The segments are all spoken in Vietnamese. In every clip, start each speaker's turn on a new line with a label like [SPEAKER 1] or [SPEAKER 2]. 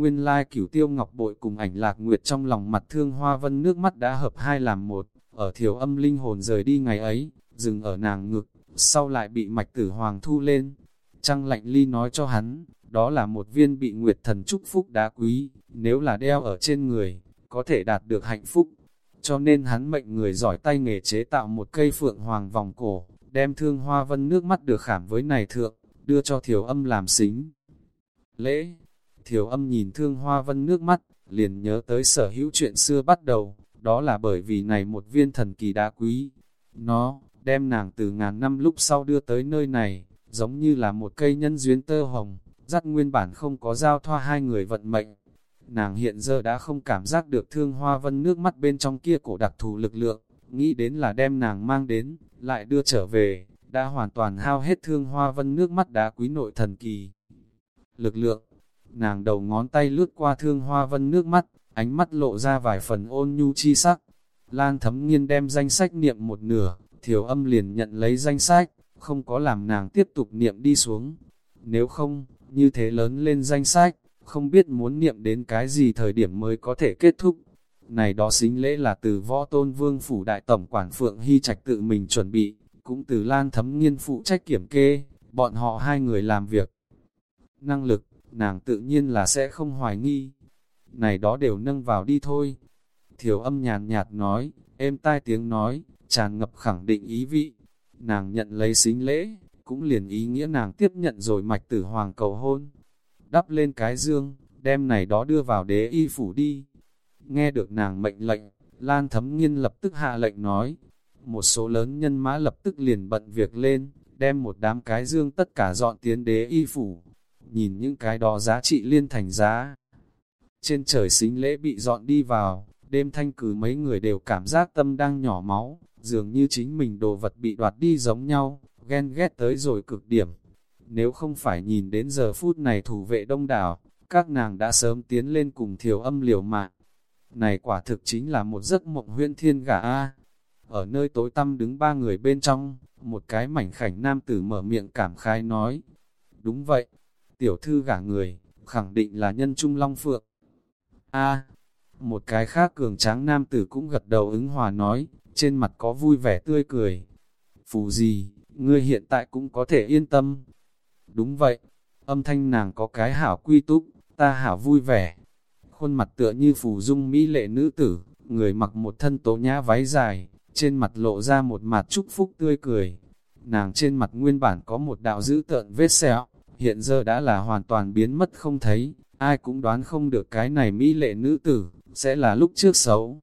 [SPEAKER 1] Nguyên lai cửu tiêu ngọc bội cùng ảnh lạc nguyệt trong lòng mặt thương hoa vân nước mắt đã hợp hai làm một, ở thiểu âm linh hồn rời đi ngày ấy, dừng ở nàng ngực, sau lại bị mạch tử hoàng thu lên. Trăng lạnh ly nói cho hắn, đó là một viên bị nguyệt thần chúc phúc đá quý, nếu là đeo ở trên người, có thể đạt được hạnh phúc. Cho nên hắn mệnh người giỏi tay nghề chế tạo một cây phượng hoàng vòng cổ, đem thương hoa vân nước mắt được khảm với này thượng, đưa cho thiểu âm làm xính. Lễ, thiểu âm nhìn thương hoa vân nước mắt, liền nhớ tới sở hữu chuyện xưa bắt đầu, đó là bởi vì này một viên thần kỳ đá quý. Nó, đem nàng từ ngàn năm lúc sau đưa tới nơi này, giống như là một cây nhân duyên tơ hồng, dắt nguyên bản không có giao thoa hai người vận mệnh. Nàng hiện giờ đã không cảm giác được thương hoa vân nước mắt bên trong kia cổ đặc thù lực lượng, nghĩ đến là đem nàng mang đến, lại đưa trở về, đã hoàn toàn hao hết thương hoa vân nước mắt đá quý nội thần kỳ. Lực lượng, nàng đầu ngón tay lướt qua thương hoa vân nước mắt, ánh mắt lộ ra vài phần ôn nhu chi sắc. Lan thấm nghiên đem danh sách niệm một nửa, thiểu âm liền nhận lấy danh sách, không có làm nàng tiếp tục niệm đi xuống. Nếu không, như thế lớn lên danh sách, không biết muốn niệm đến cái gì thời điểm mới có thể kết thúc. Này đó xính lễ là từ võ tôn vương phủ đại tổng quản Phượng Hy Trạch tự mình chuẩn bị, cũng từ Lan Thấm Nghiên phụ trách kiểm kê, bọn họ hai người làm việc. Năng lực, nàng tự nhiên là sẽ không hoài nghi. Này đó đều nâng vào đi thôi. Thiểu âm nhàn nhạt nói, êm tai tiếng nói, tràn ngập khẳng định ý vị. Nàng nhận lấy xính lễ, cũng liền ý nghĩa nàng tiếp nhận rồi mạch tử hoàng cầu hôn. Đắp lên cái dương, đem này đó đưa vào đế y phủ đi. Nghe được nàng mệnh lệnh, Lan Thấm Nghiên lập tức hạ lệnh nói. Một số lớn nhân mã lập tức liền bận việc lên, đem một đám cái dương tất cả dọn tiến đế y phủ. Nhìn những cái đó giá trị liên thành giá. Trên trời xính lễ bị dọn đi vào, đêm thanh cử mấy người đều cảm giác tâm đang nhỏ máu, dường như chính mình đồ vật bị đoạt đi giống nhau, ghen ghét tới rồi cực điểm. Nếu không phải nhìn đến giờ phút này thủ vệ đông đảo, các nàng đã sớm tiến lên cùng thiểu âm liều mạng. Này quả thực chính là một giấc mộng huyên thiên gà A. Ở nơi tối tăm đứng ba người bên trong, một cái mảnh khảnh nam tử mở miệng cảm khai nói. Đúng vậy, tiểu thư gả người, khẳng định là nhân trung long phượng. A, một cái khác cường tráng nam tử cũng gật đầu ứng hòa nói, trên mặt có vui vẻ tươi cười. Phù gì, ngươi hiện tại cũng có thể yên tâm. Đúng vậy, âm thanh nàng có cái hảo quy túc, ta hảo vui vẻ. Khuôn mặt tựa như phù dung mỹ lệ nữ tử, người mặc một thân tố nhã váy dài, trên mặt lộ ra một mặt chúc phúc tươi cười. Nàng trên mặt nguyên bản có một đạo dữ tợn vết sẹo, hiện giờ đã là hoàn toàn biến mất không thấy, ai cũng đoán không được cái này mỹ lệ nữ tử, sẽ là lúc trước xấu.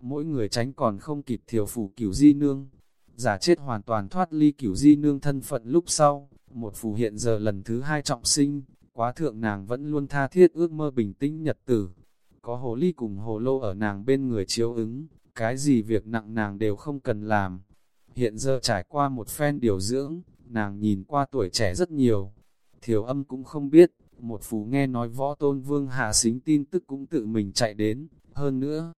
[SPEAKER 1] Mỗi người tránh còn không kịp thiểu phủ cửu di nương, giả chết hoàn toàn thoát ly cửu di nương thân phận lúc sau, một phù hiện giờ lần thứ hai trọng sinh, quá thượng nàng vẫn luôn tha thiết ước mơ bình tĩnh nhật tử. Có hồ ly cùng hồ lô ở nàng bên người chiếu ứng, cái gì việc nặng nàng đều không cần làm. Hiện giờ trải qua một phen điều dưỡng, nàng nhìn qua tuổi trẻ rất nhiều. Thiểu âm cũng không biết, một phù nghe nói võ tôn vương hạ xính tin tức cũng tự mình chạy đến, hơn nữa.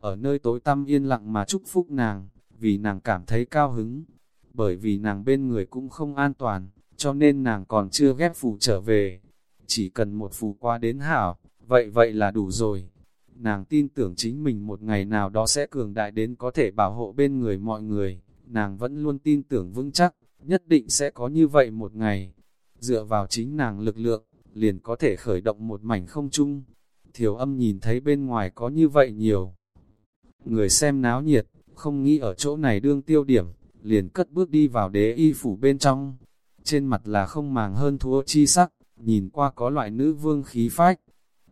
[SPEAKER 1] Ở nơi tối tăm yên lặng mà chúc phúc nàng, vì nàng cảm thấy cao hứng, bởi vì nàng bên người cũng không an toàn, cho nên nàng còn chưa ghép phù trở về. Chỉ cần một phù qua đến hảo, vậy vậy là đủ rồi. Nàng tin tưởng chính mình một ngày nào đó sẽ cường đại đến có thể bảo hộ bên người mọi người. Nàng vẫn luôn tin tưởng vững chắc, nhất định sẽ có như vậy một ngày. Dựa vào chính nàng lực lượng, liền có thể khởi động một mảnh không chung. Thiểu âm nhìn thấy bên ngoài có như vậy nhiều. Người xem náo nhiệt, không nghĩ ở chỗ này đương tiêu điểm, liền cất bước đi vào đế y phủ bên trong. Trên mặt là không màng hơn thua chi sắc, nhìn qua có loại nữ vương khí phách,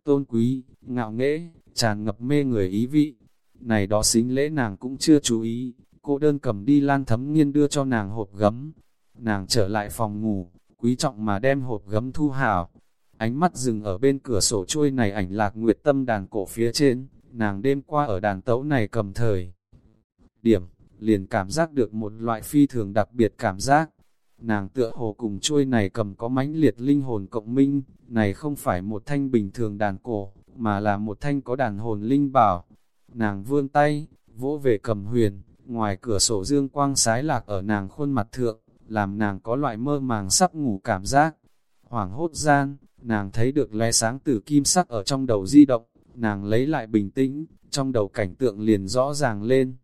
[SPEAKER 1] tôn quý, ngạo nghễ, tràn ngập mê người ý vị. Này đó xính lễ nàng cũng chưa chú ý, cô đơn cầm đi lan thấm nghiên đưa cho nàng hộp gấm. Nàng trở lại phòng ngủ, quý trọng mà đem hộp gấm thu hảo. Ánh mắt dừng ở bên cửa sổ trôi này ảnh lạc nguyệt tâm đàn cổ phía trên, nàng đêm qua ở đàn tấu này cầm thời. Điểm, liền cảm giác được một loại phi thường đặc biệt cảm giác. Nàng tựa hồ cùng trôi này cầm có mãnh liệt linh hồn cộng minh, này không phải một thanh bình thường đàn cổ, mà là một thanh có đàn hồn linh bảo. Nàng vươn tay, vỗ về cầm huyền, ngoài cửa sổ dương quang sái lạc ở nàng khuôn mặt thượng, làm nàng có loại mơ màng sắp ngủ cảm giác. Hoảng hốt gian, nàng thấy được lóe sáng từ kim sắc ở trong đầu di động, nàng lấy lại bình tĩnh, trong đầu cảnh tượng liền rõ ràng lên.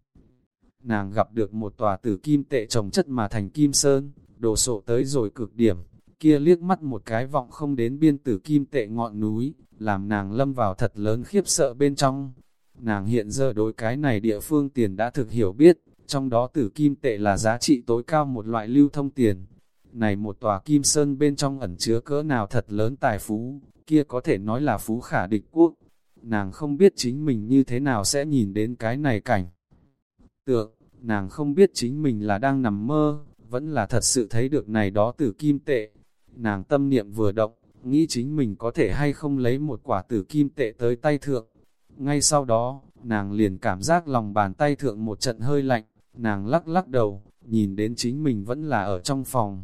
[SPEAKER 1] Nàng gặp được một tòa tử kim tệ trồng chất mà thành kim sơn, đồ sộ tới rồi cực điểm, kia liếc mắt một cái vọng không đến biên tử kim tệ ngọn núi, làm nàng lâm vào thật lớn khiếp sợ bên trong. Nàng hiện giờ đối cái này địa phương tiền đã thực hiểu biết, trong đó tử kim tệ là giá trị tối cao một loại lưu thông tiền. Này một tòa kim sơn bên trong ẩn chứa cỡ nào thật lớn tài phú, kia có thể nói là phú khả địch quốc. Nàng không biết chính mình như thế nào sẽ nhìn đến cái này cảnh. Tượng, nàng không biết chính mình là đang nằm mơ, vẫn là thật sự thấy được này đó tử kim tệ. Nàng tâm niệm vừa động, nghĩ chính mình có thể hay không lấy một quả tử kim tệ tới tay thượng. Ngay sau đó, nàng liền cảm giác lòng bàn tay thượng một trận hơi lạnh, nàng lắc lắc đầu, nhìn đến chính mình vẫn là ở trong phòng.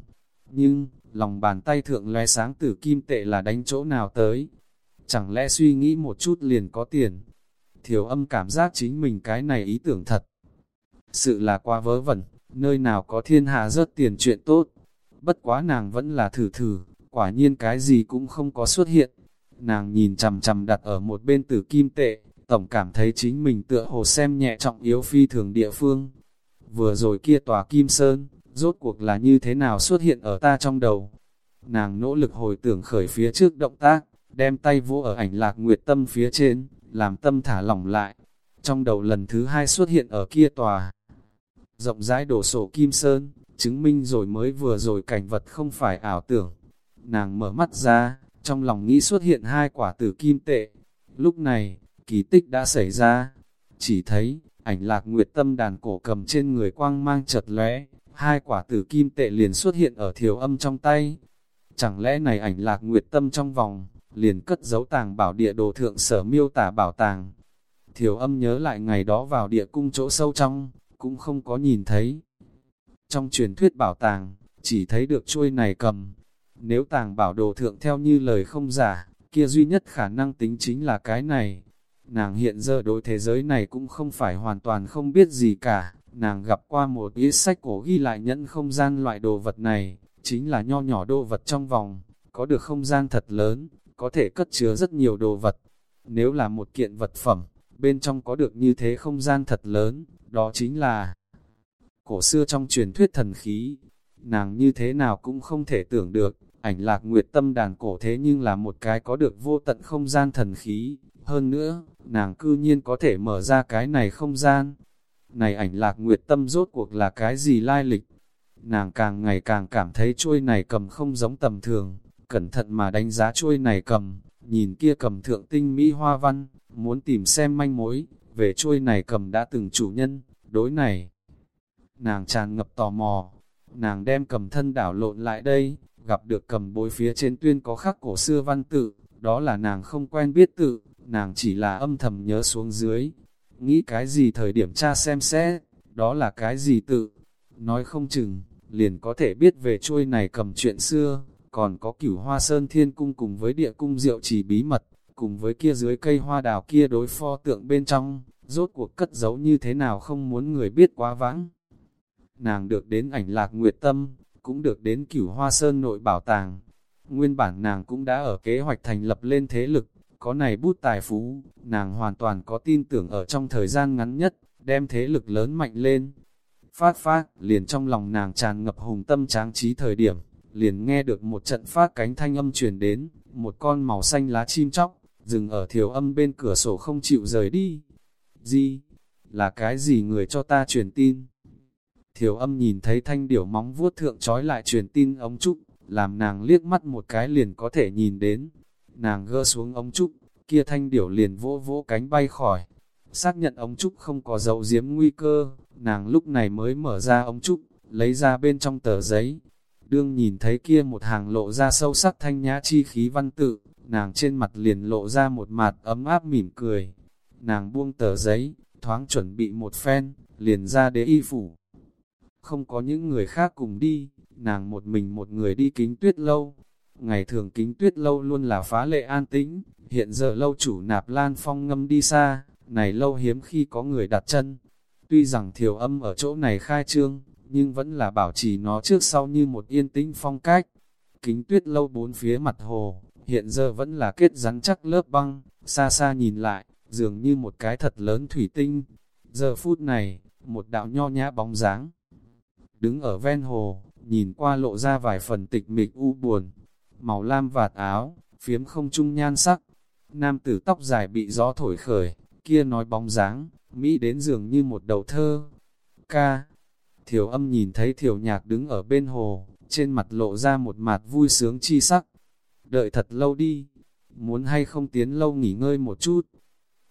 [SPEAKER 1] Nhưng, lòng bàn tay thượng lóe sáng tử kim tệ là đánh chỗ nào tới? Chẳng lẽ suy nghĩ một chút liền có tiền? Thiểu âm cảm giác chính mình cái này ý tưởng thật. Sự là quá vớ vẩn, nơi nào có thiên hạ rớt tiền chuyện tốt. Bất quá nàng vẫn là thử thử, quả nhiên cái gì cũng không có xuất hiện. Nàng nhìn chầm chầm đặt ở một bên tử kim tệ, tổng cảm thấy chính mình tựa hồ xem nhẹ trọng yếu phi thường địa phương. Vừa rồi kia tòa kim sơn, rốt cuộc là như thế nào xuất hiện ở ta trong đầu. Nàng nỗ lực hồi tưởng khởi phía trước động tác, đem tay vỗ ở ảnh lạc nguyệt tâm phía trên, làm tâm thả lỏng lại. Trong đầu lần thứ hai xuất hiện ở kia tòa. Rộng rãi đổ sổ kim sơn, chứng minh rồi mới vừa rồi cảnh vật không phải ảo tưởng. Nàng mở mắt ra, trong lòng nghĩ xuất hiện hai quả tử kim tệ. Lúc này, kỳ tích đã xảy ra. Chỉ thấy, ảnh lạc nguyệt tâm đàn cổ cầm trên người quang mang chật lóe, hai quả tử kim tệ liền xuất hiện ở thiểu âm trong tay. Chẳng lẽ này ảnh lạc nguyệt tâm trong vòng, liền cất giấu tàng bảo địa đồ thượng sở miêu tả bảo tàng. Thiểu âm nhớ lại ngày đó vào địa cung chỗ sâu trong, cũng không có nhìn thấy. Trong truyền thuyết bảo tàng, chỉ thấy được chuôi này cầm. Nếu tàng bảo đồ thượng theo như lời không giả, kia duy nhất khả năng tính chính là cái này. Nàng hiện giờ đối thế giới này cũng không phải hoàn toàn không biết gì cả. Nàng gặp qua một ít sách cổ ghi lại nhẫn không gian loại đồ vật này, chính là nho nhỏ đồ vật trong vòng, có được không gian thật lớn, có thể cất chứa rất nhiều đồ vật. Nếu là một kiện vật phẩm, bên trong có được như thế không gian thật lớn, đó chính là cổ xưa trong truyền thuyết thần khí. Nàng như thế nào cũng không thể tưởng được, ảnh lạc nguyệt tâm đàn cổ thế nhưng là một cái có được vô tận không gian thần khí. Hơn nữa, nàng cư nhiên có thể mở ra cái này không gian. Này ảnh lạc nguyệt tâm rốt cuộc là cái gì lai lịch? Nàng càng ngày càng cảm thấy chuôi này cầm không giống tầm thường, cẩn thận mà đánh giá chuôi này cầm, nhìn kia cầm thượng tinh mỹ hoa văn, muốn tìm xem manh mối, về chuôi này cầm đã từng chủ nhân, đối này. Nàng tràn ngập tò mò, nàng đem cầm thân đảo lộn lại đây, gặp được cầm bối phía trên tuyên có khắc cổ xưa văn tự, đó là nàng không quen biết tự, nàng chỉ là âm thầm nhớ xuống dưới. Nghĩ cái gì thời điểm cha xem xét, đó là cái gì tự, nói không chừng, liền có thể biết về chuôi này cầm chuyện xưa, còn có cửu hoa sơn thiên cung cùng với địa cung diệu chỉ bí mật, cùng với kia dưới cây hoa đào kia đối pho tượng bên trong, rốt cuộc cất giấu như thế nào không muốn người biết quá vãng. Nàng được đến ảnh lạc nguyệt tâm, cũng được đến cửu hoa sơn nội bảo tàng. Nguyên bản nàng cũng đã ở kế hoạch thành lập lên thế lực, có này bút tài phú, nàng hoàn toàn có tin tưởng ở trong thời gian ngắn nhất, đem thế lực lớn mạnh lên. Phát phát, liền trong lòng nàng tràn ngập hùng tâm tráng trí thời điểm, liền nghe được một trận phát cánh thanh âm truyền đến, một con màu xanh lá chim chóc, dừng ở thiểu âm bên cửa sổ không chịu rời đi. Gì? Là cái gì người cho ta truyền tin? Thiểu âm nhìn thấy thanh điểu móng vuốt thượng trói lại truyền tin ống trúc, làm nàng liếc mắt một cái liền có thể nhìn đến. Nàng gỡ xuống ống trúc, kia thanh điểu liền vỗ vỗ cánh bay khỏi. Xác nhận ống trúc không có dấu diếm nguy cơ, nàng lúc này mới mở ra ống trúc, lấy ra bên trong tờ giấy. Đương nhìn thấy kia một hàng lộ ra sâu sắc thanh nhã chi khí văn tự, nàng trên mặt liền lộ ra một mặt ấm áp mỉm cười. Nàng buông tờ giấy, thoáng chuẩn bị một phen, liền ra đế y phủ. Không có những người khác cùng đi, nàng một mình một người đi kính tuyết lâu. Ngày thường kính tuyết lâu luôn là phá lệ an tĩnh, hiện giờ lâu chủ nạp lan phong ngâm đi xa, này lâu hiếm khi có người đặt chân. Tuy rằng thiểu âm ở chỗ này khai trương, nhưng vẫn là bảo trì nó trước sau như một yên tĩnh phong cách. Kính tuyết lâu bốn phía mặt hồ, hiện giờ vẫn là kết rắn chắc lớp băng, xa xa nhìn lại, dường như một cái thật lớn thủy tinh. Giờ phút này, một đạo nho nhã bóng dáng đứng ở ven hồ, nhìn qua lộ ra vài phần tịch mịch u buồn, màu lam vạt áo, phiếm không trung nhan sắc. Nam tử tóc dài bị gió thổi khởi, kia nói bóng dáng, Mỹ đến dường như một đầu thơ. Ca, thiểu âm nhìn thấy thiểu nhạc đứng ở bên hồ, trên mặt lộ ra một mặt vui sướng chi sắc. Đợi thật lâu đi, muốn hay không tiến lâu nghỉ ngơi một chút.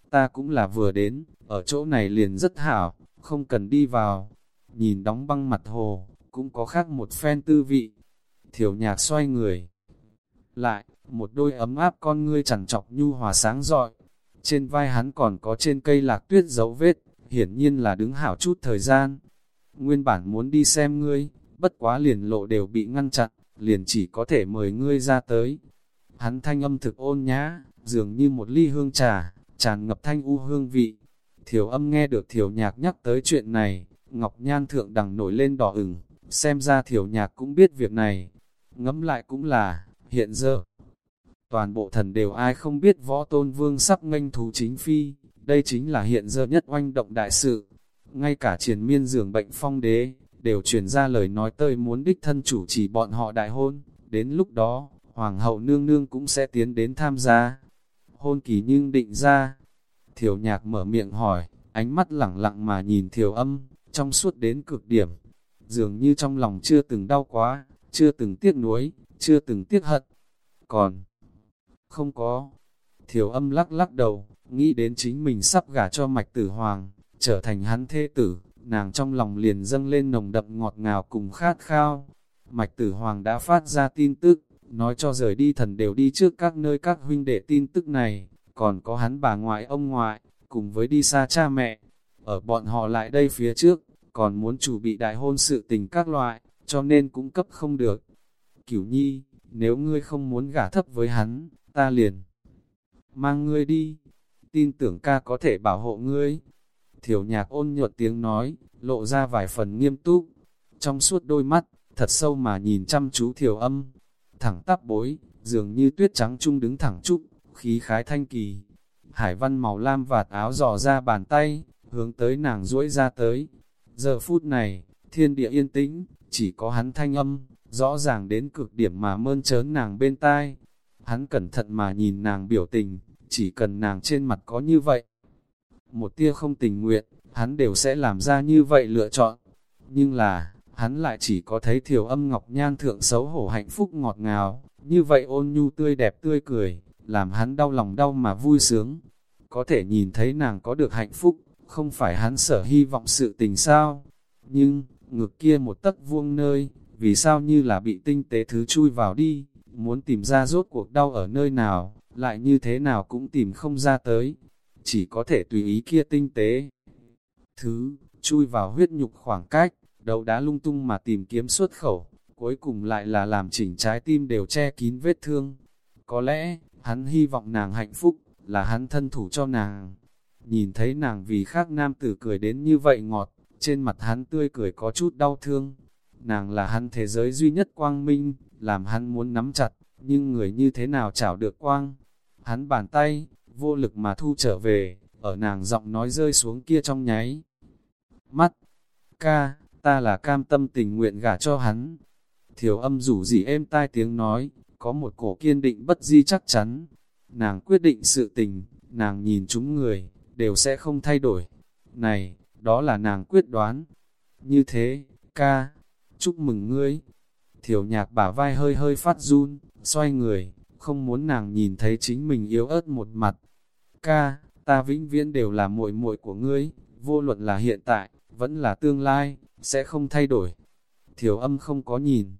[SPEAKER 1] Ta cũng là vừa đến, ở chỗ này liền rất hảo, không cần đi vào. Nhìn đóng băng mặt hồ, cũng có khác một phen tư vị. Thiểu nhạc xoay người. Lại, một đôi ấm áp con ngươi chẳng chọc nhu hòa sáng rọi. Trên vai hắn còn có trên cây lạc tuyết dấu vết, hiển nhiên là đứng hảo chút thời gian. Nguyên bản muốn đi xem ngươi, bất quá liền lộ đều bị ngăn chặn, liền chỉ có thể mời ngươi ra tới. Hắn thanh âm thực ôn nhã, dường như một ly hương trà, tràn ngập thanh u hương vị. Thiểu âm nghe được thiểu nhạc nhắc tới chuyện này, ngọc nhan thượng đằng nổi lên đỏ ửng, xem ra thiểu nhạc cũng biết việc này. Ngẫm lại cũng là, hiện giờ, toàn bộ thần đều ai không biết võ tôn vương sắp nganh thú chính phi, đây chính là hiện giờ nhất oanh động đại sự. Ngay cả triền miên giường bệnh phong đế, đều truyền ra lời nói tơi muốn đích thân chủ chỉ bọn họ đại hôn, đến lúc đó, hoàng hậu nương nương cũng sẽ tiến đến tham gia. Hôn kỳ nhưng định ra, thiểu nhạc mở miệng hỏi, ánh mắt lẳng lặng mà nhìn thiểu âm, trong suốt đến cực điểm, dường như trong lòng chưa từng đau quá, chưa từng tiếc nuối, chưa từng tiếc hận. Còn, không có, thiểu âm lắc lắc đầu, nghĩ đến chính mình sắp gả cho mạch tử hoàng, trở thành hắn thê tử, nàng trong lòng liền dâng lên nồng đậm ngọt ngào cùng khát khao. Mạch tử hoàng đã phát ra tin tức, nói cho rời đi thần đều đi trước các nơi các huynh đệ tin tức này, còn có hắn bà ngoại ông ngoại, cùng với đi xa cha mẹ. Ở bọn họ lại đây phía trước, còn muốn chủ bị đại hôn sự tình các loại, cho nên cũng cấp không được. Cửu nhi, nếu ngươi không muốn gả thấp với hắn, ta liền mang ngươi đi, tin tưởng ca có thể bảo hộ ngươi. Thiểu nhạc ôn nhuận tiếng nói, lộ ra vài phần nghiêm túc, trong suốt đôi mắt, thật sâu mà nhìn chăm chú thiểu âm, thẳng tắp bối, dường như tuyết trắng trung đứng thẳng trúc, khí khái thanh kỳ. Hải văn màu lam vạt áo dò ra bàn tay, hướng tới nàng duỗi ra tới. Giờ phút này, thiên địa yên tĩnh, chỉ có hắn thanh âm, rõ ràng đến cực điểm mà mơn trớn nàng bên tai. Hắn cẩn thận mà nhìn nàng biểu tình, chỉ cần nàng trên mặt có như vậy. Một tia không tình nguyện, hắn đều sẽ làm ra như vậy lựa chọn. Nhưng là, hắn lại chỉ có thấy thiểu âm ngọc nhan thượng xấu hổ hạnh phúc ngọt ngào, như vậy ôn nhu tươi đẹp tươi cười, làm hắn đau lòng đau mà vui sướng. Có thể nhìn thấy nàng có được hạnh phúc, không phải hắn sở hy vọng sự tình sao. Nhưng, ngực kia một tấc vuông nơi, vì sao như là bị tinh tế thứ chui vào đi, muốn tìm ra rốt cuộc đau ở nơi nào, lại như thế nào cũng tìm không ra tới. Chỉ có thể tùy ý kia tinh tế. Thứ, chui vào huyết nhục khoảng cách, đầu đá lung tung mà tìm kiếm xuất khẩu, cuối cùng lại là làm chỉnh trái tim đều che kín vết thương. Có lẽ, hắn hy vọng nàng hạnh phúc, là hắn thân thủ cho nàng. Nhìn thấy nàng vì khác nam tử cười đến như vậy ngọt, trên mặt hắn tươi cười có chút đau thương. Nàng là hắn thế giới duy nhất quang minh, làm hắn muốn nắm chặt, nhưng người như thế nào chảo được quang. Hắn bàn tay, vô lực mà thu trở về, ở nàng giọng nói rơi xuống kia trong nháy. Mắt, ca, ta là cam tâm tình nguyện gả cho hắn. Thiểu âm rủ gì êm tai tiếng nói, có một cổ kiên định bất di chắc chắn. Nàng quyết định sự tình, nàng nhìn chúng người, đều sẽ không thay đổi. Này, đó là nàng quyết đoán. Như thế, ca, chúc mừng ngươi. Thiểu nhạc bả vai hơi hơi phát run, xoay người, không muốn nàng nhìn thấy chính mình yếu ớt một mặt. Ca, ta vĩnh viễn đều là muội muội của ngươi, vô luận là hiện tại, vẫn là tương lai, sẽ không thay đổi. Thiểu âm không có nhìn.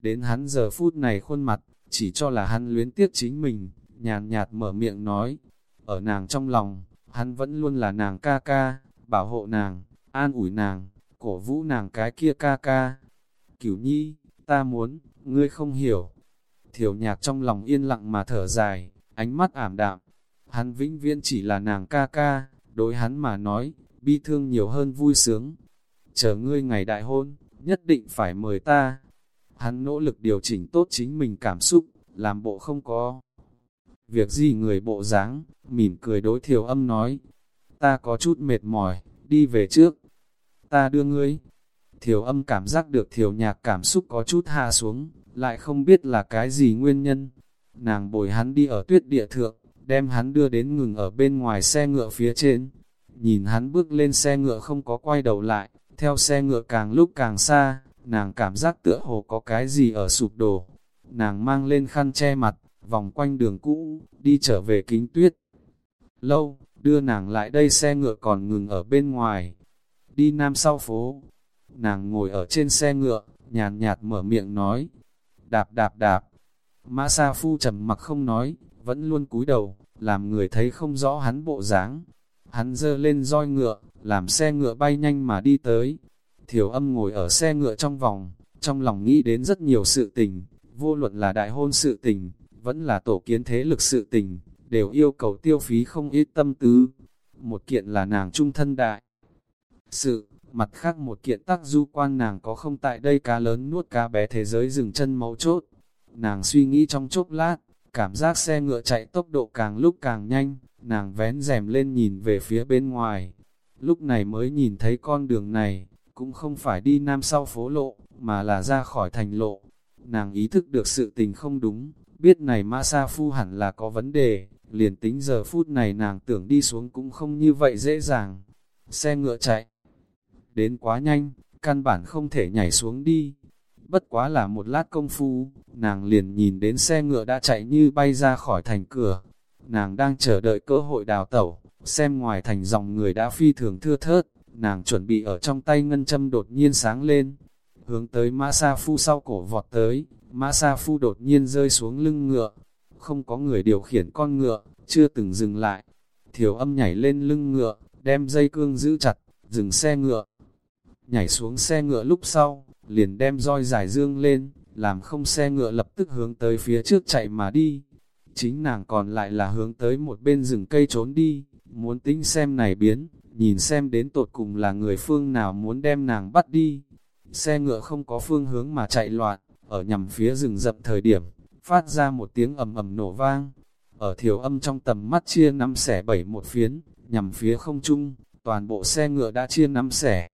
[SPEAKER 1] Đến hắn giờ phút này khuôn mặt, chỉ cho là hắn luyến tiếc chính mình, nhàn nhạt mở miệng nói. Ở nàng trong lòng, hắn vẫn luôn là nàng ca ca, bảo hộ nàng, an ủi nàng, cổ vũ nàng cái kia ca ca. Cửu nhi, ta muốn, ngươi không hiểu. Thiểu nhạc trong lòng yên lặng mà thở dài, ánh mắt ảm đạm. Hắn vĩnh viễn chỉ là nàng ca ca, đối hắn mà nói, bi thương nhiều hơn vui sướng. Chờ ngươi ngày đại hôn, nhất định phải mời ta. Hắn nỗ lực điều chỉnh tốt chính mình cảm xúc, làm bộ không có. Việc gì người bộ dáng mỉm cười đối thiểu âm nói, ta có chút mệt mỏi, đi về trước. Ta đưa ngươi. Thiểu âm cảm giác được thiểu nhạc cảm xúc có chút hạ xuống, lại không biết là cái gì nguyên nhân. Nàng bồi hắn đi ở tuyết địa thượng, đem hắn đưa đến ngừng ở bên ngoài xe ngựa phía trên. Nhìn hắn bước lên xe ngựa không có quay đầu lại, theo xe ngựa càng lúc càng xa, nàng cảm giác tựa hồ có cái gì ở sụp đổ. Nàng mang lên khăn che mặt, vòng quanh đường cũ, đi trở về kính tuyết. Lâu, đưa nàng lại đây xe ngựa còn ngừng ở bên ngoài. Đi nam sau phố, nàng ngồi ở trên xe ngựa, nhàn nhạt mở miệng nói, đạp đạp đạp. Mã Sa Phu trầm mặc không nói, vẫn luôn cúi đầu, làm người thấy không rõ hắn bộ dáng. Hắn dơ lên roi ngựa, làm xe ngựa bay nhanh mà đi tới. Thiểu âm ngồi ở xe ngựa trong vòng, trong lòng nghĩ đến rất nhiều sự tình, vô luận là đại hôn sự tình, vẫn là tổ kiến thế lực sự tình, đều yêu cầu tiêu phí không ít tâm tứ. Một kiện là nàng trung thân đại. Sự, mặt khác một kiện tắc du quan nàng có không tại đây cá lớn nuốt cá bé thế giới dừng chân mấu chốt. Nàng suy nghĩ trong chốc lát, cảm giác xe ngựa chạy tốc độ càng lúc càng nhanh, nàng vén rèm lên nhìn về phía bên ngoài. Lúc này mới nhìn thấy con đường này, cũng không phải đi nam sau phố lộ, mà là ra khỏi thành lộ. Nàng ý thức được sự tình không đúng, biết này ma sa phu hẳn là có vấn đề, liền tính giờ phút này nàng tưởng đi xuống cũng không như vậy dễ dàng. Xe ngựa chạy, đến quá nhanh, căn bản không thể nhảy xuống đi. Bất quá là một lát công phu, nàng liền nhìn đến xe ngựa đã chạy như bay ra khỏi thành cửa. Nàng đang chờ đợi cơ hội đào tẩu, xem ngoài thành dòng người đã phi thường thưa thớt, nàng chuẩn bị ở trong tay ngân châm đột nhiên sáng lên. Hướng tới Mã Sa Phu sau cổ vọt tới, Mã Sa Phu đột nhiên rơi xuống lưng ngựa. Không có người điều khiển con ngựa, chưa từng dừng lại. Thiểu âm nhảy lên lưng ngựa, đem dây cương giữ chặt, dừng xe ngựa. Nhảy xuống xe ngựa lúc sau, liền đem roi dài dương lên, làm không xe ngựa lập tức hướng tới phía trước chạy mà đi. Chính nàng còn lại là hướng tới một bên rừng cây trốn đi, muốn tính xem này biến, nhìn xem đến tột cùng là người phương nào muốn đem nàng bắt đi. Xe ngựa không có phương hướng mà chạy loạn, ở nhằm phía rừng rậm thời điểm, phát ra một tiếng ầm ầm nổ vang. Ở thiểu âm trong tầm mắt chia năm xẻ bảy một phiến, nhằm phía không trung, toàn bộ xe ngựa đã chia năm xẻ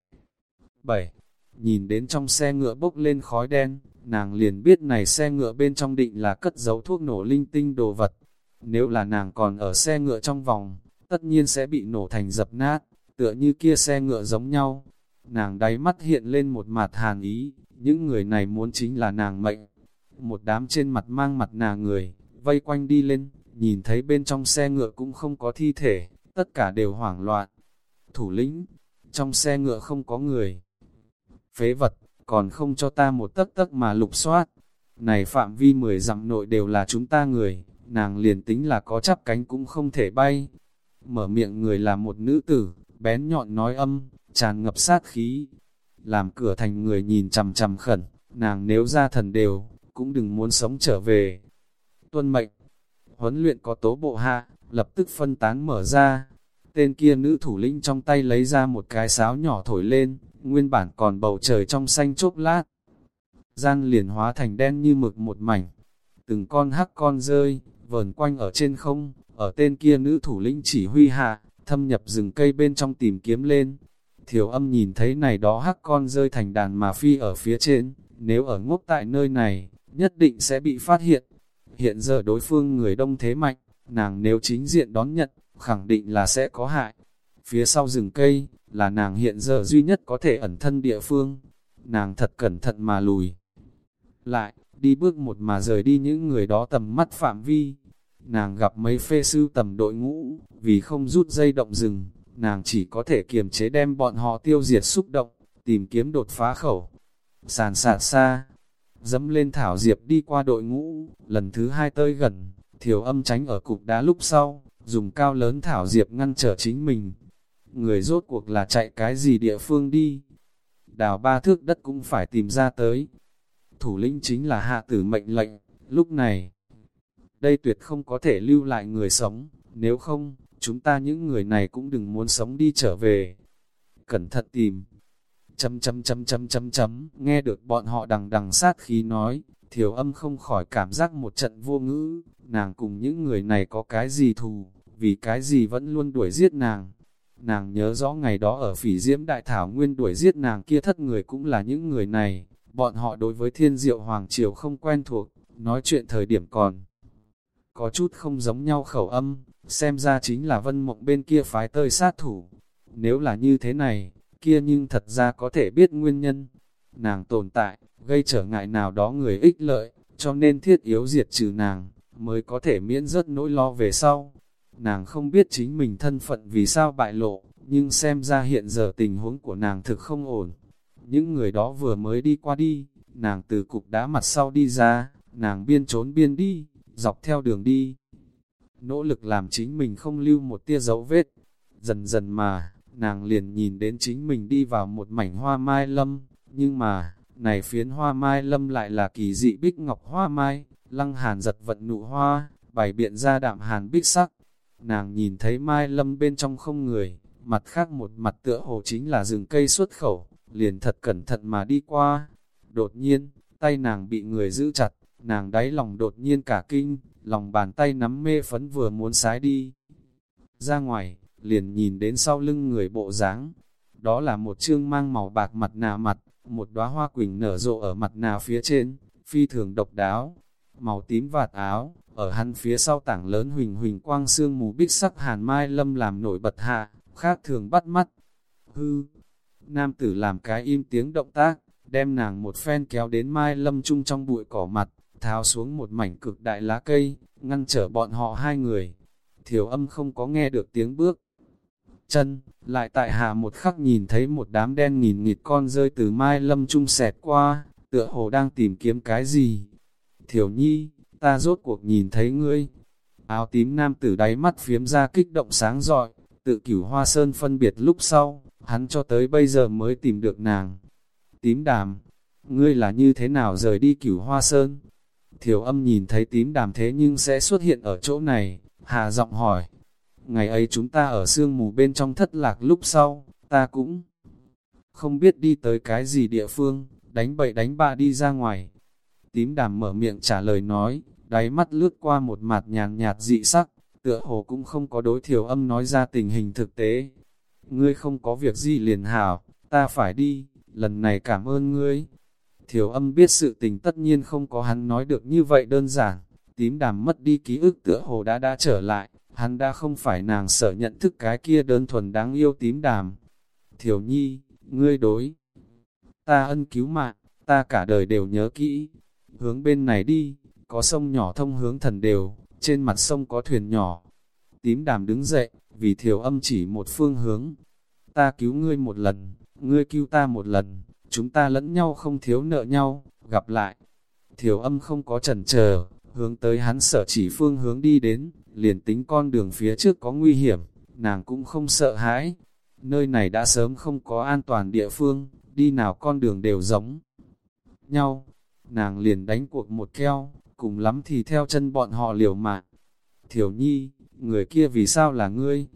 [SPEAKER 1] bảy Nhìn đến trong xe ngựa bốc lên khói đen, nàng liền biết này xe ngựa bên trong định là cất giấu thuốc nổ linh tinh đồ vật. Nếu là nàng còn ở xe ngựa trong vòng, tất nhiên sẽ bị nổ thành dập nát, tựa như kia xe ngựa giống nhau. Nàng đáy mắt hiện lên một mặt hàn ý, những người này muốn chính là nàng mệnh. Một đám trên mặt mang mặt nà người, vây quanh đi lên, nhìn thấy bên trong xe ngựa cũng không có thi thể, tất cả đều hoảng loạn. Thủ lĩnh, trong xe ngựa không có người. Phế vật, còn không cho ta một tấc tấc mà lục soát. Này phạm vi mười dặm nội đều là chúng ta người, nàng liền tính là có chắp cánh cũng không thể bay. Mở miệng người là một nữ tử, bén nhọn nói âm, tràn ngập sát khí. Làm cửa thành người nhìn chằm chằm khẩn, nàng nếu ra thần đều, cũng đừng muốn sống trở về. Tuân mệnh, huấn luyện có tố bộ hạ, lập tức phân tán mở ra. Tên kia nữ thủ lĩnh trong tay lấy ra một cái sáo nhỏ thổi lên, nguyên bản còn bầu trời trong xanh chốc lát. Gian liền hóa thành đen như mực một mảnh, từng con hắc con rơi, vờn quanh ở trên không, ở tên kia nữ thủ lĩnh chỉ huy hạ, thâm nhập rừng cây bên trong tìm kiếm lên. Thiểu âm nhìn thấy này đó hắc con rơi thành đàn mà phi ở phía trên, nếu ở ngốc tại nơi này, nhất định sẽ bị phát hiện. Hiện giờ đối phương người đông thế mạnh, nàng nếu chính diện đón nhận, khẳng định là sẽ có hại. Phía sau rừng cây, là nàng hiện giờ duy nhất có thể ẩn thân địa phương. Nàng thật cẩn thận mà lùi. Lại, đi bước một mà rời đi những người đó tầm mắt phạm vi. Nàng gặp mấy phê sư tầm đội ngũ, vì không rút dây động rừng, nàng chỉ có thể kiềm chế đem bọn họ tiêu diệt xúc động, tìm kiếm đột phá khẩu. Sàn sạt xa, dẫm lên thảo diệp đi qua đội ngũ, lần thứ hai tới gần, thiểu âm tránh ở cục đá lúc sau, dùng cao lớn thảo diệp ngăn trở chính mình, người rốt cuộc là chạy cái gì địa phương đi. Đào ba thước đất cũng phải tìm ra tới. Thủ lĩnh chính là hạ tử mệnh lệnh, lúc này. Đây tuyệt không có thể lưu lại người sống, nếu không, chúng ta những người này cũng đừng muốn sống đi trở về. Cẩn thận tìm. Chấm chấm chấm chấm chấm chấm, nghe được bọn họ đằng đằng sát khí nói, Thiểu âm không khỏi cảm giác một trận vô ngữ, nàng cùng những người này có cái gì thù, vì cái gì vẫn luôn đuổi giết nàng. Nàng nhớ rõ ngày đó ở phỉ diễm đại thảo nguyên đuổi giết nàng kia thất người cũng là những người này, bọn họ đối với thiên diệu hoàng triều không quen thuộc, nói chuyện thời điểm còn. Có chút không giống nhau khẩu âm, xem ra chính là vân mộng bên kia phái tơi sát thủ. Nếu là như thế này, kia nhưng thật ra có thể biết nguyên nhân. Nàng tồn tại, gây trở ngại nào đó người ích lợi, cho nên thiết yếu diệt trừ nàng, mới có thể miễn rất nỗi lo về sau. Nàng không biết chính mình thân phận vì sao bại lộ, nhưng xem ra hiện giờ tình huống của nàng thực không ổn. Những người đó vừa mới đi qua đi, nàng từ cục đá mặt sau đi ra, nàng biên trốn biên đi, dọc theo đường đi. Nỗ lực làm chính mình không lưu một tia dấu vết. Dần dần mà, nàng liền nhìn đến chính mình đi vào một mảnh hoa mai lâm, nhưng mà, này phiến hoa mai lâm lại là kỳ dị bích ngọc hoa mai, lăng hàn giật vận nụ hoa, bày biện ra đạm hàn bích sắc. Nàng nhìn thấy mai lâm bên trong không người, mặt khác một mặt tựa hồ chính là rừng cây xuất khẩu, liền thật cẩn thận mà đi qua. Đột nhiên, tay nàng bị người giữ chặt, nàng đáy lòng đột nhiên cả kinh, lòng bàn tay nắm mê phấn vừa muốn sái đi. Ra ngoài, liền nhìn đến sau lưng người bộ dáng đó là một chương mang màu bạc mặt nạ mặt, một đóa hoa quỳnh nở rộ ở mặt nạ phía trên, phi thường độc đáo, màu tím vạt áo, ở hắn phía sau tảng lớn huỳnh huỳnh quang sương mù bích sắc hàn mai lâm làm nổi bật hạ, khác thường bắt mắt. Hư, nam tử làm cái im tiếng động tác, đem nàng một phen kéo đến mai lâm chung trong bụi cỏ mặt, tháo xuống một mảnh cực đại lá cây, ngăn trở bọn họ hai người. Thiểu âm không có nghe được tiếng bước. Chân, lại tại hạ một khắc nhìn thấy một đám đen nghìn nghịt con rơi từ mai lâm trung xẹt qua, tựa hồ đang tìm kiếm cái gì. Thiểu nhi, ta rốt cuộc nhìn thấy ngươi. Áo tím nam tử đáy mắt phiếm ra kích động sáng rọi, tự cửu hoa sơn phân biệt lúc sau, hắn cho tới bây giờ mới tìm được nàng. Tím đàm, ngươi là như thế nào rời đi cửu hoa sơn? Thiểu âm nhìn thấy tím đàm thế nhưng sẽ xuất hiện ở chỗ này, hạ giọng hỏi. Ngày ấy chúng ta ở sương mù bên trong thất lạc lúc sau, ta cũng không biết đi tới cái gì địa phương, đánh bậy đánh bạ đi ra ngoài. Tím đàm mở miệng trả lời nói, đáy mắt lướt qua một mặt nhàn nhạt dị sắc, tựa hồ cũng không có đối thiểu âm nói ra tình hình thực tế. Ngươi không có việc gì liền hảo, ta phải đi, lần này cảm ơn ngươi. Thiểu âm biết sự tình tất nhiên không có hắn nói được như vậy đơn giản, tím đàm mất đi ký ức tựa hồ đã đã trở lại, hắn đã không phải nàng sợ nhận thức cái kia đơn thuần đáng yêu tím đàm. Thiểu nhi, ngươi đối, ta ân cứu mạng, ta cả đời đều nhớ kỹ, hướng bên này đi, có sông nhỏ thông hướng thần đều, trên mặt sông có thuyền nhỏ. Tím đàm đứng dậy, vì thiểu âm chỉ một phương hướng. Ta cứu ngươi một lần, ngươi cứu ta một lần, chúng ta lẫn nhau không thiếu nợ nhau, gặp lại. Thiểu âm không có chần chờ, hướng tới hắn sở chỉ phương hướng đi đến, liền tính con đường phía trước có nguy hiểm, nàng cũng không sợ hãi. Nơi này đã sớm không có an toàn địa phương, đi nào con đường đều giống nhau. Nàng liền đánh cuộc một keo, cùng lắm thì theo chân bọn họ liều mạng. Thiểu nhi, người kia vì sao là ngươi?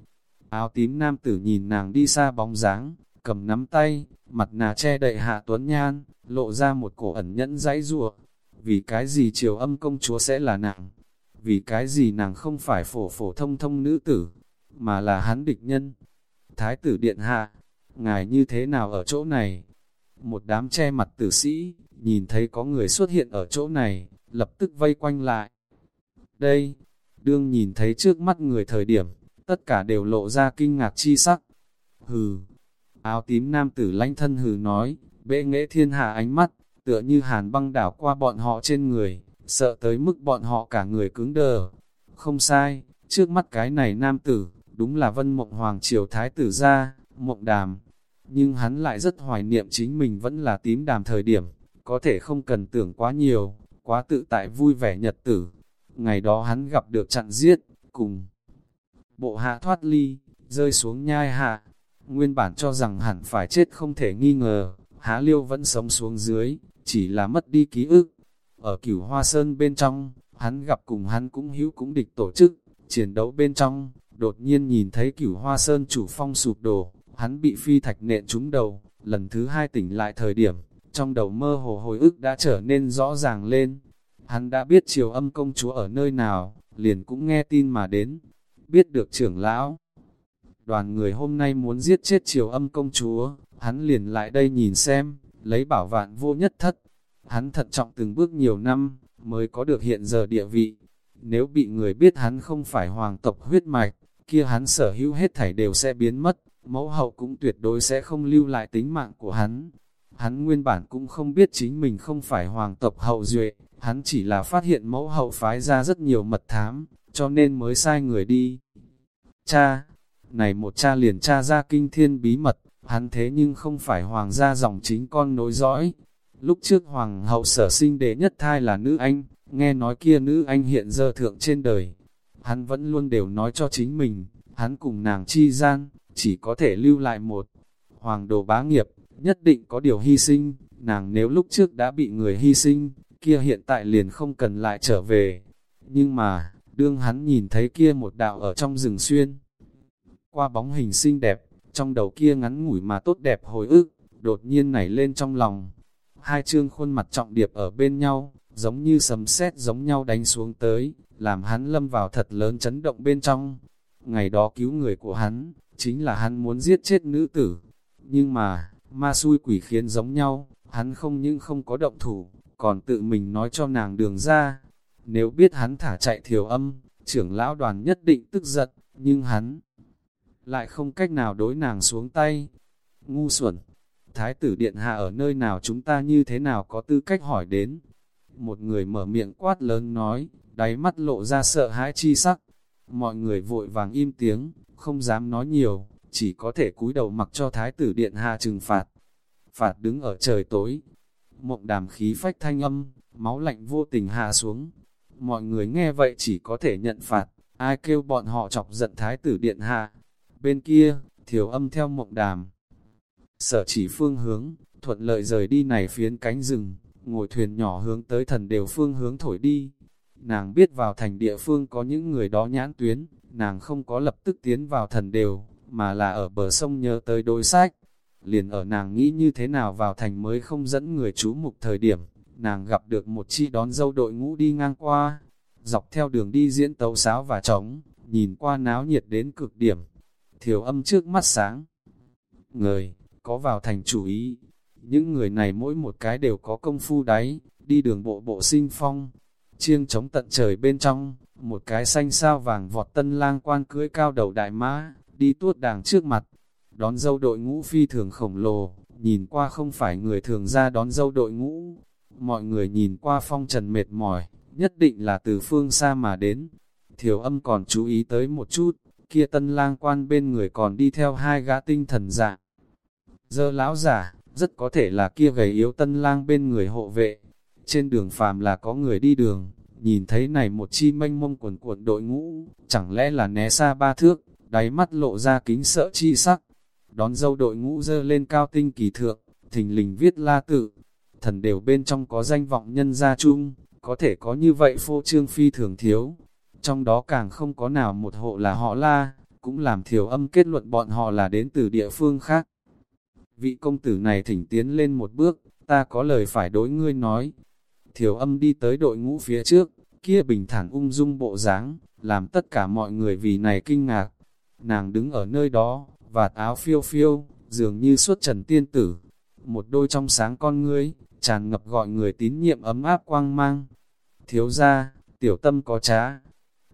[SPEAKER 1] Áo tím nam tử nhìn nàng đi xa bóng dáng, cầm nắm tay, mặt nà che đậy hạ tuấn nhan, lộ ra một cổ ẩn nhẫn dãy rùa. Vì cái gì triều âm công chúa sẽ là nặng? Vì cái gì nàng không phải phổ phổ thông thông nữ tử, mà là hắn địch nhân? Thái tử điện hạ, ngài như thế nào ở chỗ này? Một đám che mặt tử sĩ, nhìn thấy có người xuất hiện ở chỗ này, lập tức vây quanh lại. Đây, đương nhìn thấy trước mắt người thời điểm, tất cả đều lộ ra kinh ngạc chi sắc. Hừ, áo tím nam tử lanh thân hừ nói, bệ nghệ thiên hạ ánh mắt, tựa như hàn băng đảo qua bọn họ trên người, sợ tới mức bọn họ cả người cứng đờ. Không sai, trước mắt cái này nam tử, đúng là vân mộng hoàng triều thái tử gia, mộng đàm. Nhưng hắn lại rất hoài niệm chính mình vẫn là tím đàm thời điểm, có thể không cần tưởng quá nhiều, quá tự tại vui vẻ nhật tử. Ngày đó hắn gặp được chặn giết, cùng bộ hạ thoát ly, rơi xuống nhai hạ. Nguyên bản cho rằng hẳn phải chết không thể nghi ngờ, há liêu vẫn sống xuống dưới, chỉ là mất đi ký ức. Ở cửu hoa sơn bên trong, hắn gặp cùng hắn cũng hữu cũng địch tổ chức, chiến đấu bên trong, đột nhiên nhìn thấy cửu hoa sơn chủ phong sụp đổ, hắn bị phi thạch nện trúng đầu, lần thứ hai tỉnh lại thời điểm, trong đầu mơ hồ hồi ức đã trở nên rõ ràng lên. Hắn đã biết triều âm công chúa ở nơi nào, liền cũng nghe tin mà đến, biết được trưởng lão. Đoàn người hôm nay muốn giết chết triều âm công chúa, hắn liền lại đây nhìn xem, lấy bảo vạn vô nhất thất. Hắn thận trọng từng bước nhiều năm, mới có được hiện giờ địa vị. Nếu bị người biết hắn không phải hoàng tộc huyết mạch, kia hắn sở hữu hết thảy đều sẽ biến mất, mẫu hậu cũng tuyệt đối sẽ không lưu lại tính mạng của hắn. Hắn nguyên bản cũng không biết chính mình không phải hoàng tộc hậu duệ, hắn chỉ là phát hiện mẫu hậu phái ra rất nhiều mật thám, cho nên mới sai người đi. Cha, này một cha liền cha ra kinh thiên bí mật, hắn thế nhưng không phải hoàng gia dòng chính con nối dõi. Lúc trước hoàng hậu sở sinh đệ nhất thai là nữ anh, nghe nói kia nữ anh hiện giờ thượng trên đời. Hắn vẫn luôn đều nói cho chính mình, hắn cùng nàng chi gian, chỉ có thể lưu lại một. Hoàng đồ bá nghiệp, nhất định có điều hy sinh, nàng nếu lúc trước đã bị người hy sinh, kia hiện tại liền không cần lại trở về. Nhưng mà, đương hắn nhìn thấy kia một đạo ở trong rừng xuyên, qua bóng hình xinh đẹp, trong đầu kia ngắn ngủi mà tốt đẹp hồi ức, đột nhiên nảy lên trong lòng. Hai chương khuôn mặt trọng điệp ở bên nhau, giống như sấm sét giống nhau đánh xuống tới, làm hắn lâm vào thật lớn chấn động bên trong. Ngày đó cứu người của hắn, chính là hắn muốn giết chết nữ tử. Nhưng mà, ma xui quỷ khiến giống nhau, hắn không những không có động thủ, còn tự mình nói cho nàng đường ra. Nếu biết hắn thả chạy thiểu âm, trưởng lão đoàn nhất định tức giận, nhưng hắn lại không cách nào đối nàng xuống tay. Ngu xuẩn, thái tử điện hạ ở nơi nào chúng ta như thế nào có tư cách hỏi đến. Một người mở miệng quát lớn nói, đáy mắt lộ ra sợ hãi chi sắc. Mọi người vội vàng im tiếng, không dám nói nhiều, chỉ có thể cúi đầu mặc cho thái tử điện hạ trừng phạt. Phạt đứng ở trời tối, mộng đàm khí phách thanh âm, máu lạnh vô tình hạ xuống. Mọi người nghe vậy chỉ có thể nhận phạt, ai kêu bọn họ chọc giận thái tử điện hạ. Bên kia, thiểu âm theo mộng đàm. Sở chỉ phương hướng, thuận lợi rời đi này phiến cánh rừng, ngồi thuyền nhỏ hướng tới thần đều phương hướng thổi đi. Nàng biết vào thành địa phương có những người đó nhãn tuyến, nàng không có lập tức tiến vào thần đều, mà là ở bờ sông nhớ tới đối sách. Liền ở nàng nghĩ như thế nào vào thành mới không dẫn người chú mục thời điểm, nàng gặp được một chi đón dâu đội ngũ đi ngang qua, dọc theo đường đi diễn tấu sáo và trống, nhìn qua náo nhiệt đến cực điểm. Thiểu âm trước mắt sáng. Người, có vào thành chủ ý, những người này mỗi một cái đều có công phu đáy, đi đường bộ bộ sinh phong, chiêng trống tận trời bên trong, một cái xanh sao vàng vọt tân lang quan cưới cao đầu đại mã, đi tuốt đàng trước mặt, đón dâu đội ngũ phi thường khổng lồ, nhìn qua không phải người thường ra đón dâu đội ngũ, mọi người nhìn qua phong trần mệt mỏi, nhất định là từ phương xa mà đến. Thiểu âm còn chú ý tới một chút, kia tân lang quan bên người còn đi theo hai gã tinh thần dạng. Dơ lão giả, rất có thể là kia gầy yếu tân lang bên người hộ vệ. Trên đường phàm là có người đi đường, nhìn thấy này một chi mênh mông quần cuộn đội ngũ, chẳng lẽ là né xa ba thước, đáy mắt lộ ra kính sợ chi sắc. Đón dâu đội ngũ dơ lên cao tinh kỳ thượng, thình lình viết la tự. Thần đều bên trong có danh vọng nhân gia chung, có thể có như vậy phô trương phi thường thiếu. Trong đó càng không có nào một hộ là họ la, cũng làm thiểu âm kết luận bọn họ là đến từ địa phương khác. Vị công tử này thỉnh tiến lên một bước, ta có lời phải đối ngươi nói. Thiểu âm đi tới đội ngũ phía trước, kia bình thản ung dung bộ dáng, làm tất cả mọi người vì này kinh ngạc. Nàng đứng ở nơi đó, vạt áo phiêu phiêu, dường như suốt trần tiên tử. Một đôi trong sáng con ngươi, tràn ngập gọi người tín nhiệm ấm áp quang mang. Thiếu ra, tiểu tâm có trá.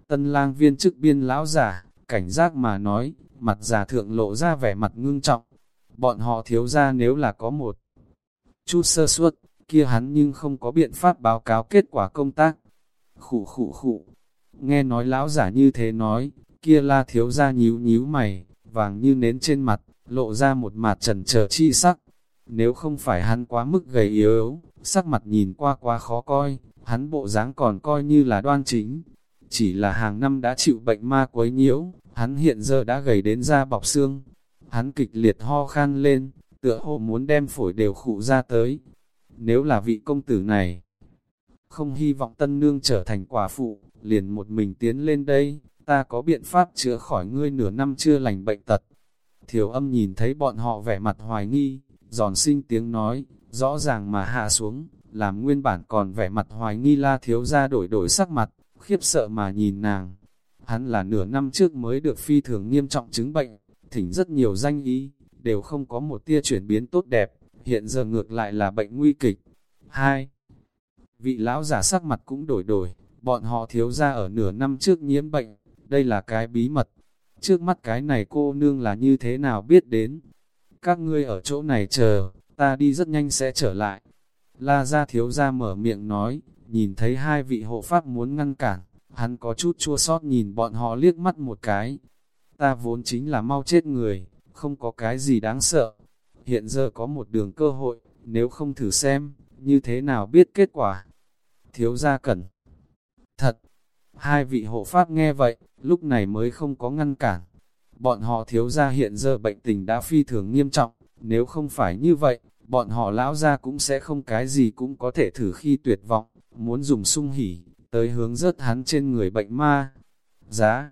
[SPEAKER 1] Tân lang viên chức biên lão giả, cảnh giác mà nói, mặt giả thượng lộ ra vẻ mặt ngưng trọng. Bọn họ thiếu ra nếu là có một chút sơ suất, kia hắn nhưng không có biện pháp báo cáo kết quả công tác. Khủ khủ khủ, nghe nói lão giả như thế nói, kia la thiếu ra nhíu nhíu mày, vàng như nến trên mặt, lộ ra một mặt trần chờ chi sắc. Nếu không phải hắn quá mức gầy yếu, sắc mặt nhìn qua quá khó coi, hắn bộ dáng còn coi như là đoan chính. Chỉ là hàng năm đã chịu bệnh ma quấy nhiễu, hắn hiện giờ đã gầy đến da bọc xương. Hắn kịch liệt ho khan lên, tựa hồ muốn đem phổi đều khụ ra tới. Nếu là vị công tử này, không hy vọng tân nương trở thành quả phụ, liền một mình tiến lên đây, ta có biện pháp chữa khỏi ngươi nửa năm chưa lành bệnh tật. Thiểu âm nhìn thấy bọn họ vẻ mặt hoài nghi, giòn sinh tiếng nói, rõ ràng mà hạ xuống, làm nguyên bản còn vẻ mặt hoài nghi la thiếu ra đổi đổi sắc mặt, khiếp sợ mà nhìn nàng. Hắn là nửa năm trước mới được phi thường nghiêm trọng chứng bệnh, thỉnh rất nhiều danh ý, đều không có một tia chuyển biến tốt đẹp, hiện giờ ngược lại là bệnh nguy kịch. 2. Vị lão giả sắc mặt cũng đổi đổi, bọn họ thiếu ra ở nửa năm trước nhiễm bệnh, đây là cái bí mật. Trước mắt cái này cô nương là như thế nào biết đến. Các ngươi ở chỗ này chờ, ta đi rất nhanh sẽ trở lại. La gia thiếu gia mở miệng nói, nhìn thấy hai vị hộ pháp muốn ngăn cản, hắn có chút chua sót nhìn bọn họ liếc mắt một cái. Ta vốn chính là mau chết người, không có cái gì đáng sợ. Hiện giờ có một đường cơ hội, nếu không thử xem, như thế nào biết kết quả. Thiếu gia cẩn. Thật, hai vị hộ pháp nghe vậy, lúc này mới không có ngăn cản. Bọn họ thiếu gia hiện giờ bệnh tình đã phi thường nghiêm trọng, nếu không phải như vậy, bọn họ lão ra cũng sẽ không cái gì cũng có thể thử khi tuyệt vọng, muốn dùng sung hỉ, tới hướng rớt hắn trên người bệnh ma. Giá,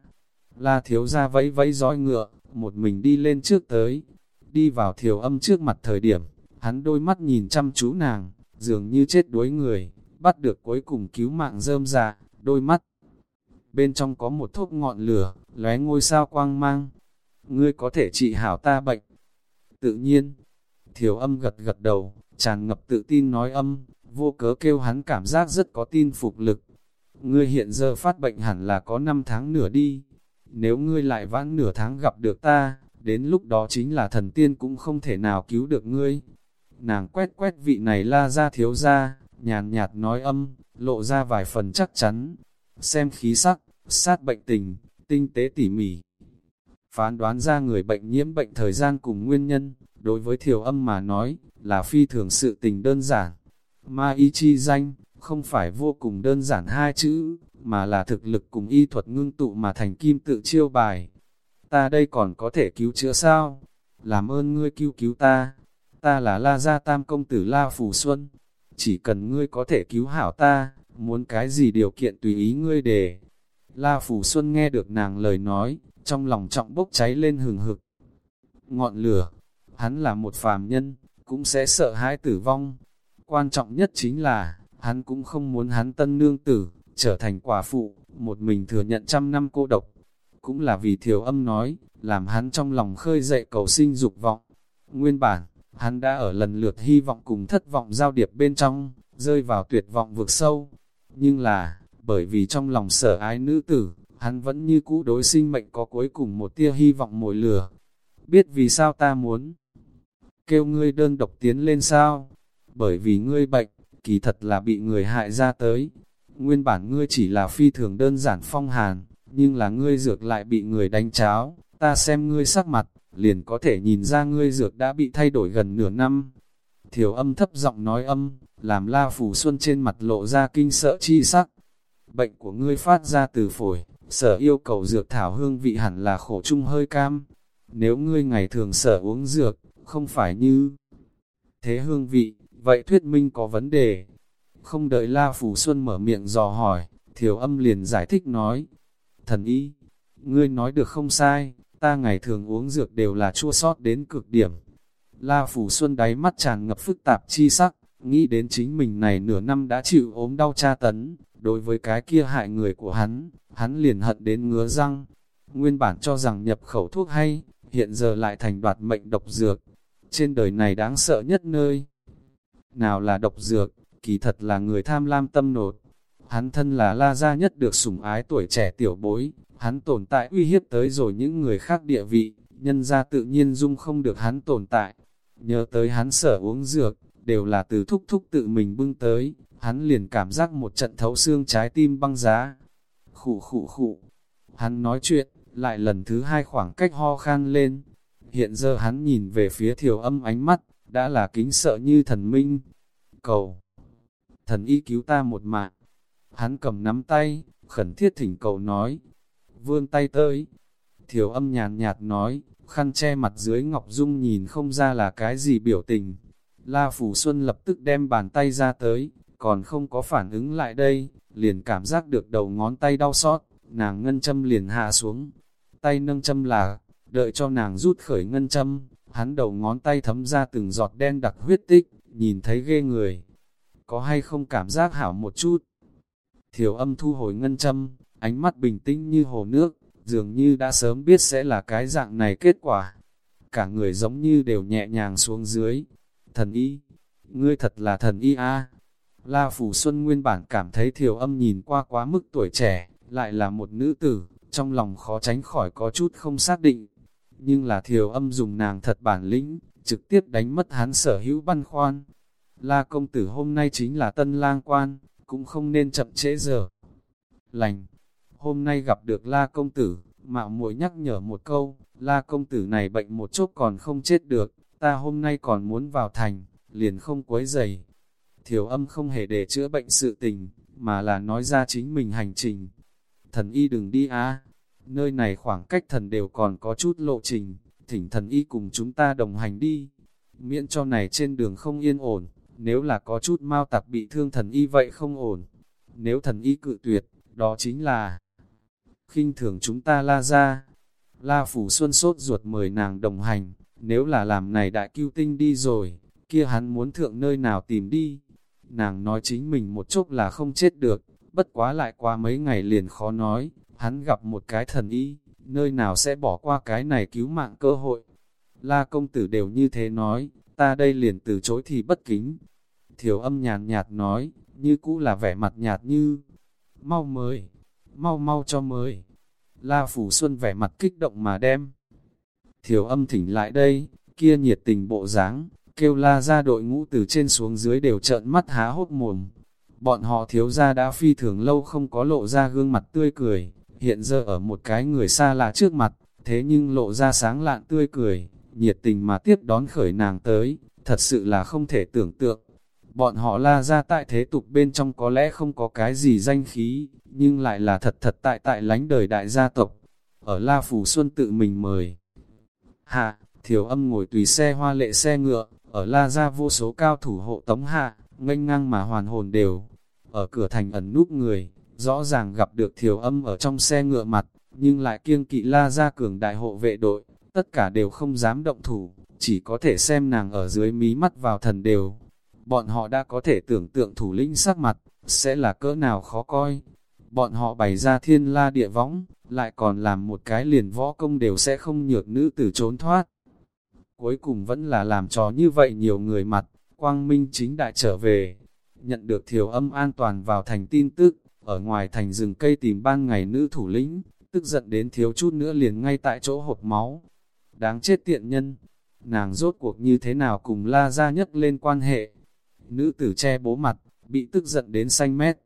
[SPEAKER 1] la thiếu ra vẫy vẫy dõi ngựa, một mình đi lên trước tới, đi vào thiểu âm trước mặt thời điểm, hắn đôi mắt nhìn chăm chú nàng, dường như chết đuối người, bắt được cuối cùng cứu mạng rơm ra, đôi mắt. Bên trong có một thốc ngọn lửa, lóe ngôi sao quang mang. Ngươi có thể trị hảo ta bệnh. Tự nhiên, thiểu âm gật gật đầu, tràn ngập tự tin nói âm, vô cớ kêu hắn cảm giác rất có tin phục lực. Ngươi hiện giờ phát bệnh hẳn là có 5 tháng nửa đi. Nếu ngươi lại vãn nửa tháng gặp được ta, đến lúc đó chính là thần tiên cũng không thể nào cứu được ngươi. Nàng quét quét vị này la ra thiếu ra, nhàn nhạt nói âm, lộ ra vài phần chắc chắn. Xem khí sắc, sát bệnh tình, tinh tế tỉ mỉ. Phán đoán ra người bệnh nhiễm bệnh thời gian cùng nguyên nhân, đối với thiểu âm mà nói, là phi thường sự tình đơn giản. Ma y chi danh, không phải vô cùng đơn giản hai chữ, mà là thực lực cùng y thuật ngưng tụ mà thành kim tự chiêu bài. Ta đây còn có thể cứu chữa sao? Làm ơn ngươi cứu cứu ta. Ta là La Gia Tam Công Tử La Phủ Xuân. Chỉ cần ngươi có thể cứu hảo ta, muốn cái gì điều kiện tùy ý ngươi đề. La Phủ Xuân nghe được nàng lời nói, trong lòng trọng bốc cháy lên hừng hực. Ngọn lửa, hắn là một phàm nhân, cũng sẽ sợ hãi tử vong. Quan trọng nhất chính là, hắn cũng không muốn hắn tân nương tử, trở thành quả phụ, một mình thừa nhận trăm năm cô độc. Cũng là vì thiểu âm nói, làm hắn trong lòng khơi dậy cầu sinh dục vọng. Nguyên bản, hắn đã ở lần lượt hy vọng cùng thất vọng giao điệp bên trong, rơi vào tuyệt vọng vực sâu. Nhưng là, bởi vì trong lòng sở ái nữ tử, hắn vẫn như cũ đối sinh mệnh có cuối cùng một tia hy vọng mồi lửa. Biết vì sao ta muốn kêu ngươi đơn độc tiến lên sao? Bởi vì ngươi bệnh, kỳ thật là bị người hại ra tới. Nguyên bản ngươi chỉ là phi thường đơn giản phong hàn, nhưng là ngươi dược lại bị người đánh cháo. Ta xem ngươi sắc mặt, liền có thể nhìn ra ngươi dược đã bị thay đổi gần nửa năm. Thiểu âm thấp giọng nói âm, làm la phủ xuân trên mặt lộ ra kinh sợ chi sắc. Bệnh của ngươi phát ra từ phổi, sở yêu cầu dược thảo hương vị hẳn là khổ chung hơi cam. Nếu ngươi ngày thường sở uống dược, không phải như thế hương vị, vậy thuyết minh có vấn đề. Không đợi La Phủ Xuân mở miệng dò hỏi, thiểu âm liền giải thích nói. Thần y, ngươi nói được không sai, ta ngày thường uống dược đều là chua sót đến cực điểm. La Phủ Xuân đáy mắt tràn ngập phức tạp chi sắc, nghĩ đến chính mình này nửa năm đã chịu ốm đau tra tấn, đối với cái kia hại người của hắn, hắn liền hận đến ngứa răng. Nguyên bản cho rằng nhập khẩu thuốc hay, hiện giờ lại thành đoạt mệnh độc dược, trên đời này đáng sợ nhất nơi. Nào là độc dược, kỳ thật là người tham lam tâm nột. Hắn thân là la gia nhất được sủng ái tuổi trẻ tiểu bối, hắn tồn tại uy hiếp tới rồi những người khác địa vị, nhân ra tự nhiên dung không được hắn tồn tại. Nhớ tới hắn sở uống dược, đều là từ thúc thúc tự mình bưng tới, hắn liền cảm giác một trận thấu xương trái tim băng giá. Khụ khụ khụ, hắn nói chuyện, lại lần thứ hai khoảng cách ho khan lên, Hiện giờ hắn nhìn về phía thiểu âm ánh mắt, đã là kính sợ như thần minh. Cầu, thần y cứu ta một mạng. Hắn cầm nắm tay, khẩn thiết thỉnh cầu nói. Vươn tay tới. Thiểu âm nhàn nhạt nói, khăn che mặt dưới ngọc dung nhìn không ra là cái gì biểu tình. La Phủ Xuân lập tức đem bàn tay ra tới, còn không có phản ứng lại đây, liền cảm giác được đầu ngón tay đau xót, nàng ngân châm liền hạ xuống. Tay nâng châm là, đợi cho nàng rút khởi ngân châm, hắn đầu ngón tay thấm ra từng giọt đen đặc huyết tích, nhìn thấy ghê người. Có hay không cảm giác hảo một chút? Thiểu âm thu hồi ngân châm, ánh mắt bình tĩnh như hồ nước, dường như đã sớm biết sẽ là cái dạng này kết quả. Cả người giống như đều nhẹ nhàng xuống dưới. Thần y, ngươi thật là thần y a. La Phủ Xuân nguyên bản cảm thấy thiểu âm nhìn qua quá mức tuổi trẻ, lại là một nữ tử, trong lòng khó tránh khỏi có chút không xác định. Nhưng là thiểu âm dùng nàng thật bản lĩnh, trực tiếp đánh mất hắn sở hữu băn khoan. La công tử hôm nay chính là tân lang quan, cũng không nên chậm trễ giờ. Lành, hôm nay gặp được La công tử, mạo muội nhắc nhở một câu, La công tử này bệnh một chút còn không chết được, ta hôm nay còn muốn vào thành, liền không quấy giày. Thiểu âm không hề để chữa bệnh sự tình, mà là nói ra chính mình hành trình. Thần y đừng đi á, nơi này khoảng cách thần đều còn có chút lộ trình, thỉnh thần y cùng chúng ta đồng hành đi. Miễn cho này trên đường không yên ổn, nếu là có chút mau tặc bị thương thần y vậy không ổn. Nếu thần y cự tuyệt, đó chính là khinh thường chúng ta la ra. La Phủ Xuân sốt ruột mời nàng đồng hành, nếu là làm này đại cứu tinh đi rồi, kia hắn muốn thượng nơi nào tìm đi. Nàng nói chính mình một chút là không chết được, bất quá lại qua mấy ngày liền khó nói, hắn gặp một cái thần y, nơi nào sẽ bỏ qua cái này cứu mạng cơ hội. La công tử đều như thế nói, ta đây liền từ chối thì bất kính. Thiểu âm nhàn nhạt nói, như cũ là vẻ mặt nhạt như, mau mời, mau mau cho mời. La Phủ Xuân vẻ mặt kích động mà đem. Thiểu âm thỉnh lại đây, kia nhiệt tình bộ dáng kêu la ra đội ngũ từ trên xuống dưới đều trợn mắt há hốt mồm. Bọn họ thiếu ra đã phi thường lâu không có lộ ra gương mặt tươi cười, hiện giờ ở một cái người xa lạ trước mặt, thế nhưng lộ ra sáng lạn tươi cười, nhiệt tình mà tiếp đón khởi nàng tới, thật sự là không thể tưởng tượng. Bọn họ la ra tại thế tục bên trong có lẽ không có cái gì danh khí, nhưng lại là thật thật tại tại lánh đời đại gia tộc. Ở La Phủ Xuân tự mình mời. Hạ, thiểu âm ngồi tùy xe hoa lệ xe ngựa, ở La Gia vô số cao thủ hộ tống hạ, nganh ngang mà hoàn hồn đều. Ở cửa thành ẩn núp người, rõ ràng gặp được thiểu âm ở trong xe ngựa mặt, nhưng lại kiêng kỵ La Gia cường đại hộ vệ đội, tất cả đều không dám động thủ, chỉ có thể xem nàng ở dưới mí mắt vào thần đều. Bọn họ đã có thể tưởng tượng thủ lĩnh sắc mặt, sẽ là cỡ nào khó coi. Bọn họ bày ra thiên la địa võng, lại còn làm một cái liền võ công đều sẽ không nhược nữ tử trốn thoát. Cuối cùng vẫn là làm trò như vậy nhiều người mặt, quang minh chính đại trở về. Nhận được thiểu âm an toàn vào thành tin tức, ở ngoài thành rừng cây tìm ban ngày nữ thủ lĩnh, tức giận đến thiếu chút nữa liền ngay tại chỗ hộp máu. Đáng chết tiện nhân, nàng rốt cuộc như thế nào cùng la ra nhất lên quan hệ. Nữ tử che bố mặt, bị tức giận đến xanh mét,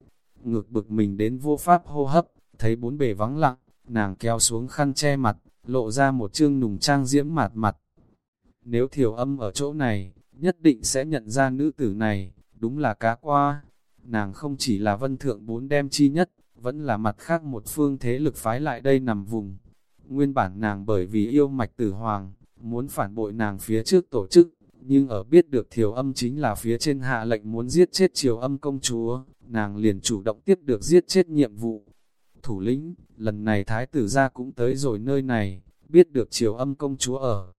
[SPEAKER 1] ngược bực mình đến vô pháp hô hấp, thấy bốn bề vắng lặng, nàng kéo xuống khăn che mặt, lộ ra một chương nùng trang diễm mạt mặt. Nếu thiểu âm ở chỗ này, nhất định sẽ nhận ra nữ tử này, đúng là cá qua. Nàng không chỉ là vân thượng bốn đem chi nhất, vẫn là mặt khác một phương thế lực phái lại đây nằm vùng. Nguyên bản nàng bởi vì yêu mạch tử hoàng, muốn phản bội nàng phía trước tổ chức, nhưng ở biết được thiểu âm chính là phía trên hạ lệnh muốn giết chết triều âm công chúa, nàng liền chủ động tiếp được giết chết nhiệm vụ. Thủ lĩnh, lần này thái tử gia cũng tới rồi nơi này, biết được triều âm công chúa ở.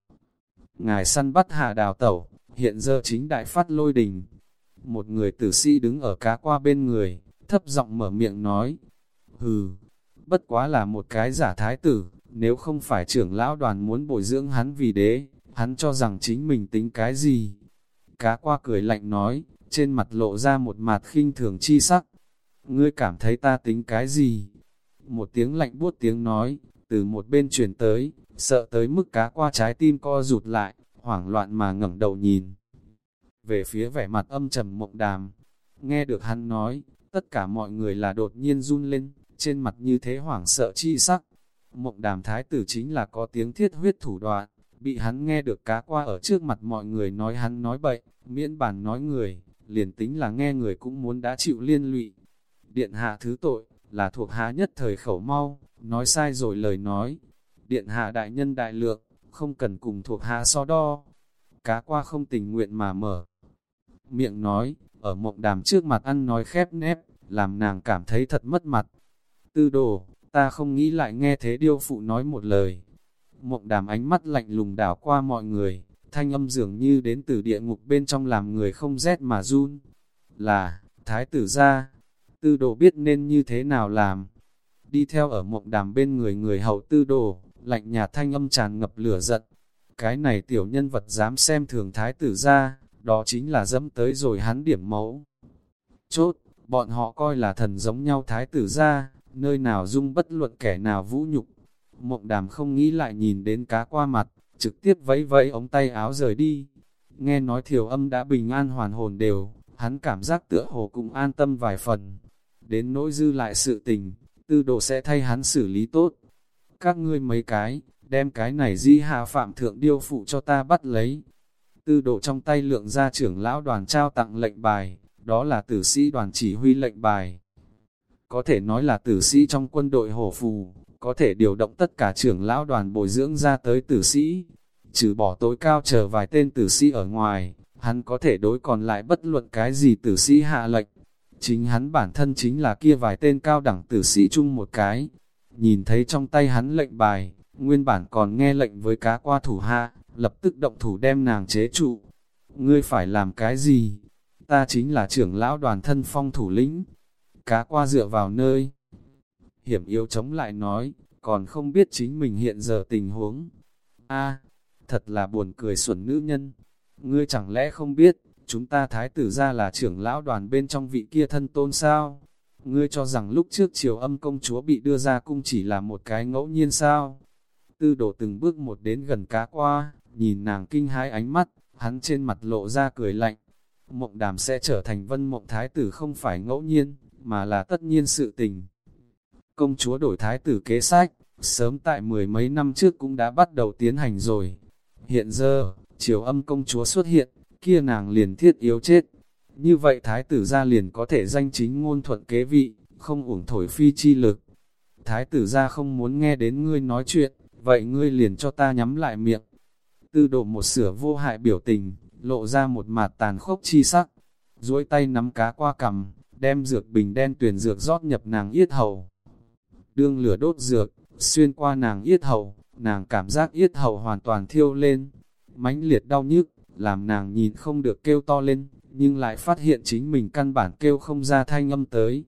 [SPEAKER 1] Ngài săn bắt hạ đào tẩu, hiện giờ chính đại phát lôi đình. Một người tử sĩ đứng ở cá qua bên người, thấp giọng mở miệng nói, hừ, bất quá là một cái giả thái tử, nếu không phải trưởng lão đoàn muốn bồi dưỡng hắn vì đế, hắn cho rằng chính mình tính cái gì. Cá qua cười lạnh nói, trên mặt lộ ra một mặt khinh thường chi sắc. Ngươi cảm thấy ta tính cái gì? Một tiếng lạnh buốt tiếng nói, từ một bên chuyển tới, sợ tới mức cá qua trái tim co rụt lại, hoảng loạn mà ngẩng đầu nhìn. Về phía vẻ mặt âm trầm mộng đàm, nghe được hắn nói, tất cả mọi người là đột nhiên run lên, trên mặt như thế hoảng sợ chi sắc. Mộng đàm thái tử chính là có tiếng thiết huyết thủ đoạn, bị hắn nghe được cá qua ở trước mặt mọi người nói hắn nói bậy, miễn bản nói người, liền tính là nghe người cũng muốn đã chịu liên lụy. Điện hạ thứ tội, là thuộc hạ nhất thời khẩu mau, nói sai rồi lời nói. Điện hạ đại nhân đại lượng, không cần cùng thuộc hạ so đo. Cá qua không tình nguyện mà mở. Miệng nói, ở mộng đàm trước mặt ăn nói khép nép, làm nàng cảm thấy thật mất mặt. Tư đồ, ta không nghĩ lại nghe thế điêu phụ nói một lời. Mộng đàm ánh mắt lạnh lùng đảo qua mọi người, thanh âm dường như đến từ địa ngục bên trong làm người không rét mà run. Là, thái tử ra, tư đồ biết nên như thế nào làm. Đi theo ở mộng đàm bên người người hậu tư đồ, lạnh nhà thanh âm tràn ngập lửa giận. Cái này tiểu nhân vật dám xem thường thái tử ra, đó chính là dẫm tới rồi hắn điểm mẫu. Chốt, bọn họ coi là thần giống nhau thái tử ra, nơi nào dung bất luận kẻ nào vũ nhục. Mộng đàm không nghĩ lại nhìn đến cá qua mặt, trực tiếp vẫy vẫy ống tay áo rời đi. Nghe nói thiểu âm đã bình an hoàn hồn đều, hắn cảm giác tựa hồ cũng an tâm vài phần. Đến nỗi dư lại sự tình, tư đồ sẽ thay hắn xử lý tốt. Các ngươi mấy cái, đem cái này di hạ phạm thượng điêu phụ cho ta bắt lấy. Tư đồ trong tay lượng ra trưởng lão đoàn trao tặng lệnh bài, đó là tử sĩ đoàn chỉ huy lệnh bài. Có thể nói là tử sĩ trong quân đội hổ phù, có thể điều động tất cả trưởng lão đoàn bồi dưỡng ra tới tử sĩ. Trừ bỏ tối cao chờ vài tên tử sĩ ở ngoài, hắn có thể đối còn lại bất luận cái gì tử sĩ hạ lệnh. Chính hắn bản thân chính là kia vài tên cao đẳng tử sĩ chung một cái. Nhìn thấy trong tay hắn lệnh bài, nguyên bản còn nghe lệnh với cá qua thủ hạ, lập tức động thủ đem nàng chế trụ. Ngươi phải làm cái gì? Ta chính là trưởng lão đoàn thân phong thủ lĩnh. Cá qua dựa vào nơi. Hiểm yếu chống lại nói, còn không biết chính mình hiện giờ tình huống. a thật là buồn cười xuẩn nữ nhân. Ngươi chẳng lẽ không biết, chúng ta thái tử ra là trưởng lão đoàn bên trong vị kia thân tôn sao? Ngươi cho rằng lúc trước triều âm công chúa bị đưa ra cung chỉ là một cái ngẫu nhiên sao? Tư đổ từng bước một đến gần cá qua, nhìn nàng kinh hãi ánh mắt, hắn trên mặt lộ ra cười lạnh. Mộng đàm sẽ trở thành vân mộng thái tử không phải ngẫu nhiên, mà là tất nhiên sự tình. Công chúa đổi thái tử kế sách, sớm tại mười mấy năm trước cũng đã bắt đầu tiến hành rồi. Hiện giờ, triều âm công chúa xuất hiện, kia nàng liền thiết yếu chết. Như vậy thái tử gia liền có thể danh chính ngôn thuận kế vị, không uổng thổi phi chi lực. Thái tử gia không muốn nghe đến ngươi nói chuyện, vậy ngươi liền cho ta nhắm lại miệng. Tư độ một sửa vô hại biểu tình, lộ ra một mặt tàn khốc chi sắc, duỗi tay nắm cá qua cầm, đem dược bình đen tuyền dược rót nhập nàng yết hầu. Đương lửa đốt dược, xuyên qua nàng yết hầu, nàng cảm giác yết hầu hoàn toàn thiêu lên, mãnh liệt đau nhức, làm nàng nhìn không được kêu to lên, nhưng lại phát hiện chính mình căn bản kêu không ra thanh âm tới.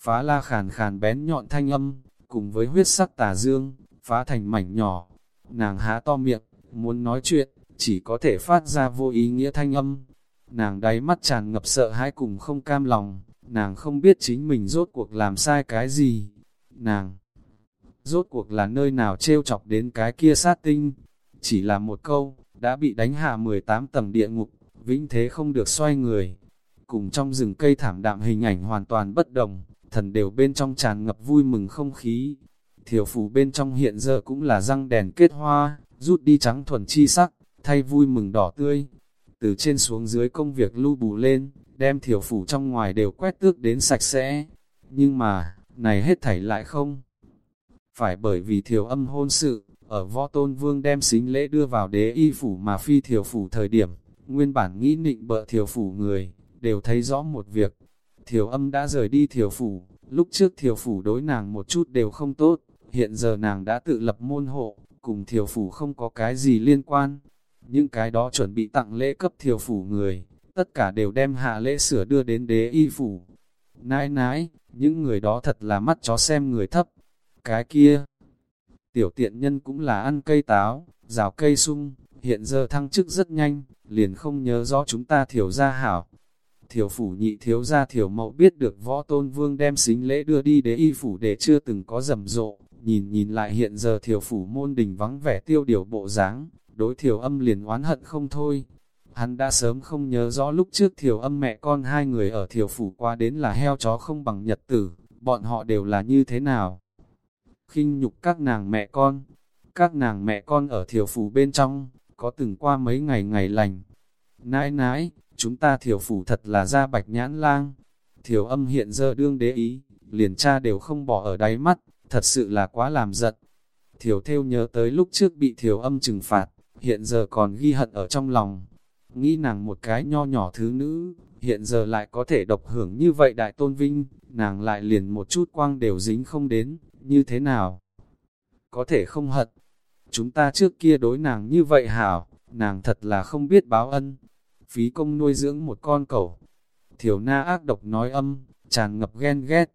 [SPEAKER 1] Phá la khàn khàn bén nhọn thanh âm, cùng với huyết sắc tà dương, phá thành mảnh nhỏ. Nàng há to miệng, muốn nói chuyện, chỉ có thể phát ra vô ý nghĩa thanh âm. Nàng đáy mắt tràn ngập sợ hãi cùng không cam lòng, nàng không biết chính mình rốt cuộc làm sai cái gì. Nàng, rốt cuộc là nơi nào trêu chọc đến cái kia sát tinh. Chỉ là một câu, đã bị đánh hạ 18 tầng địa ngục, vĩnh thế không được xoay người. Cùng trong rừng cây thảm đạm hình ảnh hoàn toàn bất đồng, thần đều bên trong tràn ngập vui mừng không khí. Thiểu phủ bên trong hiện giờ cũng là răng đèn kết hoa, rút đi trắng thuần chi sắc, thay vui mừng đỏ tươi. Từ trên xuống dưới công việc lưu bù lên, đem thiểu phủ trong ngoài đều quét tước đến sạch sẽ. Nhưng mà, này hết thảy lại không. Phải bởi vì thiểu âm hôn sự, ở võ tôn vương đem xính lễ đưa vào đế y phủ mà phi thiểu phủ thời điểm, nguyên bản nghĩ nịnh bợ thiểu phủ người, đều thấy rõ một việc. Thiểu âm đã rời đi thiểu phủ, lúc trước thiểu phủ đối nàng một chút đều không tốt, hiện giờ nàng đã tự lập môn hộ, cùng thiểu phủ không có cái gì liên quan. Những cái đó chuẩn bị tặng lễ cấp thiểu phủ người, tất cả đều đem hạ lễ sửa đưa đến đế y phủ. Nãi nãi, những người đó thật là mắt chó xem người thấp. Cái kia, tiểu tiện nhân cũng là ăn cây táo, rào cây sung, hiện giờ thăng chức rất nhanh, liền không nhớ rõ chúng ta thiểu gia hảo. Thiểu phủ nhị thiếu gia thiểu mậu biết được võ tôn vương đem xính lễ đưa đi đế y phủ để chưa từng có rầm rộ, nhìn nhìn lại hiện giờ thiểu phủ môn đình vắng vẻ tiêu điều bộ dáng đối thiểu âm liền oán hận không thôi. Hắn đã sớm không nhớ rõ lúc trước thiểu âm mẹ con hai người ở thiểu phủ qua đến là heo chó không bằng nhật tử, bọn họ đều là như thế nào khinh nhục các nàng mẹ con, các nàng mẹ con ở thiểu phủ bên trong, có từng qua mấy ngày ngày lành. Nãi nãi, chúng ta thiểu phủ thật là ra bạch nhãn lang. Thiểu âm hiện giờ đương đế ý, liền cha đều không bỏ ở đáy mắt, thật sự là quá làm giận. Thiểu theo nhớ tới lúc trước bị thiểu âm trừng phạt, hiện giờ còn ghi hận ở trong lòng. Nghĩ nàng một cái nho nhỏ thứ nữ, hiện giờ lại có thể độc hưởng như vậy đại tôn vinh, nàng lại liền một chút quang đều dính không đến, như thế nào? Có thể không hận. Chúng ta trước kia đối nàng như vậy hảo, nàng thật là không biết báo ân, phí công nuôi dưỡng một con cẩu. Thiểu na ác độc nói âm, tràn ngập ghen ghét,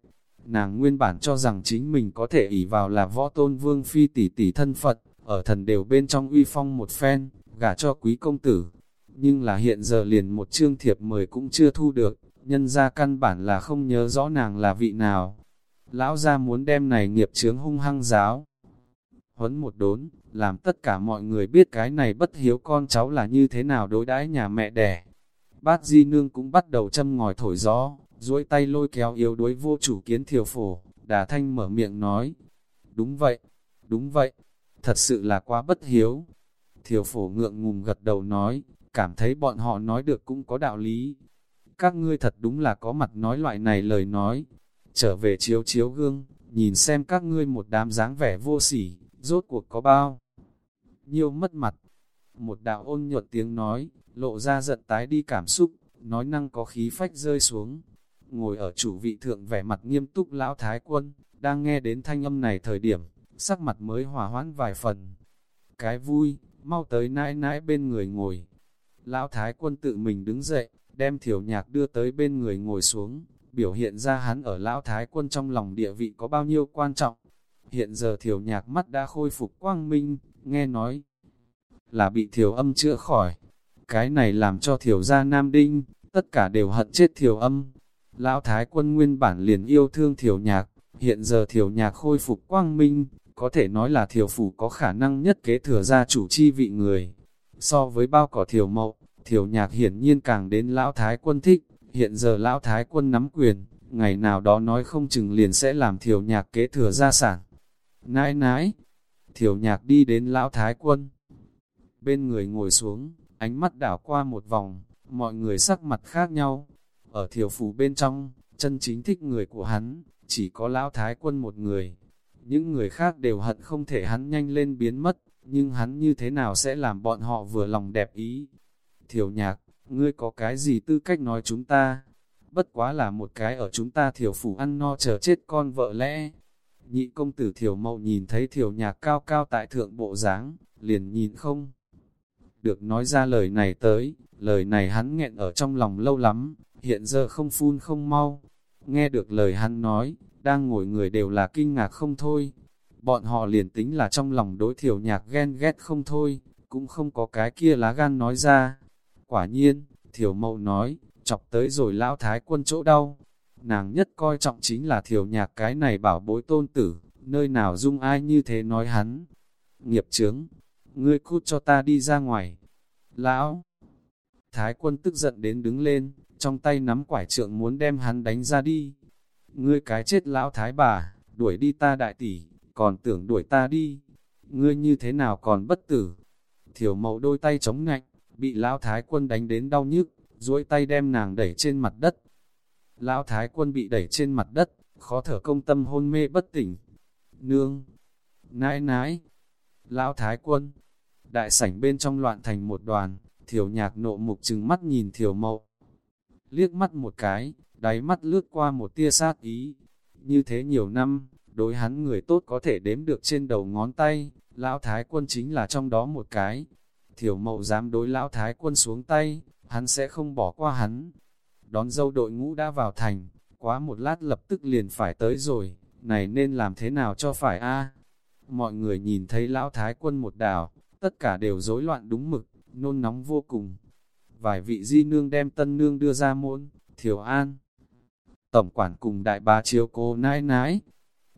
[SPEAKER 1] nàng nguyên bản cho rằng chính mình có thể ỷ vào là võ tôn vương phi tỷ tỷ thân Phật, ở thần đều bên trong uy phong một phen, gả cho quý công tử. Nhưng là hiện giờ liền một chương thiệp mời cũng chưa thu được, nhân ra căn bản là không nhớ rõ nàng là vị nào. Lão gia muốn đem này nghiệp chướng hung hăng giáo. Huấn một đốn, làm tất cả mọi người biết cái này bất hiếu con cháu là như thế nào đối đãi nhà mẹ đẻ. Bát Di Nương cũng bắt đầu châm ngòi thổi gió, duỗi tay lôi kéo yếu đuối vô chủ kiến thiều phổ, đà thanh mở miệng nói. Đúng vậy, đúng vậy, thật sự là quá bất hiếu. Thiều phổ ngượng ngùng gật đầu nói, cảm thấy bọn họ nói được cũng có đạo lý. Các ngươi thật đúng là có mặt nói loại này lời nói. Trở về chiếu chiếu gương, nhìn xem các ngươi một đám dáng vẻ vô sỉ, rốt cuộc có bao. Nhiêu mất mặt. Một đạo ôn nhuận tiếng nói, lộ ra giận tái đi cảm xúc, nói năng có khí phách rơi xuống. Ngồi ở chủ vị thượng vẻ mặt nghiêm túc lão thái quân, đang nghe đến thanh âm này thời điểm, sắc mặt mới hòa hoãn vài phần. Cái vui, mau tới nãi nãi bên người ngồi. Lão thái quân tự mình đứng dậy, đem thiểu nhạc đưa tới bên người ngồi xuống, biểu hiện ra hắn ở lão thái quân trong lòng địa vị có bao nhiêu quan trọng. Hiện giờ thiểu nhạc mắt đã khôi phục quang minh, nghe nói là bị thiểu âm chữa khỏi. Cái này làm cho thiểu gia nam đinh, tất cả đều hận chết thiểu âm. Lão thái quân nguyên bản liền yêu thương thiểu nhạc, hiện giờ thiểu nhạc khôi phục quang minh, có thể nói là thiểu phủ có khả năng nhất kế thừa gia chủ chi vị người. So với bao cỏ thiểu mậu, thiểu nhạc hiển nhiên càng đến lão thái quân thích, hiện giờ lão thái quân nắm quyền, ngày nào đó nói không chừng liền sẽ làm thiểu nhạc kế thừa gia sản. Nãi nãi, thiểu nhạc đi đến lão thái quân. Bên người ngồi xuống, ánh mắt đảo qua một vòng, mọi người sắc mặt khác nhau. Ở thiểu phủ bên trong, chân chính thích người của hắn, chỉ có lão thái quân một người. Những người khác đều hận không thể hắn nhanh lên biến mất, nhưng hắn như thế nào sẽ làm bọn họ vừa lòng đẹp ý. Thiểu nhạc, ngươi có cái gì tư cách nói chúng ta? Bất quá là một cái ở chúng ta thiểu phủ ăn no chờ chết con vợ lẽ. Nhị công tử thiểu mậu nhìn thấy thiểu nhạc cao cao tại thượng bộ dáng liền nhìn không. Được nói ra lời này tới, lời này hắn nghẹn ở trong lòng lâu lắm, hiện giờ không phun không mau. Nghe được lời hắn nói, đang ngồi người đều là kinh ngạc không thôi. Bọn họ liền tính là trong lòng đối thiểu nhạc ghen ghét không thôi, cũng không có cái kia lá gan nói ra. Quả nhiên, thiểu mậu nói, chọc tới rồi lão thái quân chỗ đau. Nàng nhất coi trọng chính là thiểu nhạc cái này bảo bối tôn tử, nơi nào dung ai như thế nói hắn. Nghiệp chướng, ngươi cút cho ta đi ra ngoài. Lão, thái quân tức giận đến đứng lên, trong tay nắm quải trượng muốn đem hắn đánh ra đi. Ngươi cái chết lão thái bà, đuổi đi ta đại tỷ, còn tưởng đuổi ta đi. Ngươi như thế nào còn bất tử? Thiểu mậu đôi tay chống ngạnh, bị lão thái quân đánh đến đau nhức, duỗi tay đem nàng đẩy trên mặt đất. Lão thái quân bị đẩy trên mặt đất, khó thở công tâm hôn mê bất tỉnh. Nương! Nãi nãi! Lão thái quân! Đại sảnh bên trong loạn thành một đoàn, thiểu nhạc nộ mục trừng mắt nhìn thiểu mậu. Liếc mắt một cái, đáy mắt lướt qua một tia sát ý. Như thế nhiều năm, đối hắn người tốt có thể đếm được trên đầu ngón tay, lão thái quân chính là trong đó một cái. Thiểu mậu dám đối lão thái quân xuống tay, hắn sẽ không bỏ qua hắn. Đón dâu đội ngũ đã vào thành, quá một lát lập tức liền phải tới rồi, này nên làm thế nào cho phải a Mọi người nhìn thấy lão thái quân một đảo, tất cả đều rối loạn đúng mực, nôn nóng vô cùng. Vài vị di nương đem tân nương đưa ra môn, thiểu an. Tổng quản cùng đại bá chiếu cô nãi nãi.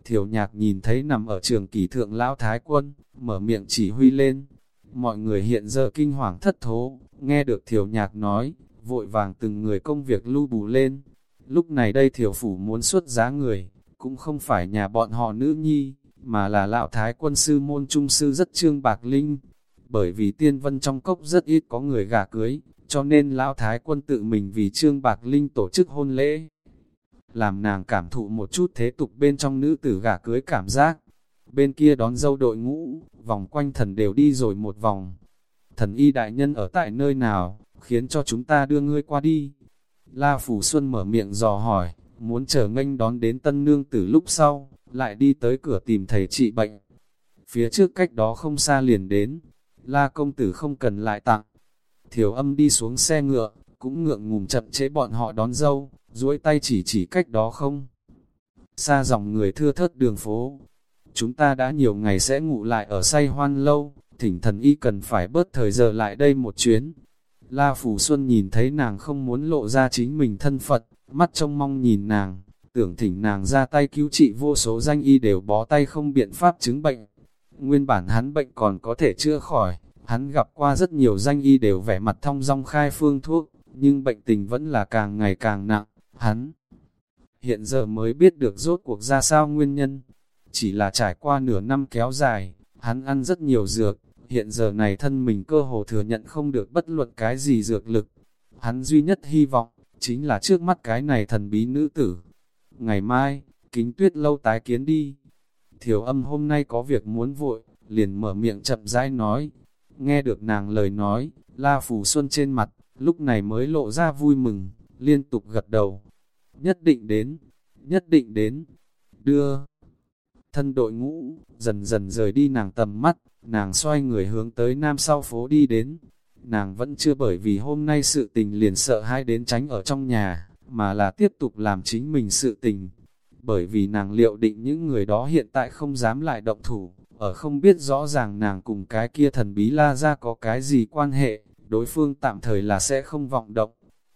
[SPEAKER 1] Thiểu nhạc nhìn thấy nằm ở trường kỳ thượng lão thái quân, mở miệng chỉ huy lên. Mọi người hiện giờ kinh hoàng thất thố, nghe được thiểu nhạc nói, vội vàng từng người công việc lưu bù lên. Lúc này đây thiểu phủ muốn xuất giá người, cũng không phải nhà bọn họ nữ nhi, mà là lão thái quân sư môn trung sư rất trương bạc linh. Bởi vì tiên vân trong cốc rất ít có người gả cưới, cho nên lão thái quân tự mình vì trương bạc linh tổ chức hôn lễ. Làm nàng cảm thụ một chút thế tục bên trong nữ tử gả cưới cảm giác. Bên kia đón dâu đội ngũ, vòng quanh thần đều đi rồi một vòng. Thần y đại nhân ở tại nơi nào, khiến cho chúng ta đưa ngươi qua đi. La Phủ Xuân mở miệng dò hỏi, muốn chờ nghênh đón đến tân nương từ lúc sau, lại đi tới cửa tìm thầy trị bệnh. Phía trước cách đó không xa liền đến, la công tử không cần lại tặng. Thiểu âm đi xuống xe ngựa, cũng ngượng ngùng chậm chế bọn họ đón dâu, duỗi tay chỉ chỉ cách đó không. Xa dòng người thưa thớt đường phố, chúng ta đã nhiều ngày sẽ ngủ lại ở say hoan lâu, thỉnh thần y cần phải bớt thời giờ lại đây một chuyến. La Phủ Xuân nhìn thấy nàng không muốn lộ ra chính mình thân Phật, mắt trông mong nhìn nàng, tưởng thỉnh nàng ra tay cứu trị vô số danh y đều bó tay không biện pháp chứng bệnh. Nguyên bản hắn bệnh còn có thể chữa khỏi, hắn gặp qua rất nhiều danh y đều vẻ mặt thông dong khai phương thuốc, nhưng bệnh tình vẫn là càng ngày càng nặng, hắn hiện giờ mới biết được rốt cuộc ra sao nguyên nhân. Chỉ là trải qua nửa năm kéo dài, hắn ăn rất nhiều dược, hiện giờ này thân mình cơ hồ thừa nhận không được bất luận cái gì dược lực. Hắn duy nhất hy vọng, chính là trước mắt cái này thần bí nữ tử. Ngày mai, kính tuyết lâu tái kiến đi. Thiểu âm hôm nay có việc muốn vội, liền mở miệng chậm rãi nói. Nghe được nàng lời nói, la phù xuân trên mặt, lúc này mới lộ ra vui mừng, liên tục gật đầu. Nhất định đến, nhất định đến, đưa. Thân đội ngũ, dần dần rời đi nàng tầm mắt, nàng xoay người hướng tới nam sau phố đi đến. Nàng vẫn chưa bởi vì hôm nay sự tình liền sợ hai đến tránh ở trong nhà, mà là tiếp tục làm chính mình sự tình. Bởi vì nàng liệu định những người đó hiện tại không dám lại động thủ, ở không biết rõ ràng nàng cùng cái kia thần bí la ra có cái gì quan hệ, đối phương tạm thời là sẽ không vọng động.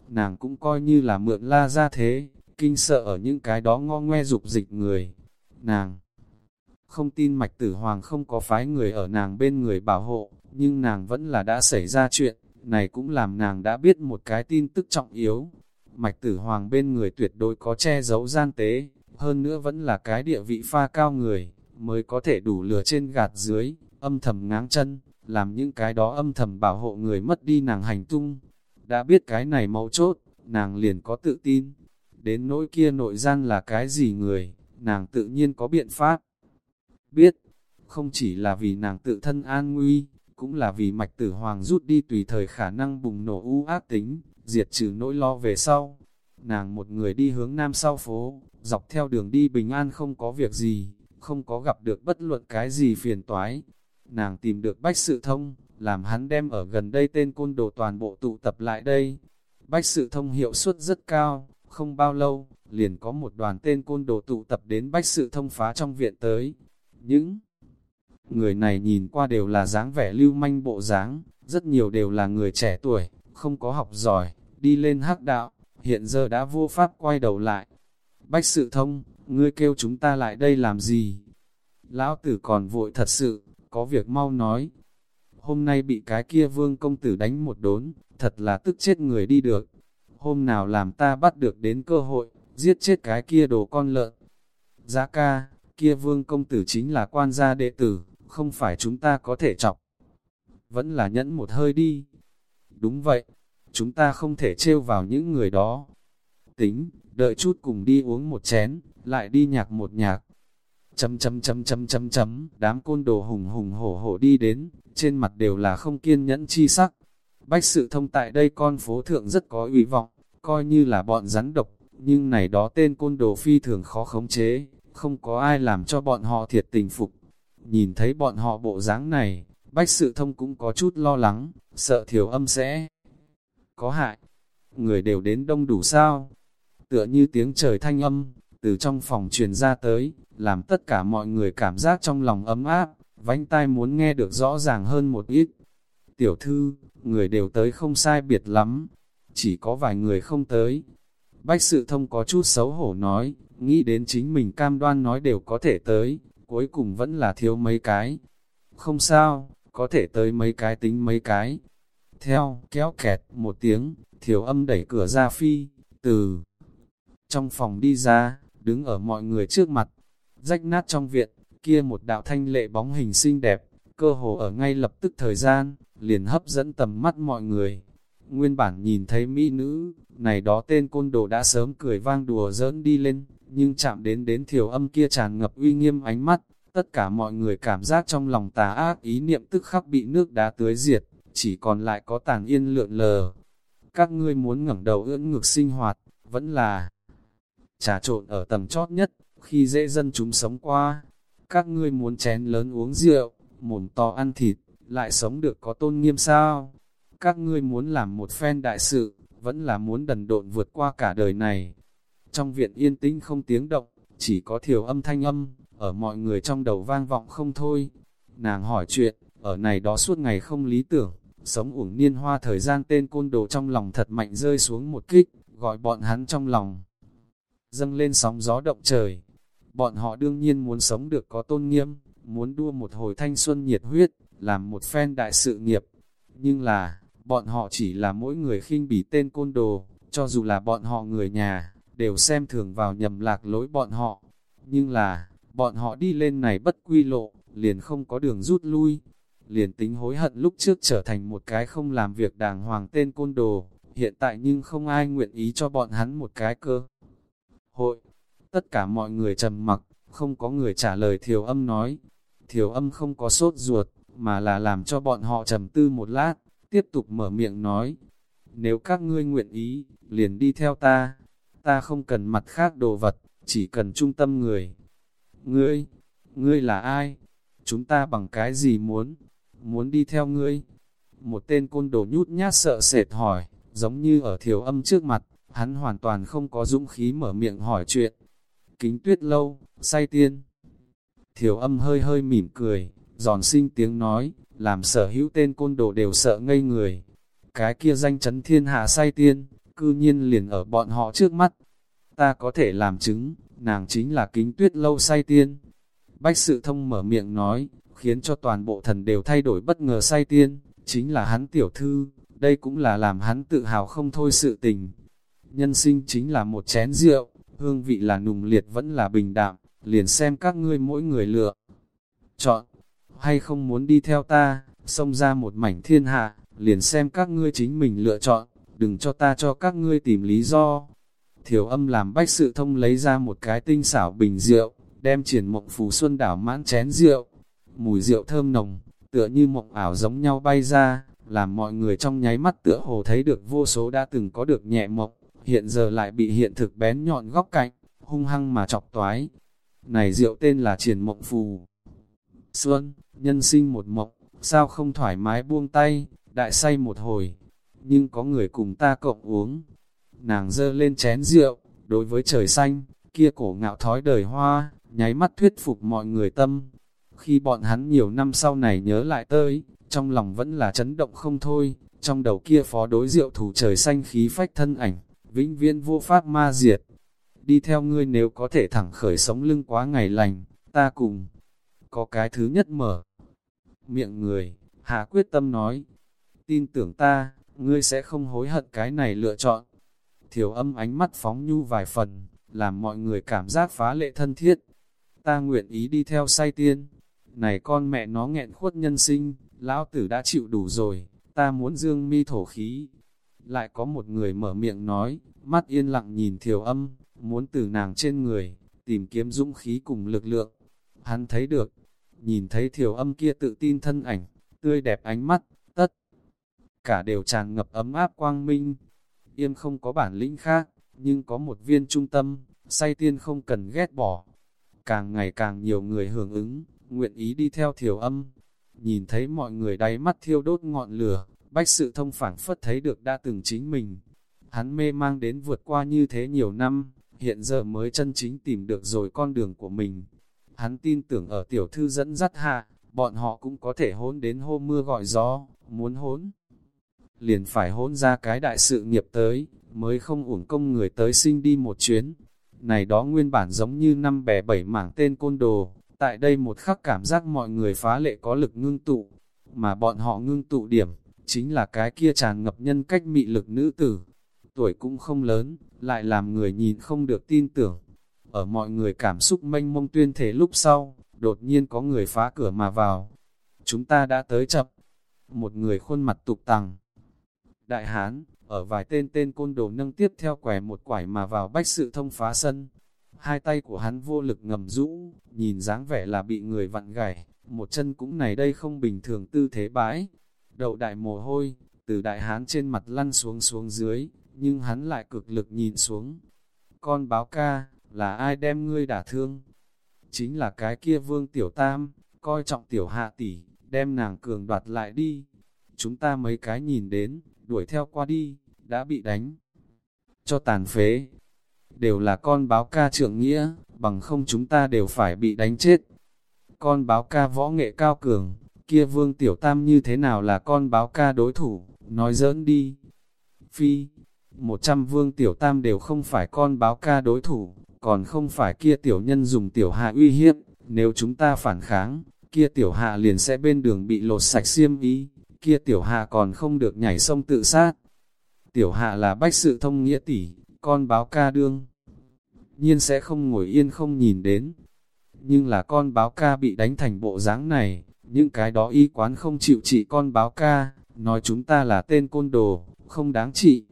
[SPEAKER 1] Nàng cũng coi như là mượn la ra thế, kinh sợ ở những cái đó ngo ngoe dục dịch người. Nàng không tin mạch tử hoàng không có phái người ở nàng bên người bảo hộ, nhưng nàng vẫn là đã xảy ra chuyện, này cũng làm nàng đã biết một cái tin tức trọng yếu. Mạch tử hoàng bên người tuyệt đối có che giấu gian tế, hơn nữa vẫn là cái địa vị pha cao người, mới có thể đủ lừa trên gạt dưới, âm thầm ngáng chân, làm những cái đó âm thầm bảo hộ người mất đi nàng hành tung. Đã biết cái này mấu chốt, nàng liền có tự tin. Đến nỗi kia nội gian là cái gì người, nàng tự nhiên có biện pháp biết, không chỉ là vì nàng tự thân an nguy, cũng là vì mạch tử hoàng rút đi tùy thời khả năng bùng nổ u ác tính, diệt trừ nỗi lo về sau. Nàng một người đi hướng nam sau phố, dọc theo đường đi bình an không có việc gì, không có gặp được bất luận cái gì phiền toái. Nàng tìm được bách sự thông, làm hắn đem ở gần đây tên côn đồ toàn bộ tụ tập lại đây. Bách sự thông hiệu suất rất cao, không bao lâu, liền có một đoàn tên côn đồ tụ tập đến bách sự thông phá trong viện tới, những người này nhìn qua đều là dáng vẻ lưu manh bộ dáng, rất nhiều đều là người trẻ tuổi, không có học giỏi, đi lên hắc đạo, hiện giờ đã vô pháp quay đầu lại. Bách sự thông, ngươi kêu chúng ta lại đây làm gì? Lão tử còn vội thật sự, có việc mau nói. Hôm nay bị cái kia vương công tử đánh một đốn, thật là tức chết người đi được. Hôm nào làm ta bắt được đến cơ hội, giết chết cái kia đồ con lợn. Giá ca, kia vương công tử chính là quan gia đệ tử, không phải chúng ta có thể chọc. Vẫn là nhẫn một hơi đi. Đúng vậy, chúng ta không thể trêu vào những người đó. Tính, đợi chút cùng đi uống một chén, lại đi nhạc một nhạc. Chấm chấm chấm chấm chấm chấm, đám côn đồ hùng hùng hổ hổ đi đến, trên mặt đều là không kiên nhẫn chi sắc. Bách sự thông tại đây con phố thượng rất có ủy vọng, coi như là bọn rắn độc, nhưng này đó tên côn đồ phi thường khó khống chế, không có ai làm cho bọn họ thiệt tình phục. Nhìn thấy bọn họ bộ dáng này, Bách Sự Thông cũng có chút lo lắng, sợ thiểu âm sẽ có hại. Người đều đến đông đủ sao? Tựa như tiếng trời thanh âm, từ trong phòng truyền ra tới, làm tất cả mọi người cảm giác trong lòng ấm áp, vánh tai muốn nghe được rõ ràng hơn một ít. Tiểu thư, người đều tới không sai biệt lắm, chỉ có vài người không tới. Bách sự thông có chút xấu hổ nói, nghĩ đến chính mình cam đoan nói đều có thể tới, cuối cùng vẫn là thiếu mấy cái. Không sao, có thể tới mấy cái tính mấy cái. Theo, kéo kẹt, một tiếng, thiếu âm đẩy cửa ra phi, từ trong phòng đi ra, đứng ở mọi người trước mặt, rách nát trong viện, kia một đạo thanh lệ bóng hình xinh đẹp, cơ hồ ở ngay lập tức thời gian, liền hấp dẫn tầm mắt mọi người. Nguyên bản nhìn thấy mỹ nữ, này đó tên côn đồ đã sớm cười vang đùa giỡn đi lên, nhưng chạm đến đến thiểu âm kia tràn ngập uy nghiêm ánh mắt, tất cả mọi người cảm giác trong lòng tà ác ý niệm tức khắc bị nước đá tưới diệt, chỉ còn lại có tàn yên lượn lờ. Các ngươi muốn ngẩng đầu ưỡn ngược sinh hoạt, vẫn là trà trộn ở tầng chót nhất, khi dễ dân chúng sống qua. Các ngươi muốn chén lớn uống rượu, mồm to ăn thịt, lại sống được có tôn nghiêm sao? Các ngươi muốn làm một phen đại sự, vẫn là muốn đần độn vượt qua cả đời này. Trong viện yên tĩnh không tiếng động, chỉ có thiểu âm thanh âm, ở mọi người trong đầu vang vọng không thôi. Nàng hỏi chuyện, ở này đó suốt ngày không lý tưởng, sống uổng niên hoa thời gian tên côn đồ trong lòng thật mạnh rơi xuống một kích, gọi bọn hắn trong lòng. Dâng lên sóng gió động trời. Bọn họ đương nhiên muốn sống được có tôn nghiêm, muốn đua một hồi thanh xuân nhiệt huyết, làm một phen đại sự nghiệp. Nhưng là, bọn họ chỉ là mỗi người khinh bỉ tên côn đồ, cho dù là bọn họ người nhà, đều xem thường vào nhầm lạc lối bọn họ. Nhưng là, bọn họ đi lên này bất quy lộ, liền không có đường rút lui. Liền tính hối hận lúc trước trở thành một cái không làm việc đàng hoàng tên côn đồ, hiện tại nhưng không ai nguyện ý cho bọn hắn một cái cơ. Hội, tất cả mọi người trầm mặc, không có người trả lời thiểu âm nói. Thiểu âm không có sốt ruột, mà là làm cho bọn họ trầm tư một lát, tiếp tục mở miệng nói. Nếu các ngươi nguyện ý, liền đi theo ta. Ta không cần mặt khác đồ vật, chỉ cần trung tâm người. Ngươi, ngươi là ai? Chúng ta bằng cái gì muốn? Muốn đi theo ngươi? Một tên côn đồ nhút nhát sợ sệt hỏi, giống như ở thiểu âm trước mặt, hắn hoàn toàn không có dũng khí mở miệng hỏi chuyện. Kính tuyết lâu, say tiên. Thiểu âm hơi hơi mỉm cười, giòn xinh tiếng nói, làm sở hữu tên côn đồ đều sợ ngây người. Cái kia danh chấn thiên hạ say tiên, cư nhiên liền ở bọn họ trước mắt. Ta có thể làm chứng, nàng chính là kính tuyết lâu say tiên. Bách sự thông mở miệng nói, khiến cho toàn bộ thần đều thay đổi bất ngờ say tiên, chính là hắn tiểu thư, đây cũng là làm hắn tự hào không thôi sự tình. Nhân sinh chính là một chén rượu, hương vị là nùng liệt vẫn là bình đạm, liền xem các ngươi mỗi người lựa. Chọn, hay không muốn đi theo ta, xông ra một mảnh thiên hạ, liền xem các ngươi chính mình lựa chọn, đừng cho ta cho các ngươi tìm lý do. Thiểu âm làm bách sự thông lấy ra một cái tinh xảo bình rượu, đem triển mộng phù xuân đảo mãn chén rượu. Mùi rượu thơm nồng, tựa như mộng ảo giống nhau bay ra, làm mọi người trong nháy mắt tựa hồ thấy được vô số đã từng có được nhẹ mộng, hiện giờ lại bị hiện thực bén nhọn góc cạnh, hung hăng mà chọc toái. Này rượu tên là triển mộng phù. Xuân, nhân sinh một mộng, sao không thoải mái buông tay, đại say một hồi, nhưng có người cùng ta cộng uống. Nàng dơ lên chén rượu, đối với trời xanh, kia cổ ngạo thói đời hoa, nháy mắt thuyết phục mọi người tâm. Khi bọn hắn nhiều năm sau này nhớ lại tới, trong lòng vẫn là chấn động không thôi, trong đầu kia phó đối rượu thủ trời xanh khí phách thân ảnh, vĩnh viễn vô pháp ma diệt. Đi theo ngươi nếu có thể thẳng khởi sống lưng quá ngày lành, ta cùng. Có cái thứ nhất mở. Miệng người, hạ quyết tâm nói, tin tưởng ta, ngươi sẽ không hối hận cái này lựa chọn. Thiểu âm ánh mắt phóng nhu vài phần, làm mọi người cảm giác phá lệ thân thiết. Ta nguyện ý đi theo say tiên. Này con mẹ nó nghẹn khuất nhân sinh, lão tử đã chịu đủ rồi, ta muốn dương mi thổ khí. Lại có một người mở miệng nói, mắt yên lặng nhìn thiểu âm, muốn từ nàng trên người, tìm kiếm dũng khí cùng lực lượng. Hắn thấy được, nhìn thấy thiểu âm kia tự tin thân ảnh, tươi đẹp ánh mắt. Cả đều tràn ngập ấm áp quang minh. Yên không có bản lĩnh khác, nhưng có một viên trung tâm, say tiên không cần ghét bỏ. Càng ngày càng nhiều người hưởng ứng, nguyện ý đi theo thiểu âm. Nhìn thấy mọi người đáy mắt thiêu đốt ngọn lửa, bách sự thông phảng phất thấy được đã từng chính mình. Hắn mê mang đến vượt qua như thế nhiều năm, hiện giờ mới chân chính tìm được rồi con đường của mình. Hắn tin tưởng ở tiểu thư dẫn dắt hạ, bọn họ cũng có thể hôn đến hô mưa gọi gió, muốn hốn. Liền phải hỗn ra cái đại sự nghiệp tới, mới không uổng công người tới sinh đi một chuyến. Này đó nguyên bản giống như năm bè bảy mảng tên côn đồ, tại đây một khắc cảm giác mọi người phá lệ có lực ngưng tụ, mà bọn họ ngưng tụ điểm, chính là cái kia tràn ngập nhân cách mị lực nữ tử. Tuổi cũng không lớn, lại làm người nhìn không được tin tưởng. Ở mọi người cảm xúc mênh mông tuyên thể lúc sau, đột nhiên có người phá cửa mà vào. Chúng ta đã tới chậm. Một người khuôn mặt tục tằng. Đại hán, ở vài tên tên côn đồ nâng tiếp theo quẻ một quải mà vào bách sự thông phá sân. Hai tay của hắn vô lực ngầm rũ, nhìn dáng vẻ là bị người vặn gảy, một chân cũng này đây không bình thường tư thế bãi. Đậu đại mồ hôi, từ đại hán trên mặt lăn xuống xuống dưới, nhưng hắn lại cực lực nhìn xuống. Con báo ca, là ai đem ngươi đả thương? Chính là cái kia vương tiểu tam, coi trọng tiểu hạ tỷ, đem nàng cường đoạt lại đi. Chúng ta mấy cái nhìn đến, đuổi theo qua đi, đã bị đánh. Cho tàn phế, đều là con báo ca trượng nghĩa, bằng không chúng ta đều phải bị đánh chết. Con báo ca võ nghệ cao cường, kia vương tiểu tam như thế nào là con báo ca đối thủ, nói giỡn đi. Phi, một trăm vương tiểu tam đều không phải con báo ca đối thủ, còn không phải kia tiểu nhân dùng tiểu hạ uy hiếp, nếu chúng ta phản kháng, kia tiểu hạ liền sẽ bên đường bị lột sạch xiêm ý, kia tiểu hạ còn không được nhảy sông tự sát. Tiểu hạ là bách sự thông nghĩa tỷ, con báo ca đương. Nhiên sẽ không ngồi yên không nhìn đến. Nhưng là con báo ca bị đánh thành bộ dáng này, những cái đó y quán không chịu trị con báo ca, nói chúng ta là tên côn đồ, không đáng trị.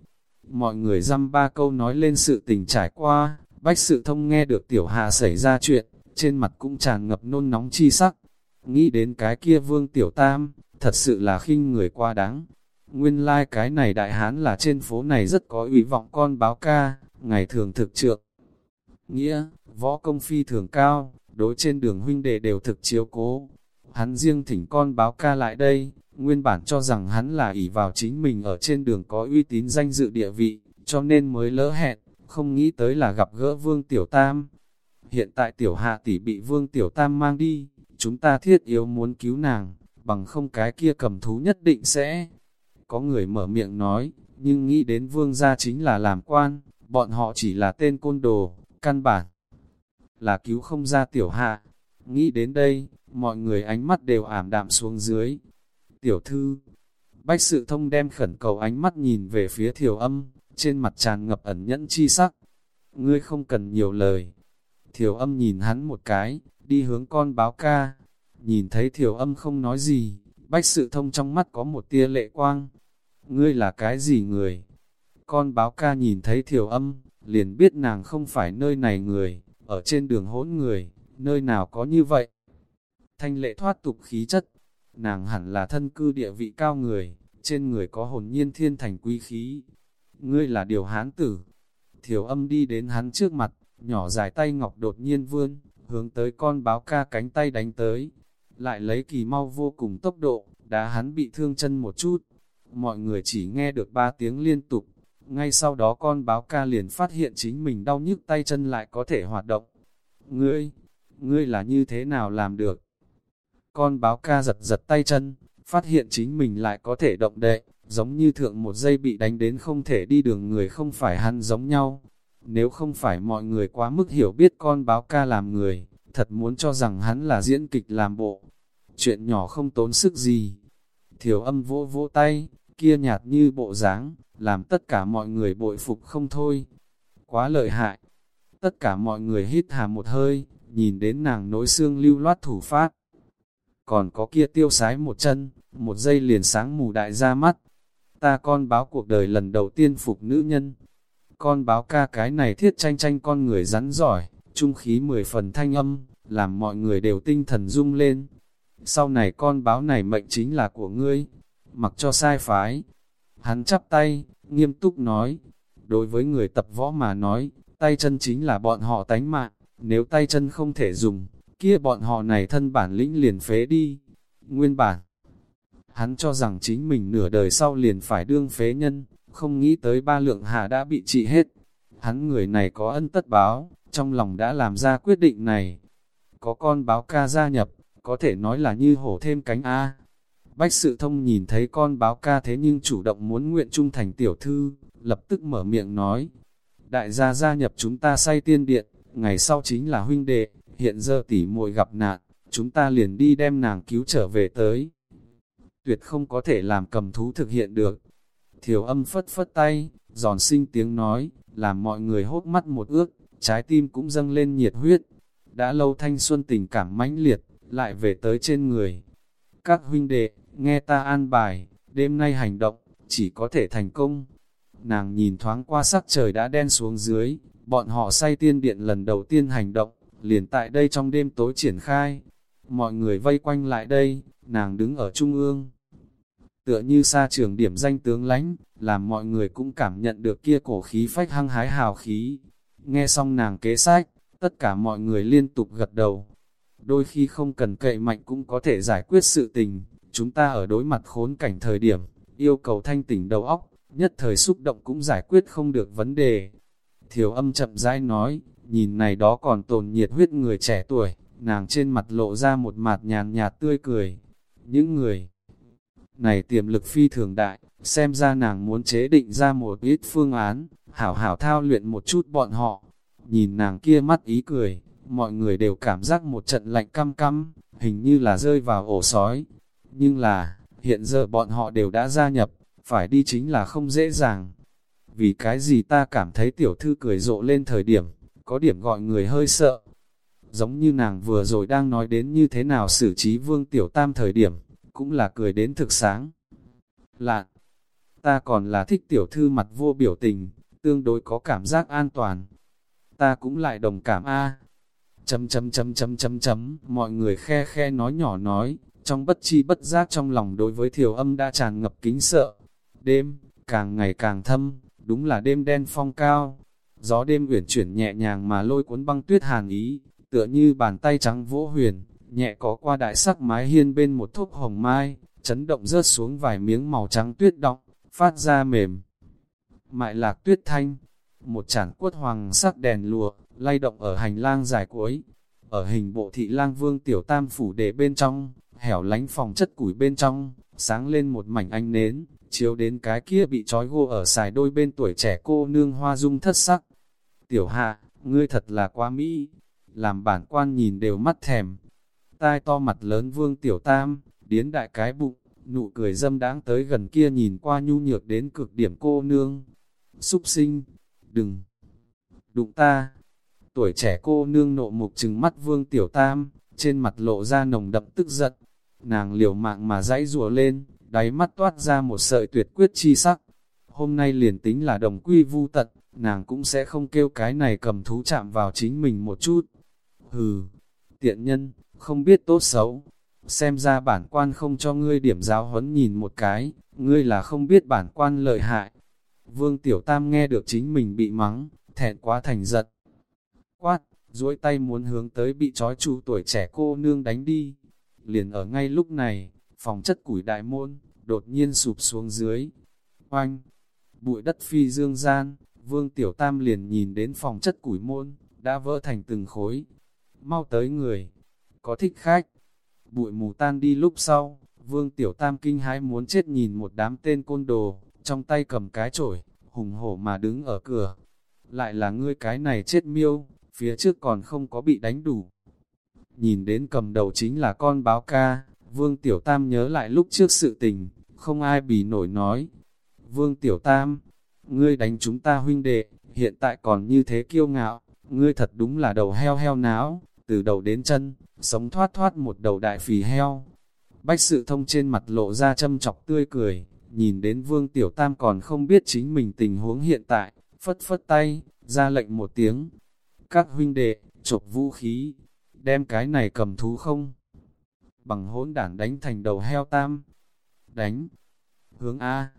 [SPEAKER 1] Mọi người dăm ba câu nói lên sự tình trải qua, bách sự thông nghe được tiểu hạ xảy ra chuyện, trên mặt cũng tràn ngập nôn nóng chi sắc. Nghĩ đến cái kia vương tiểu tam, thật sự là khinh người qua đáng. Nguyên lai like cái này đại hán là trên phố này rất có ủy vọng con báo ca, ngày thường thực trượng. Nghĩa, võ công phi thường cao, đối trên đường huynh đệ đều thực chiếu cố. Hắn riêng thỉnh con báo ca lại đây, nguyên bản cho rằng hắn là ỷ vào chính mình ở trên đường có uy tín danh dự địa vị, cho nên mới lỡ hẹn, không nghĩ tới là gặp gỡ vương tiểu tam. Hiện tại tiểu hạ tỷ bị vương tiểu tam mang đi, chúng ta thiết yếu muốn cứu nàng, bằng không cái kia cầm thú nhất định sẽ. Có người mở miệng nói, nhưng nghĩ đến vương gia chính là làm quan, bọn họ chỉ là tên côn đồ, căn bản là cứu không ra tiểu hạ. Nghĩ đến đây, mọi người ánh mắt đều ảm đạm xuống dưới. Tiểu thư, bách sự thông đem khẩn cầu ánh mắt nhìn về phía thiểu âm, trên mặt tràn ngập ẩn nhẫn chi sắc. Ngươi không cần nhiều lời. Thiểu âm nhìn hắn một cái, đi hướng con báo ca. Nhìn thấy thiểu âm không nói gì, bách sự thông trong mắt có một tia lệ quang. Ngươi là cái gì người? Con báo ca nhìn thấy thiểu âm, liền biết nàng không phải nơi này người, ở trên đường hỗn người, nơi nào có như vậy. Thanh lệ thoát tục khí chất, nàng hẳn là thân cư địa vị cao người, trên người có hồn nhiên thiên thành quý khí. Ngươi là điều hán tử. Thiểu âm đi đến hắn trước mặt, nhỏ dài tay ngọc đột nhiên vươn, hướng tới con báo ca cánh tay đánh tới. Lại lấy kỳ mau vô cùng tốc độ, đá hắn bị thương chân một chút. Mọi người chỉ nghe được ba tiếng liên tục, ngay sau đó con báo ca liền phát hiện chính mình đau nhức tay chân lại có thể hoạt động. Ngươi, ngươi là như thế nào làm được? Con báo ca giật giật tay chân, phát hiện chính mình lại có thể động đậy, giống như thượng một giây bị đánh đến không thể đi đường người không phải hắn giống nhau. Nếu không phải mọi người quá mức hiểu biết con báo ca làm người, thật muốn cho rằng hắn là diễn kịch làm bộ. Chuyện nhỏ không tốn sức gì. Thiểu âm vỗ vỗ tay, kia nhạt như bộ dáng, làm tất cả mọi người bội phục không thôi. Quá lợi hại. Tất cả mọi người hít hà một hơi, nhìn đến nàng nối xương lưu loát thủ phát. Còn có kia tiêu sái một chân, một giây liền sáng mù đại ra mắt. Ta con báo cuộc đời lần đầu tiên phục nữ nhân. Con báo ca cái này thiết tranh tranh con người rắn giỏi, trung khí mười phần thanh âm, làm mọi người đều tinh thần rung lên. Sau này con báo này mệnh chính là của ngươi, mặc cho sai phái, Hắn chắp tay, nghiêm túc nói, đối với người tập võ mà nói, tay chân chính là bọn họ tánh mạng, nếu tay chân không thể dùng, kia bọn họ này thân bản lĩnh liền phế đi. Nguyên bản, hắn cho rằng chính mình nửa đời sau liền phải đương phế nhân, không nghĩ tới ba lượng hạ đã bị trị hết. Hắn người này có ân tất báo, trong lòng đã làm ra quyết định này. Có con báo ca gia nhập, có thể nói là như hổ thêm cánh A. Bách sự thông nhìn thấy con báo ca thế nhưng chủ động muốn nguyện trung thành tiểu thư, lập tức mở miệng nói. Đại gia gia nhập chúng ta say tiên điện, ngày sau chính là huynh đệ, hiện giờ tỉ muội gặp nạn, chúng ta liền đi đem nàng cứu trở về tới. Tuyệt không có thể làm cầm thú thực hiện được. Thiểu âm phất phất tay, giòn sinh tiếng nói, làm mọi người hốt mắt một ước, trái tim cũng dâng lên nhiệt huyết. Đã lâu thanh xuân tình cảm mãnh liệt, lại về tới trên người. Các huynh đệ, nghe ta an bài, đêm nay hành động, chỉ có thể thành công. Nàng nhìn thoáng qua sắc trời đã đen xuống dưới, bọn họ say tiên điện lần đầu tiên hành động, liền tại đây trong đêm tối triển khai. Mọi người vây quanh lại đây, nàng đứng ở trung ương. Tựa như xa trường điểm danh tướng lánh, làm mọi người cũng cảm nhận được kia cổ khí phách hăng hái hào khí. Nghe xong nàng kế sách, tất cả mọi người liên tục gật đầu đôi khi không cần cậy mạnh cũng có thể giải quyết sự tình, chúng ta ở đối mặt khốn cảnh thời điểm, yêu cầu thanh tỉnh đầu óc, nhất thời xúc động cũng giải quyết không được vấn đề. Thiểu âm chậm rãi nói, nhìn này đó còn tồn nhiệt huyết người trẻ tuổi, nàng trên mặt lộ ra một mặt nhàn nhạt tươi cười. Những người này tiềm lực phi thường đại, xem ra nàng muốn chế định ra một ít phương án, hảo hảo thao luyện một chút bọn họ. Nhìn nàng kia mắt ý cười, mọi người đều cảm giác một trận lạnh căm căm, hình như là rơi vào ổ sói. Nhưng là, hiện giờ bọn họ đều đã gia nhập, phải đi chính là không dễ dàng. Vì cái gì ta cảm thấy tiểu thư cười rộ lên thời điểm, có điểm gọi người hơi sợ. Giống như nàng vừa rồi đang nói đến như thế nào xử trí vương tiểu tam thời điểm, cũng là cười đến thực sáng. Lạn, ta còn là thích tiểu thư mặt vô biểu tình, tương đối có cảm giác an toàn. Ta cũng lại đồng cảm a. Chấm chấm chấm chấm chấm chấm, mọi người khe khe nói nhỏ nói, trong bất chi bất giác trong lòng đối với thiểu âm đã tràn ngập kính sợ. Đêm, càng ngày càng thâm, đúng là đêm đen phong cao. Gió đêm uyển chuyển nhẹ nhàng mà lôi cuốn băng tuyết hàn ý, tựa như bàn tay trắng vỗ huyền, nhẹ có qua đại sắc mái hiên bên một thúc hồng mai, chấn động rớt xuống vài miếng màu trắng tuyết động, phát ra mềm. Mại lạc tuyết thanh, một chản quất hoàng sắc đèn lụa lay động ở hành lang dài cuối, ở hình bộ thị lang vương tiểu tam phủ để bên trong, hẻo lánh phòng chất củi bên trong, sáng lên một mảnh ánh nến, chiếu đến cái kia bị trói gô ở xài đôi bên tuổi trẻ cô nương hoa dung thất sắc. Tiểu hạ, ngươi thật là quá mỹ, làm bản quan nhìn đều mắt thèm. Tai to mặt lớn vương tiểu tam, điến đại cái bụng, nụ cười dâm đáng tới gần kia nhìn qua nhu nhược đến cực điểm cô nương. Súc sinh, đừng đụng ta. Tuổi trẻ cô nương nộ mục trừng mắt vương tiểu tam, trên mặt lộ ra nồng đậm tức giận. Nàng liều mạng mà dãy rùa lên, đáy mắt toát ra một sợi tuyệt quyết chi sắc. Hôm nay liền tính là đồng quy vu tận, nàng cũng sẽ không kêu cái này cầm thú chạm vào chính mình một chút. Hừ, tiện nhân, không biết tốt xấu. Xem ra bản quan không cho ngươi điểm giáo huấn nhìn một cái, ngươi là không biết bản quan lợi hại. Vương Tiểu Tam nghe được chính mình bị mắng, thẹn quá thành giật. Quát, duỗi tay muốn hướng tới bị trói trụ tuổi trẻ cô nương đánh đi. Liền ở ngay lúc này, phòng chất củi đại môn, đột nhiên sụp xuống dưới. Oanh! Bụi đất phi dương gian, vương tiểu tam liền nhìn đến phòng chất củi môn, đã vỡ thành từng khối. Mau tới người! Có thích khách! Bụi mù tan đi lúc sau, vương tiểu tam kinh hãi muốn chết nhìn một đám tên côn đồ, trong tay cầm cái chổi, hùng hổ mà đứng ở cửa. Lại là ngươi cái này chết miêu, phía trước còn không có bị đánh đủ. Nhìn đến cầm đầu chính là con báo ca, Vương Tiểu Tam nhớ lại lúc trước sự tình, không ai bì nổi nói. Vương Tiểu Tam, ngươi đánh chúng ta huynh đệ, hiện tại còn như thế kiêu ngạo, ngươi thật đúng là đầu heo heo náo, từ đầu đến chân, sống thoát thoát một đầu đại phì heo. Bách sự thông trên mặt lộ ra châm chọc tươi cười, nhìn đến Vương Tiểu Tam còn không biết chính mình tình huống hiện tại, phất phất tay, ra lệnh một tiếng. Các huynh đệ, chộp vũ khí, đem cái này cầm thú không? bằng hỗn đản đánh thành đầu heo tam. Đánh. Hướng A.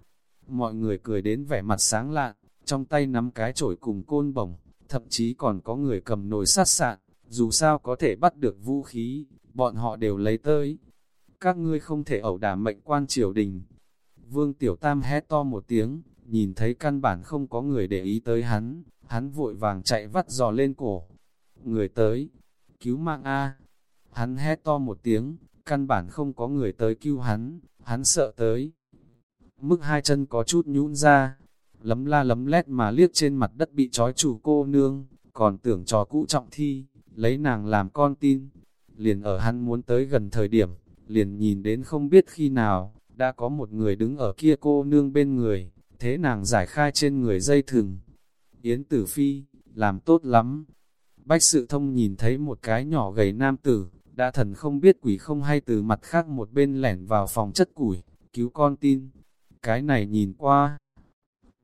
[SPEAKER 1] Mọi người cười đến vẻ mặt sáng lạ trong tay nắm cái chổi cùng côn bổng, thậm chí còn có người cầm nồi sát sạn, dù sao có thể bắt được vũ khí, bọn họ đều lấy tới. Các ngươi không thể ẩu đả mệnh quan triều đình. Vương Tiểu Tam hét to một tiếng, nhìn thấy căn bản không có người để ý tới hắn, hắn vội vàng chạy vắt giò lên cổ. Người tới, cứu mạng A. Hắn hét to một tiếng, căn bản không có người tới cứu hắn, hắn sợ tới. Mức hai chân có chút nhũn ra, lấm la lấm lét mà liếc trên mặt đất bị trói chủ cô nương, còn tưởng trò cũ trọng thi, lấy nàng làm con tin. Liền ở hắn muốn tới gần thời điểm, liền nhìn đến không biết khi nào, đã có một người đứng ở kia cô nương bên người, thế nàng giải khai trên người dây thừng. Yến tử phi, làm tốt lắm. Bách sự thông nhìn thấy một cái nhỏ gầy nam tử, đã thần không biết quỷ không hay từ mặt khác một bên lẻn vào phòng chất củi, cứu con tin. Cái này nhìn qua,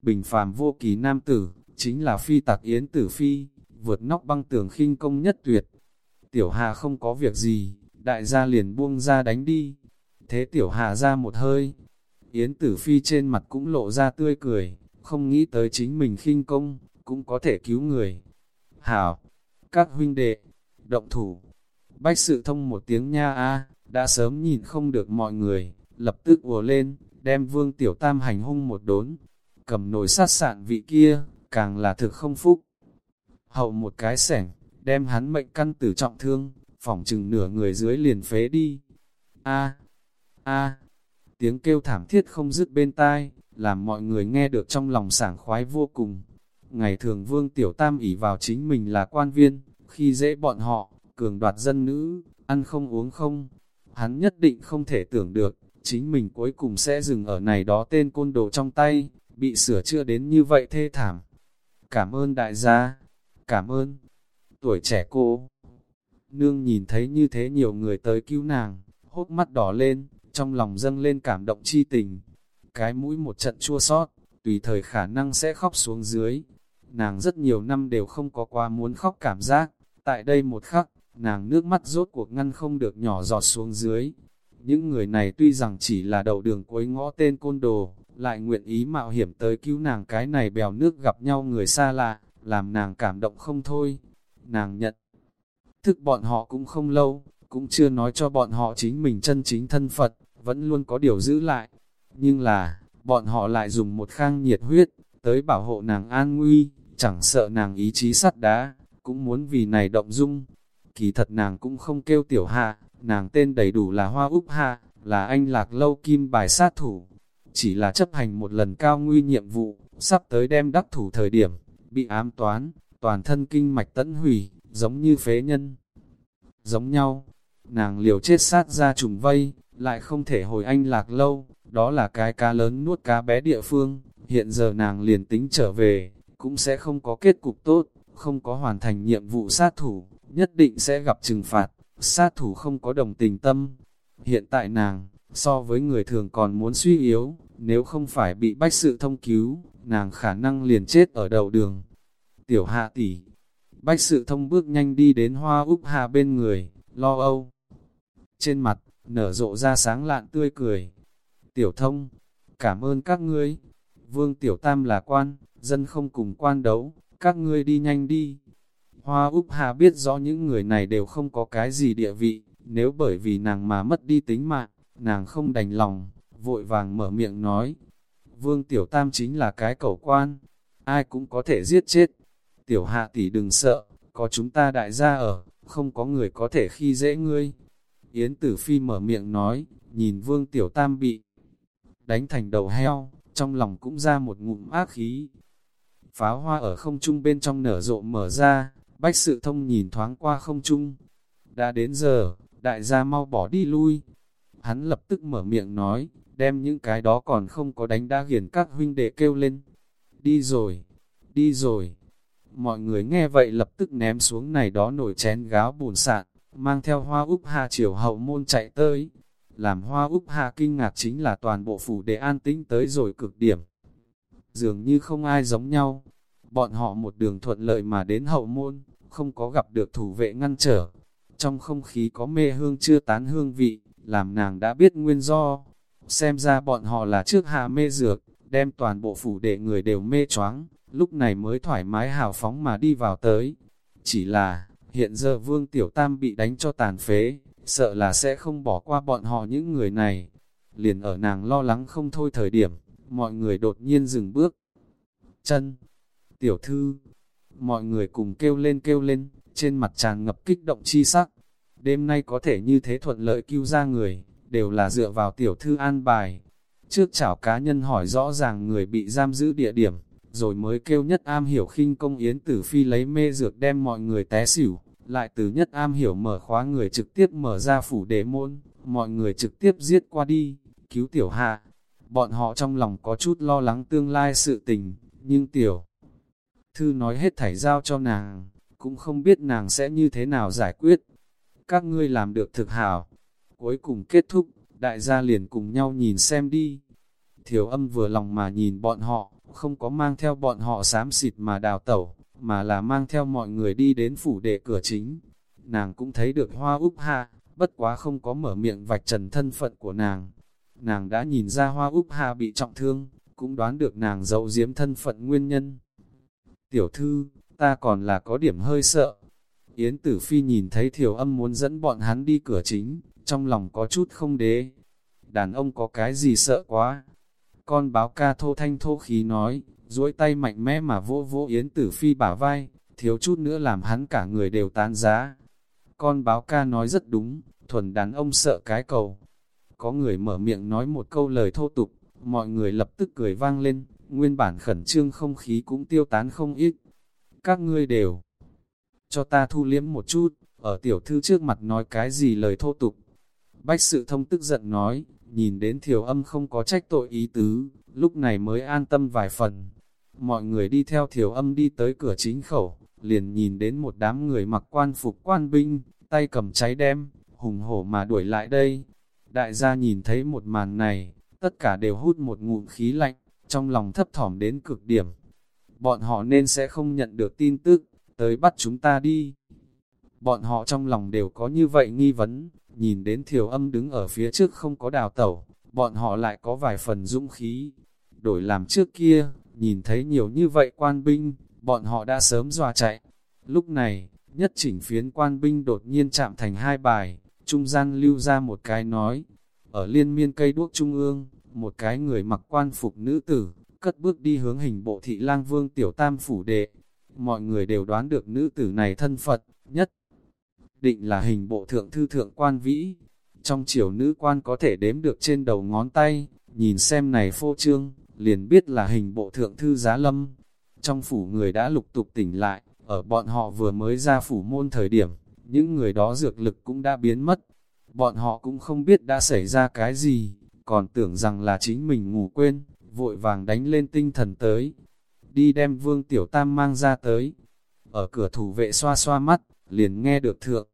[SPEAKER 1] bình phàm vô kỳ nam tử, chính là phi tạc yến tử phi, vượt nóc băng tường khinh công nhất tuyệt. Tiểu hà không có việc gì, đại gia liền buông ra đánh đi. Thế tiểu hà ra một hơi, yến tử phi trên mặt cũng lộ ra tươi cười, không nghĩ tới chính mình khinh công, cũng có thể cứu người. Hảo, các huynh đệ, động thủ, Bách sự thông một tiếng nha a đã sớm nhìn không được mọi người, lập tức ùa lên, đem vương tiểu tam hành hung một đốn, cầm nồi sát sạn vị kia, càng là thực không phúc. Hậu một cái sẻng, đem hắn mệnh căn tử trọng thương, phỏng chừng nửa người dưới liền phế đi. A, a, tiếng kêu thảm thiết không dứt bên tai, làm mọi người nghe được trong lòng sảng khoái vô cùng. Ngày thường vương tiểu tam ỷ vào chính mình là quan viên, khi dễ bọn họ, cường đoạt dân nữ, ăn không uống không. Hắn nhất định không thể tưởng được, chính mình cuối cùng sẽ dừng ở này đó tên côn đồ trong tay, bị sửa chữa đến như vậy thê thảm. Cảm ơn đại gia, cảm ơn. Tuổi trẻ cô, nương nhìn thấy như thế nhiều người tới cứu nàng, hốt mắt đỏ lên, trong lòng dâng lên cảm động chi tình. Cái mũi một trận chua sót, tùy thời khả năng sẽ khóc xuống dưới. Nàng rất nhiều năm đều không có qua muốn khóc cảm giác, tại đây một khắc, nàng nước mắt rốt cuộc ngăn không được nhỏ giọt xuống dưới. Những người này tuy rằng chỉ là đầu đường cuối ngõ tên côn đồ, lại nguyện ý mạo hiểm tới cứu nàng cái này bèo nước gặp nhau người xa lạ, làm nàng cảm động không thôi. Nàng nhận thức bọn họ cũng không lâu, cũng chưa nói cho bọn họ chính mình chân chính thân Phật, vẫn luôn có điều giữ lại. Nhưng là, bọn họ lại dùng một khang nhiệt huyết, tới bảo hộ nàng an nguy, chẳng sợ nàng ý chí sắt đá, cũng muốn vì này động dung. Kỳ thật nàng cũng không kêu tiểu hạ, nàng tên đầy đủ là Hoa Úc Hạ, là anh lạc lâu kim bài sát thủ. Chỉ là chấp hành một lần cao nguy nhiệm vụ, sắp tới đem đắc thủ thời điểm, bị ám toán, toàn thân kinh mạch tẫn hủy, giống như phế nhân. Giống nhau, nàng liều chết sát ra trùng vây, lại không thể hồi anh lạc lâu, đó là cái cá lớn nuốt cá bé địa phương, hiện giờ nàng liền tính trở về, cũng sẽ không có kết cục tốt, không có hoàn thành nhiệm vụ sát thủ, nhất định sẽ gặp trừng phạt, sát thủ không có đồng tình tâm. Hiện tại nàng, so với người thường còn muốn suy yếu, nếu không phải bị bách sự thông cứu, nàng khả năng liền chết ở đầu đường. Tiểu hạ tỷ, bách sự thông bước nhanh đi đến hoa úp hà bên người, lo âu. Trên mặt, nở rộ ra sáng lạn tươi cười. Tiểu thông, cảm ơn các ngươi. Vương Tiểu Tam là quan, dân không cùng quan đấu, các ngươi đi nhanh đi. Hoa Úc Hà biết rõ những người này đều không có cái gì địa vị, nếu bởi vì nàng mà mất đi tính mạng, nàng không đành lòng, vội vàng mở miệng nói. Vương Tiểu Tam chính là cái cẩu quan, ai cũng có thể giết chết. Tiểu Hạ tỷ đừng sợ, có chúng ta đại gia ở, không có người có thể khi dễ ngươi. Yến Tử Phi mở miệng nói, nhìn Vương Tiểu Tam bị đánh thành đầu heo, trong lòng cũng ra một ngụm ác khí. Pháo hoa ở không trung bên trong nở rộ mở ra, bách sự thông nhìn thoáng qua không trung. Đã đến giờ, đại gia mau bỏ đi lui. Hắn lập tức mở miệng nói, đem những cái đó còn không có đánh đã hiển các huynh đệ kêu lên. Đi rồi, đi rồi. Mọi người nghe vậy lập tức ném xuống này đó nổi chén gáo bùn sạn, mang theo hoa úp hà chiều hậu môn chạy tới. Làm hoa úp hạ kinh ngạc chính là toàn bộ phủ đệ an tĩnh tới rồi cực điểm. Dường như không ai giống nhau. Bọn họ một đường thuận lợi mà đến hậu môn, không có gặp được thủ vệ ngăn trở. Trong không khí có mê hương chưa tán hương vị, làm nàng đã biết nguyên do. Xem ra bọn họ là trước hạ mê dược, đem toàn bộ phủ đệ người đều mê choáng, lúc này mới thoải mái hào phóng mà đi vào tới. Chỉ là, hiện giờ vương tiểu tam bị đánh cho tàn phế, sợ là sẽ không bỏ qua bọn họ những người này. Liền ở nàng lo lắng không thôi thời điểm, mọi người đột nhiên dừng bước. Chân, tiểu thư, mọi người cùng kêu lên kêu lên, trên mặt tràn ngập kích động chi sắc. Đêm nay có thể như thế thuận lợi cứu ra người, đều là dựa vào tiểu thư an bài. Trước chảo cá nhân hỏi rõ ràng người bị giam giữ địa điểm, rồi mới kêu nhất am hiểu khinh công yến tử phi lấy mê dược đem mọi người té xỉu, lại từ nhất am hiểu mở khóa người trực tiếp mở ra phủ đệ môn, mọi người trực tiếp giết qua đi, cứu tiểu hạ. Bọn họ trong lòng có chút lo lắng tương lai sự tình, nhưng tiểu thư nói hết thảy giao cho nàng, cũng không biết nàng sẽ như thế nào giải quyết. Các ngươi làm được thực hảo. Cuối cùng kết thúc, đại gia liền cùng nhau nhìn xem đi. Thiểu âm vừa lòng mà nhìn bọn họ, không có mang theo bọn họ xám xịt mà đào tẩu, mà là mang theo mọi người đi đến phủ đệ cửa chính. Nàng cũng thấy được hoa úp hạ, bất quá không có mở miệng vạch trần thân phận của nàng. Nàng đã nhìn ra hoa úp hạ bị trọng thương, cũng đoán được nàng giấu giếm thân phận nguyên nhân. Tiểu thư, ta còn là có điểm hơi sợ. Yến Tử Phi nhìn thấy thiểu âm muốn dẫn bọn hắn đi cửa chính, trong lòng có chút không đế. Đàn ông có cái gì sợ quá. Con báo ca thô thanh thô khí nói, duỗi tay mạnh mẽ mà vỗ vỗ Yến Tử Phi bả vai, thiếu chút nữa làm hắn cả người đều tán giá. Con báo ca nói rất đúng, thuần đàn ông sợ cái cầu. Có người mở miệng nói một câu lời thô tục, mọi người lập tức cười vang lên, nguyên bản khẩn trương không khí cũng tiêu tán không ít. Các ngươi đều cho ta thu liếm một chút, ở tiểu thư trước mặt nói cái gì lời thô tục. Bách sự thông tức giận nói, nhìn đến thiểu âm không có trách tội ý tứ, lúc này mới an tâm vài phần. Mọi người đi theo thiểu âm đi tới cửa chính khẩu, liền nhìn đến một đám người mặc quan phục quan binh, tay cầm cháy đem, hùng hổ mà đuổi lại đây. Đại gia nhìn thấy một màn này, tất cả đều hút một ngụm khí lạnh, trong lòng thấp thỏm đến cực điểm. Bọn họ nên sẽ không nhận được tin tức, tới bắt chúng ta đi. Bọn họ trong lòng đều có như vậy nghi vấn, nhìn đến thiểu âm đứng ở phía trước không có đào tẩu, bọn họ lại có vài phần dũng khí. Đổi làm trước kia, nhìn thấy nhiều như vậy quan binh, bọn họ đã sớm dòa chạy. Lúc này, nhất chỉnh phiến quan binh đột nhiên chạm thành hai bài, trung gian lưu ra một cái nói. Ở liên miên cây đuốc trung ương, một cái người mặc quan phục nữ tử, cất bước đi hướng hình bộ thị lang vương tiểu tam phủ đệ. Mọi người đều đoán được nữ tử này thân Phật, nhất định là hình bộ thượng thư thượng quan vĩ. Trong triều nữ quan có thể đếm được trên đầu ngón tay, nhìn xem này phô trương, liền biết là hình bộ thượng thư giá lâm. Trong phủ người đã lục tục tỉnh lại, ở bọn họ vừa mới ra phủ môn thời điểm, những người đó dược lực cũng đã biến mất. Bọn họ cũng không biết đã xảy ra cái gì, còn tưởng rằng là chính mình ngủ quên, vội vàng đánh lên tinh thần tới. Đi đem vương tiểu tam mang ra tới. Ở cửa thủ vệ xoa xoa mắt, liền nghe được thượng.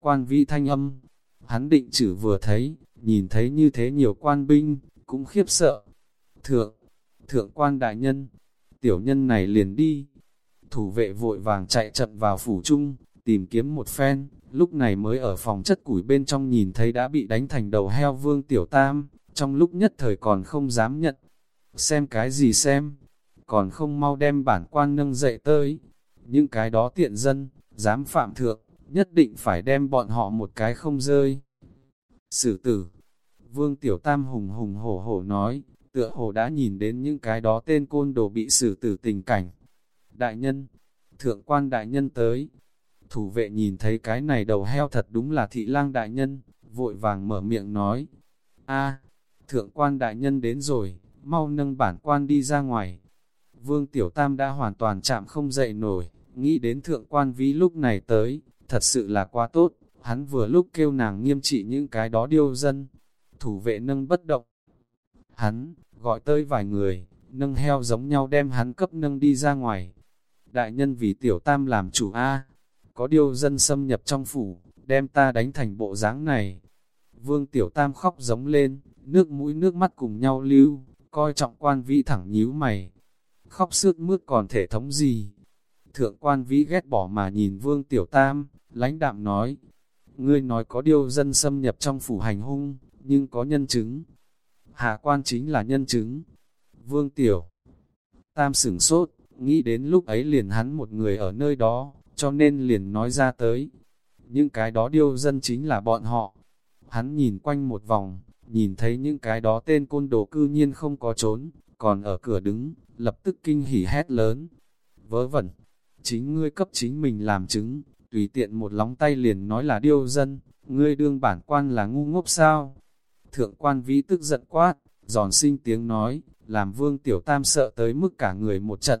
[SPEAKER 1] Quan vị thanh âm, hắn định chữ vừa thấy, nhìn thấy như thế nhiều quan binh, cũng khiếp sợ. Thượng, thượng quan đại nhân, tiểu nhân này liền đi. Thủ vệ vội vàng chạy chậm vào phủ chung, tìm kiếm một phen, lúc này mới ở phòng chất củi bên trong nhìn thấy đã bị đánh thành đầu heo vương tiểu tam, trong lúc nhất thời còn không dám nhận. Xem cái gì xem, còn không mau đem bản quan nâng dậy tới. Những cái đó tiện dân, dám phạm thượng, nhất định phải đem bọn họ một cái không rơi. Sử tử, vương tiểu tam hùng hùng hổ hổ nói, tựa hồ đã nhìn đến những cái đó tên côn đồ bị xử tử tình cảnh. Đại nhân, thượng quan đại nhân tới, thủ vệ nhìn thấy cái này đầu heo thật đúng là thị lang đại nhân, vội vàng mở miệng nói, a thượng quan đại nhân đến rồi, mau nâng bản quan đi ra ngoài. Vương Tiểu Tam đã hoàn toàn chạm không dậy nổi, nghĩ đến thượng quan ví lúc này tới, thật sự là quá tốt, hắn vừa lúc kêu nàng nghiêm trị những cái đó điêu dân. Thủ vệ nâng bất động. Hắn, gọi tới vài người, nâng heo giống nhau đem hắn cấp nâng đi ra ngoài. Đại nhân vì tiểu tam làm chủ A, có điều dân xâm nhập trong phủ, đem ta đánh thành bộ dáng này. Vương tiểu tam khóc giống lên, nước mũi nước mắt cùng nhau lưu, coi trọng quan vĩ thẳng nhíu mày. Khóc sướt mướt còn thể thống gì? Thượng quan vĩ ghét bỏ mà nhìn vương tiểu tam, lãnh đạm nói, ngươi nói có điều dân xâm nhập trong phủ hành hung, nhưng có nhân chứng. Hạ quan chính là nhân chứng. Vương tiểu, tam sửng sốt, nghĩ đến lúc ấy liền hắn một người ở nơi đó, cho nên liền nói ra tới. Những cái đó điêu dân chính là bọn họ. Hắn nhìn quanh một vòng, nhìn thấy những cái đó tên côn đồ cư nhiên không có trốn, còn ở cửa đứng, lập tức kinh hỉ hét lớn. Vớ vẩn, chính ngươi cấp chính mình làm chứng, tùy tiện một lóng tay liền nói là điêu dân, ngươi đương bản quan là ngu ngốc sao? Thượng quan vĩ tức giận quát, giòn sinh tiếng nói, làm vương tiểu tam sợ tới mức cả người một trận.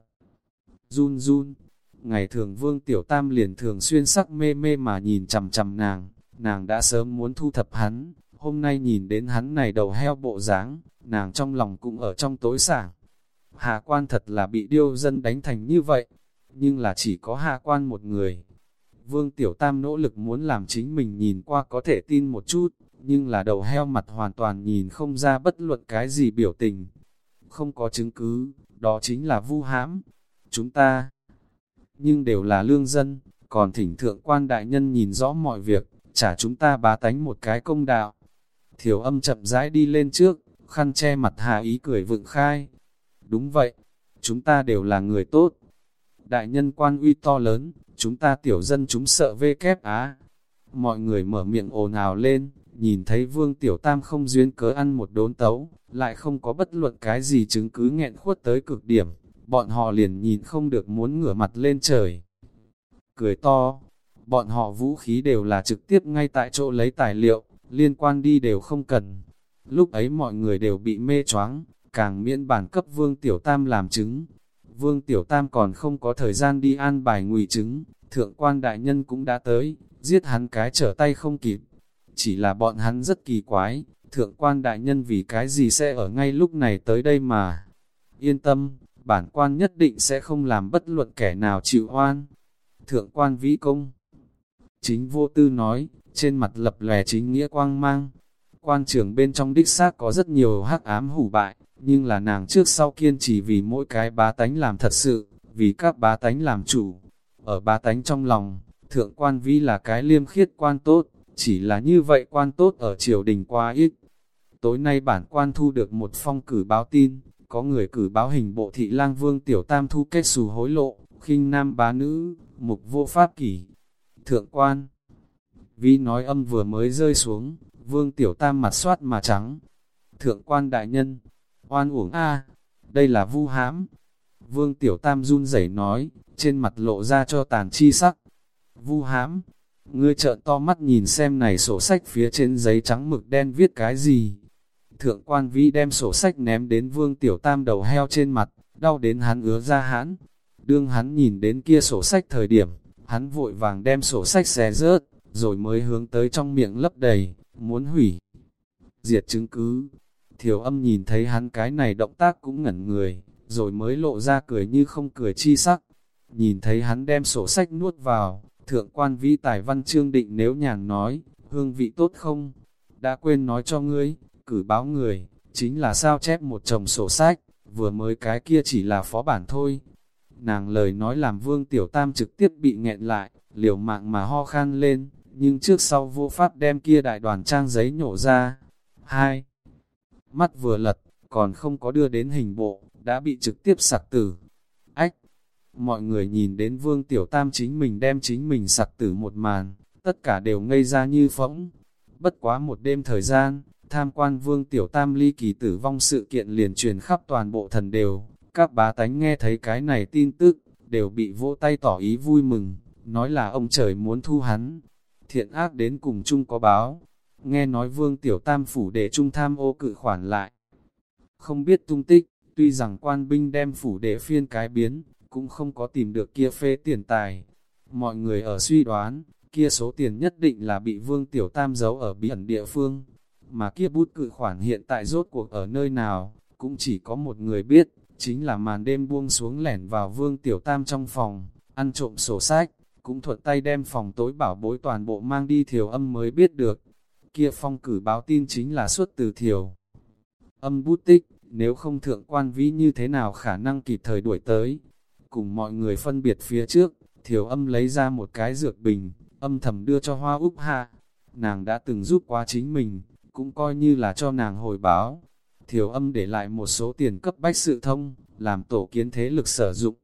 [SPEAKER 1] Run run, ngày thường vương tiểu tam liền thường xuyên sắc mê mê mà nhìn chầm chầm nàng, nàng đã sớm muốn thu thập hắn, hôm nay nhìn đến hắn này đầu heo bộ dáng, nàng trong lòng cũng ở trong tối sảng. Hạ quan thật là bị điêu dân đánh thành như vậy, nhưng là chỉ có hạ quan một người. Vương Tiểu Tam nỗ lực muốn làm chính mình nhìn qua có thể tin một chút, nhưng là đầu heo mặt hoàn toàn nhìn không ra bất luận cái gì biểu tình. Không có chứng cứ, đó chính là vu hãm. Chúng ta, nhưng đều là lương dân, còn thỉnh thượng quan đại nhân nhìn rõ mọi việc, trả chúng ta bá tánh một cái công đạo. Thiểu âm chậm rãi đi lên trước, khăn che mặt hạ ý cười vựng khai. Đúng vậy, chúng ta đều là người tốt. Đại nhân quan uy to lớn, chúng ta tiểu dân chúng sợ vê kép á. Mọi người mở miệng ồn ào lên, nhìn thấy vương tiểu tam không duyên cớ ăn một đốn tấu, lại không có bất luận cái gì chứng cứ nghẹn khuất tới cực điểm, bọn họ liền nhìn không được muốn ngửa mặt lên trời. Cười to, bọn họ vũ khí đều là trực tiếp ngay tại chỗ lấy tài liệu, liên quan đi đều không cần. Lúc ấy mọi người đều bị mê choáng, càng miễn bản cấp Vương Tiểu Tam làm chứng. Vương Tiểu Tam còn không có thời gian đi an bài ngụy chứng, thượng quan đại nhân cũng đã tới, giết hắn cái trở tay không kịp. Chỉ là bọn hắn rất kỳ quái, thượng quan đại nhân vì cái gì sẽ ở ngay lúc này tới đây mà. Yên tâm, bản quan nhất định sẽ không làm bất luận kẻ nào chịu oan. Thượng quan vĩ công Chính vô tư nói, trên mặt lập lè chính nghĩa quang mang. Quan trưởng bên trong đích xác có rất nhiều hắc ám hủ bại, nhưng là nàng trước sau kiên trì vì mỗi cái bá tánh làm thật sự, vì các bá tánh làm chủ. Ở bá tánh trong lòng, thượng quan vĩ là cái liêm khiết quan tốt, chỉ là như vậy quan tốt ở triều đình quá ít. Tối nay bản quan thu được một phong cử báo tin, có người cử báo hình bộ thị lang vương tiểu tam thu kết xù hối lộ, khinh nam bá nữ, mục vô pháp kỷ. Thượng quan, vi nói âm vừa mới rơi xuống, vương tiểu tam mặt soát mà trắng. Thượng quan đại nhân, oan uổng a đây là vu hãm. Vương tiểu tam run rẩy nói, trên mặt lộ ra cho tàn chi sắc. Vu hãm, ngươi trợn to mắt nhìn xem này sổ sách phía trên giấy trắng mực đen viết cái gì. Thượng quan vĩ đem sổ sách ném đến vương tiểu tam đầu heo trên mặt, đau đến hắn ứa ra hãn. Đương hắn nhìn đến kia sổ sách thời điểm, hắn vội vàng đem sổ sách xé rớt, rồi mới hướng tới trong miệng lấp đầy, muốn hủy. Diệt chứng cứ, thiểu âm nhìn thấy hắn cái này động tác cũng ngẩn người, rồi mới lộ ra cười như không cười chi sắc. Nhìn thấy hắn đem sổ sách nuốt vào, thượng quan vĩ tài văn chương định nếu nhàn nói, hương vị tốt không? Đã quên nói cho ngươi, cử báo người, chính là sao chép một chồng sổ sách, vừa mới cái kia chỉ là phó bản thôi. Nàng lời nói làm vương tiểu tam trực tiếp bị nghẹn lại, liều mạng mà ho khan lên, nhưng trước sau vô pháp đem kia đại đoàn trang giấy nhổ ra. Hai, mắt vừa lật, còn không có đưa đến hình bộ, đã bị trực tiếp sặc tử. Mọi người nhìn đến vương tiểu tam chính mình đem chính mình sặc tử một màn, tất cả đều ngây ra như phỗng. Bất quá một đêm thời gian, tham quan vương tiểu tam ly kỳ tử vong sự kiện liền truyền khắp toàn bộ thần đều. Các bá tánh nghe thấy cái này tin tức, đều bị vỗ tay tỏ ý vui mừng, nói là ông trời muốn thu hắn. Thiện ác đến cùng chung có báo, nghe nói vương tiểu tam phủ để trung tham ô cự khoản lại. Không biết tung tích, tuy rằng quan binh đem phủ để phiên cái biến, cũng không có tìm được kia phê tiền tài. Mọi người ở suy đoán, kia số tiền nhất định là bị vương tiểu tam giấu ở bí ẩn địa phương, mà kia bút cự khoản hiện tại rốt cuộc ở nơi nào, cũng chỉ có một người biết, chính là màn đêm buông xuống lẻn vào vương tiểu tam trong phòng, ăn trộm sổ sách, cũng thuận tay đem phòng tối bảo bối toàn bộ mang đi thiểu âm mới biết được. Kia phong cử báo tin chính là xuất từ thiểu. Âm bút tích, nếu không thượng quan vĩ như thế nào khả năng kịp thời đuổi tới. Cùng mọi người phân biệt phía trước, thiểu âm lấy ra một cái dược bình, âm thầm đưa cho hoa úc hạ. Nàng đã từng giúp qua chính mình, cũng coi như là cho nàng hồi báo. Thiểu âm để lại một số tiền cấp bách sự thông, làm tổ kiến thế lực sử dụng.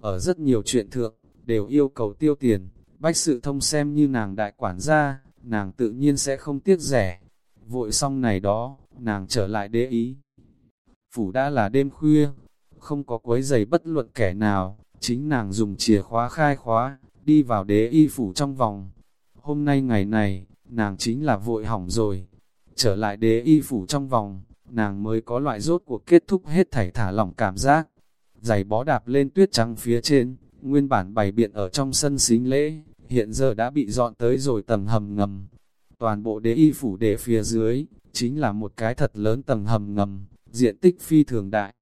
[SPEAKER 1] Ở rất nhiều chuyện thượng, đều yêu cầu tiêu tiền, bách sự thông xem như nàng đại quản gia, nàng tự nhiên sẽ không tiếc rẻ. Vội xong này đó, nàng trở lại đế ý. Phủ đã là đêm khuya, không có quấy giày bất luận kẻ nào, chính nàng dùng chìa khóa khai khóa, đi vào đế y phủ trong vòng. Hôm nay ngày này, nàng chính là vội hỏng rồi. Trở lại đế y phủ trong vòng, nàng mới có loại rốt cuộc kết thúc hết thảy thả lỏng cảm giác. Giày bó đạp lên tuyết trắng phía trên, nguyên bản bày biện ở trong sân xính lễ, hiện giờ đã bị dọn tới rồi tầng hầm ngầm. Toàn bộ đế y phủ để phía dưới, chính là một cái thật lớn tầng hầm ngầm, diện tích phi thường đại.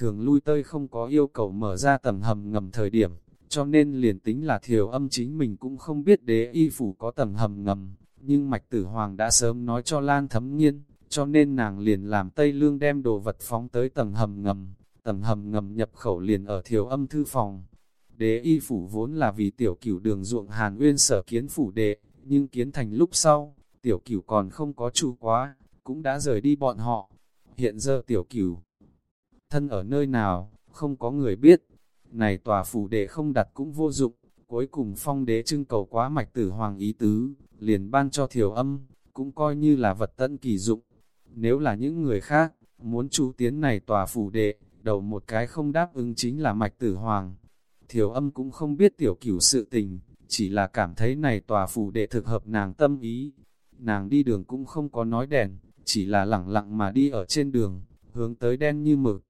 [SPEAKER 1] Thường lui tơi không có yêu cầu mở ra tầng hầm ngầm thời điểm, cho nên liền tính là thiểu âm chính mình cũng không biết đế y phủ có tầng hầm ngầm, nhưng mạch tử hoàng đã sớm nói cho Lan thấm nghiên, cho nên nàng liền làm Tây Lương đem đồ vật phóng tới tầng hầm ngầm, tầng hầm ngầm nhập khẩu liền ở thiểu âm thư phòng. Đế y phủ vốn là vì tiểu cửu đường ruộng Hàn Uyên sở kiến phủ đệ, nhưng kiến thành lúc sau, tiểu cửu còn không có chủ quá, cũng đã rời đi bọn họ. Hiện giờ tiểu cửu, thân ở nơi nào, không có người biết. Này tòa phủ đệ không đặt cũng vô dụng, Cuối cùng phong đế trưng cầu quá mạch tử hoàng ý tứ, liền ban cho thiểu âm, cũng coi như là vật tận kỳ dụng. Nếu là những người khác, muốn chú tiến này tòa phủ đệ, đầu một cái không đáp ứng chính là mạch tử hoàng. Thiểu âm cũng không biết tiểu cửu sự tình, chỉ là cảm thấy này tòa phủ đệ thực hợp nàng tâm ý. Nàng đi đường cũng không có nói đèn, chỉ là lẳng lặng mà đi ở trên đường, hướng tới đen như mực.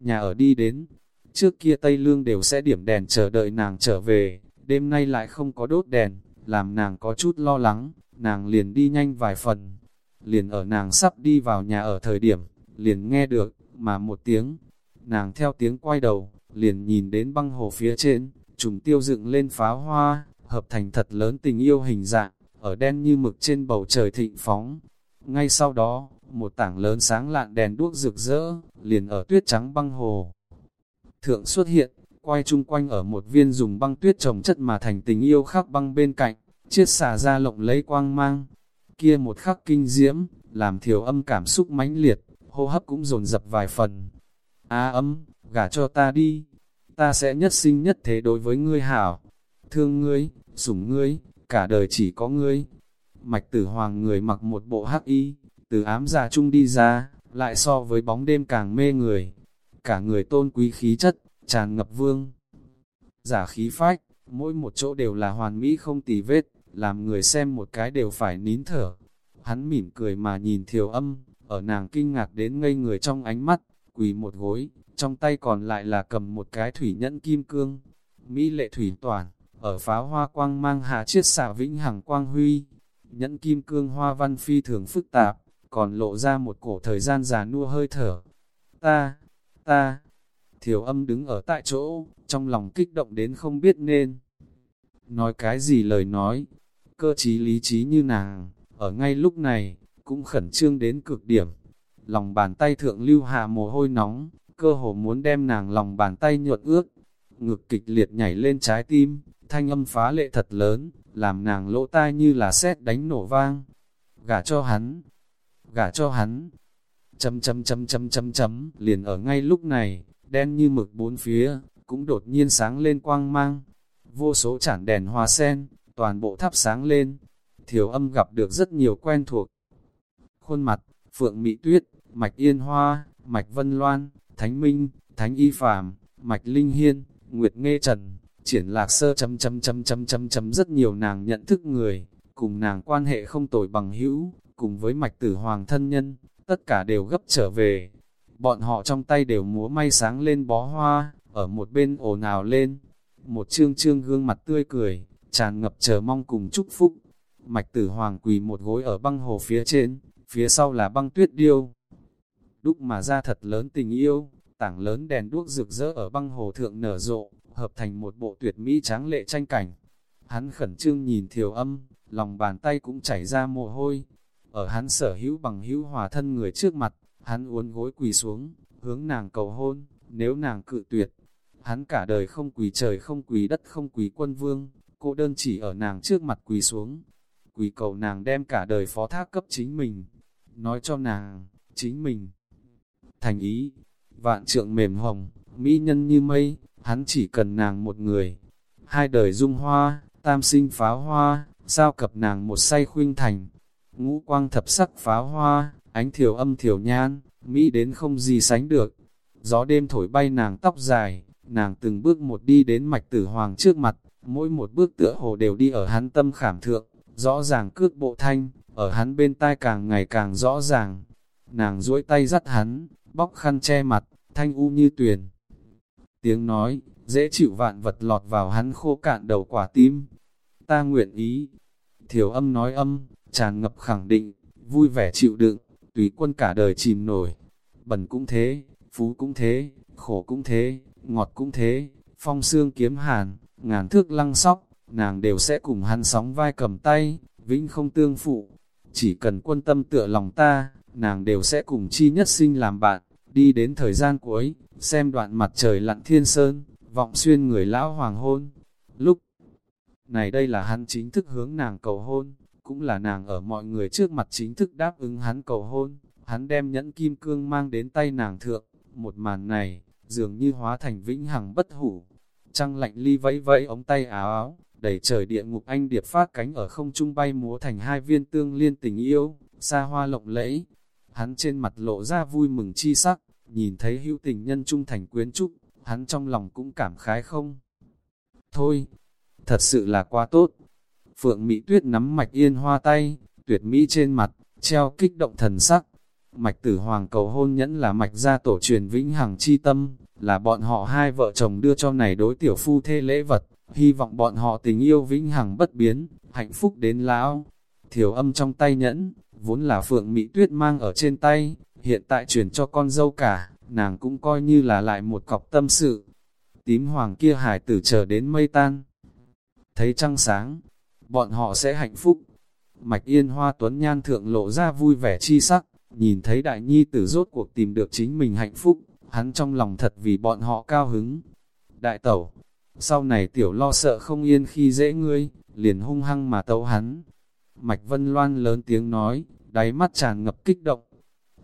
[SPEAKER 1] Nhà ở đi đến, trước kia Tây Lương đều sẽ điểm đèn chờ đợi nàng trở về, đêm nay lại không có đốt đèn, làm nàng có chút lo lắng, nàng liền đi nhanh vài phần. Liền ở nàng sắp đi vào nhà ở thời điểm, liền nghe được, mà một tiếng, nàng theo tiếng quay đầu, liền nhìn đến băng hồ phía trên, trùng tiêu dựng lên pháo hoa, hợp thành thật lớn tình yêu hình dạng, ở đen như mực trên bầu trời thịnh phóng. Ngay sau đó, một tảng lớn sáng lạn đèn đuốc rực rỡ, liền ở tuyết trắng băng hồ. Thượng xuất hiện, quay chung quanh ở một viên dùng băng tuyết trồng chất mà thành tình yêu khắc băng bên cạnh, chiếc xà ra lộng lấy quang mang. Kia một khắc kinh diễm, làm thiểu âm cảm xúc mãnh liệt, hô hấp cũng dồn dập vài phần. Á âm, gả cho ta đi, ta sẽ nhất sinh nhất thế đối với ngươi hảo, thương ngươi, sủng ngươi, cả đời chỉ có ngươi. Mạch tử hoàng người mặc một bộ hắc y, từ ám già chung đi ra, lại so với bóng đêm càng mê người. Cả người tôn quý khí chất, tràn ngập vương. Giả khí phách, mỗi một chỗ đều là hoàn mỹ không tì vết, làm người xem một cái đều phải nín thở. Hắn mỉm cười mà nhìn thiều âm, ở nàng kinh ngạc đến ngây người trong ánh mắt, quỳ một gối, trong tay còn lại là cầm một cái thủy nhẫn kim cương. Mỹ lệ thủy toàn, ở pháo hoa quang mang hạ chiết xả vĩnh hằng quang huy. Nhẫn kim cương hoa văn phi thường phức tạp, còn lộ ra một cổ thời gian già nua hơi thở. Ta, ta, thiểu âm đứng ở tại chỗ, trong lòng kích động đến không biết nên. Nói cái gì lời nói, cơ trí lý trí như nàng, ở ngay lúc này, cũng khẩn trương đến cực điểm. Lòng bàn tay thượng lưu hạ mồ hôi nóng, cơ hồ muốn đem nàng lòng bàn tay nhuận ướt. Ngực kịch liệt nhảy lên trái tim, thanh âm phá lệ thật lớn, làm nàng lỗ tai như là sét đánh nổ vang. Gả cho hắn, gả cho hắn. Chấm chấm chấm chấm chấm chấm, liền ở ngay lúc này, đen như mực bốn phía, cũng đột nhiên sáng lên quang mang. Vô số chản đèn hoa sen, toàn bộ thắp sáng lên. Thiểu âm gặp được rất nhiều quen thuộc. Khuôn mặt, Phượng Mỹ Tuyết, Mạch Yên Hoa, Mạch Vân Loan, Thánh Minh, Thánh Y Phàm, Mạch Linh Hiên, Nguyệt Nghê Trần, triển lạc sơ chấm chấm chấm chấm chấm chấm rất nhiều nàng nhận thức người, cùng nàng quan hệ không tồi bằng hữu, cùng với mạch tử hoàng thân nhân, tất cả đều gấp trở về. Bọn họ trong tay đều múa may sáng lên bó hoa, ở một bên ồn ào lên. Một trương trương gương mặt tươi cười, tràn ngập chờ mong cùng chúc phúc. Mạch tử hoàng quỳ một gối ở băng hồ phía trên, phía sau là băng tuyết điêu. Đúc mà ra thật lớn tình yêu, tảng lớn đèn đuốc rực rỡ ở băng hồ thượng nở rộ, hợp thành một bộ tuyệt mỹ tráng lệ tranh cảnh. Hắn khẩn trương nhìn thiều âm, lòng bàn tay cũng chảy ra mồ hôi, ở hắn sở hữu bằng hữu hòa thân người trước mặt, hắn uốn gối quỳ xuống, hướng nàng cầu hôn, nếu nàng cự tuyệt. Hắn cả đời không quỳ trời không quỳ đất không quỳ quân vương, cô đơn chỉ ở nàng trước mặt quỳ xuống. Quỳ cầu nàng đem cả đời phó thác cấp chính mình, nói cho nàng, chính mình. Thành ý, vạn trượng mềm hồng, mỹ nhân như mây, hắn chỉ cần nàng một người. Hai đời dung hoa, tam sinh pháo hoa, sao cập nàng một say khuynh thành, ngũ quang thập sắc pháo hoa, ánh thiểu âm thiểu nhan, Mỹ đến không gì sánh được. Gió đêm thổi bay nàng tóc dài, nàng từng bước một đi đến mạch tử hoàng trước mặt, mỗi một bước tựa hồ đều đi ở hắn tâm khảm thượng, rõ ràng cước bộ thanh, ở hắn bên tai càng ngày càng rõ ràng. Nàng duỗi tay dắt hắn, bóc khăn che mặt, thanh u như tuyền. Tiếng nói, dễ chịu vạn vật lọt vào hắn khô cạn đầu quả tim. Ta nguyện ý. Thiểu âm nói âm, tràn ngập khẳng định, vui vẻ chịu đựng, tùy quân cả đời chìm nổi. Bẩn cũng thế, phú cũng thế, khổ cũng thế, ngọt cũng thế, phong xương kiếm hàn, ngàn thước lăng sóc, nàng đều sẽ cùng hắn sóng vai cầm tay, vĩnh không tương phụ. Chỉ cần quân tâm tựa lòng ta, nàng đều sẽ cùng chi nhất sinh làm bạn, đi đến thời gian cuối, xem đoạn mặt trời lặn thiên sơn, vọng xuyên người lão hoàng hôn. Lúc này đây là hắn chính thức hướng nàng cầu hôn, cũng là nàng ở mọi người trước mặt chính thức đáp ứng hắn cầu hôn, hắn đem nhẫn kim cương mang đến tay nàng thượng, một màn này, dường như hóa thành vĩnh hằng bất hủ. trăng lạnh ly vẫy vẫy ống tay áo áo, đẩy trời địa ngục anh điệp phát cánh ở không trung bay múa thành hai viên tương liên tình yêu, xa hoa lộng lẫy. Hắn trên mặt lộ ra vui mừng chi sắc, nhìn thấy hữu tình nhân trung thành quyến trúc, hắn trong lòng cũng cảm khái không. Thôi, thật sự là quá tốt. Phượng Mỹ Tuyết nắm mạch yên hoa tay, tuyệt mỹ trên mặt, treo kích động thần sắc. Mạch tử hoàng cầu hôn nhẫn là mạch gia tổ truyền vĩnh hằng chi tâm, là bọn họ hai vợ chồng đưa cho này đối tiểu phu thê lễ vật, hy vọng bọn họ tình yêu vĩnh hằng bất biến, hạnh phúc đến lão. Thiểu âm trong tay nhẫn, vốn là phượng mỹ tuyết mang ở trên tay, hiện tại chuyển cho con dâu cả, nàng cũng coi như là lại một cọc tâm sự. Tím hoàng kia hải tử chờ đến mây tan. Thấy trăng sáng, bọn họ sẽ hạnh phúc. Mạch yên hoa tuấn nhan thượng lộ ra vui vẻ chi sắc, nhìn thấy đại nhi tử rốt cuộc tìm được chính mình hạnh phúc, hắn trong lòng thật vì bọn họ cao hứng. Đại tẩu, sau này tiểu lo sợ không yên khi dễ ngươi, liền hung hăng mà tấu hắn. Mạch Vân Loan lớn tiếng nói, đáy mắt tràn ngập kích động.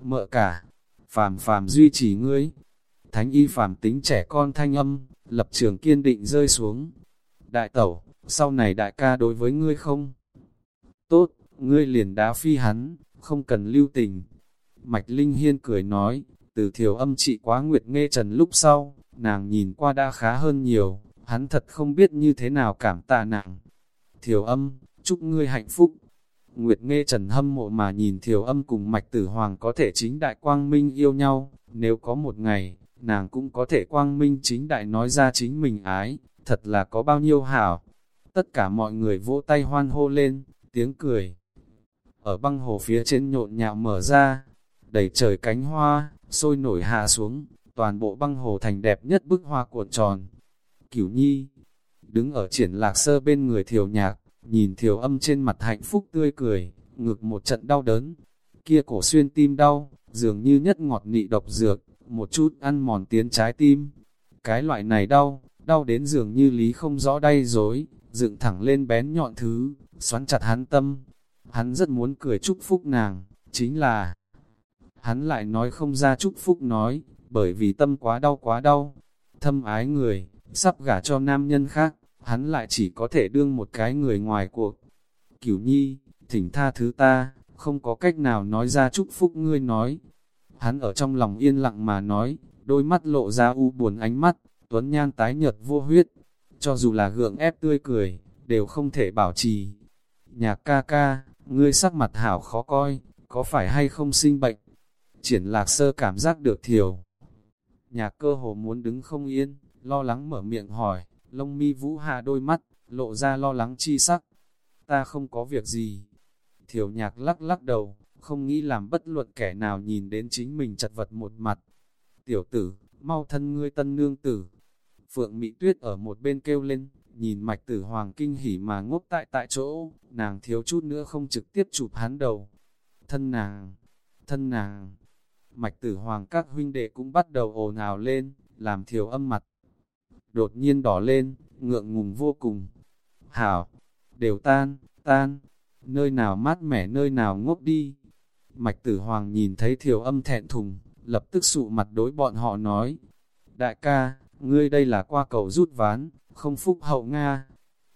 [SPEAKER 1] Mợ cả, phàm phàm duy trì ngươi. Thánh y phàm tính trẻ con thanh âm, lập trường kiên định rơi xuống. Đại tẩu, sau này đại ca đối với ngươi không? Tốt, ngươi liền đá phi hắn, không cần lưu tình. Mạch Linh Hiên cười nói, từ thiểu âm trị quá nguyệt nghe trần lúc sau, nàng nhìn qua đã khá hơn nhiều, hắn thật không biết như thế nào cảm tạ nàng. Thiểu âm, chúc ngươi hạnh phúc. Nguyệt nghe trần hâm mộ mà nhìn thiểu âm cùng mạch tử hoàng có thể chính đại quang minh yêu nhau, nếu có một ngày, nàng cũng có thể quang minh chính đại nói ra chính mình ái, thật là có bao nhiêu hảo. Tất cả mọi người vỗ tay hoan hô lên, tiếng cười. Ở băng hồ phía trên nhộn nhạo mở ra, đầy trời cánh hoa, sôi nổi hạ xuống, toàn bộ băng hồ thành đẹp nhất bức hoa cuộn tròn. Cửu nhi, đứng ở triển lạc sơ bên người thiều nhạc, nhìn thiều âm trên mặt hạnh phúc tươi cười, ngực một trận đau đớn. Kia cổ xuyên tim đau, dường như nhất ngọt nị độc dược, một chút ăn mòn tiến trái tim. Cái loại này đau, đau đến dường như lý không rõ đay dối, dựng thẳng lên bén nhọn thứ, xoắn chặt hắn tâm. Hắn rất muốn cười chúc phúc nàng, chính là hắn lại nói không ra chúc phúc nói, bởi vì tâm quá đau quá đau. Thâm ái người, sắp gả cho nam nhân khác, hắn lại chỉ có thể đương một cái người ngoài cuộc. Cửu nhi, thỉnh tha thứ ta, không có cách nào nói ra chúc phúc ngươi nói. Hắn ở trong lòng yên lặng mà nói, đôi mắt lộ ra u buồn ánh mắt, tuấn nhan tái nhợt vô huyết, cho dù là gượng ép tươi cười, đều không thể bảo trì. Nhạc ca ca, ngươi sắc mặt hảo khó coi, có phải hay không sinh bệnh? Triển lạc sơ cảm giác được thiểu. Nhạc cơ hồ muốn đứng không yên, lo lắng mở miệng hỏi, lông mi vũ hạ đôi mắt, lộ ra lo lắng chi sắc. Ta không có việc gì. Thiểu nhạc lắc lắc đầu, không nghĩ làm bất luận kẻ nào nhìn đến chính mình chật vật một mặt. Tiểu tử, mau thân ngươi tân nương tử. Phượng Mỹ Tuyết ở một bên kêu lên, nhìn mạch tử hoàng kinh hỉ mà ngốc tại tại chỗ, nàng thiếu chút nữa không trực tiếp chụp hắn đầu. Thân nàng, thân nàng, mạch tử hoàng các huynh đệ cũng bắt đầu ồn ào lên, làm thiếu âm mặt. Đột nhiên đỏ lên, ngượng ngùng vô cùng. Hảo, đều tan, tan, nơi nào mát mẻ nơi nào ngốc đi. Mạch tử hoàng nhìn thấy thiểu âm thẹn thùng, lập tức sụ mặt đối bọn họ nói. Đại ca, ngươi đây là qua cầu rút ván, không phúc hậu Nga.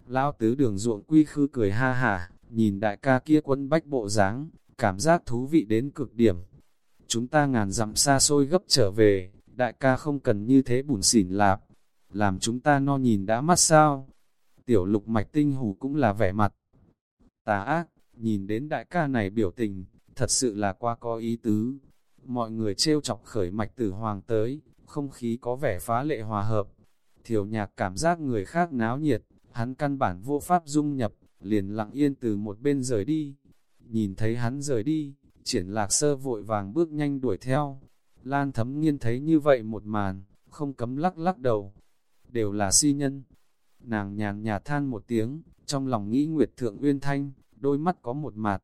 [SPEAKER 1] Lão tứ đường ruộng quy khư cười ha hả, nhìn đại ca kia quân bách bộ dáng cảm giác thú vị đến cực điểm. Chúng ta ngàn dặm xa xôi gấp trở về, đại ca không cần như thế bùn xỉn lạp, làm chúng ta no nhìn đã mắt sao. Tiểu lục mạch tinh hủ cũng là vẻ mặt. Tà ác, nhìn đến đại ca này biểu tình, thật sự là qua có ý tứ. Mọi người trêu chọc khởi mạch tử hoàng tới, không khí có vẻ phá lệ hòa hợp. Thiểu nhạc cảm giác người khác náo nhiệt, hắn căn bản vô pháp dung nhập, liền lặng yên từ một bên rời đi. Nhìn thấy hắn rời đi, triển lạc sơ vội vàng bước nhanh đuổi theo. Lan thấm nghiên thấy như vậy một màn, không cấm lắc lắc đầu. Đều là si nhân. Nàng nhàn nhạt than một tiếng, trong lòng nghĩ Nguyệt Thượng Uyên Thanh, đôi mắt có một mặt.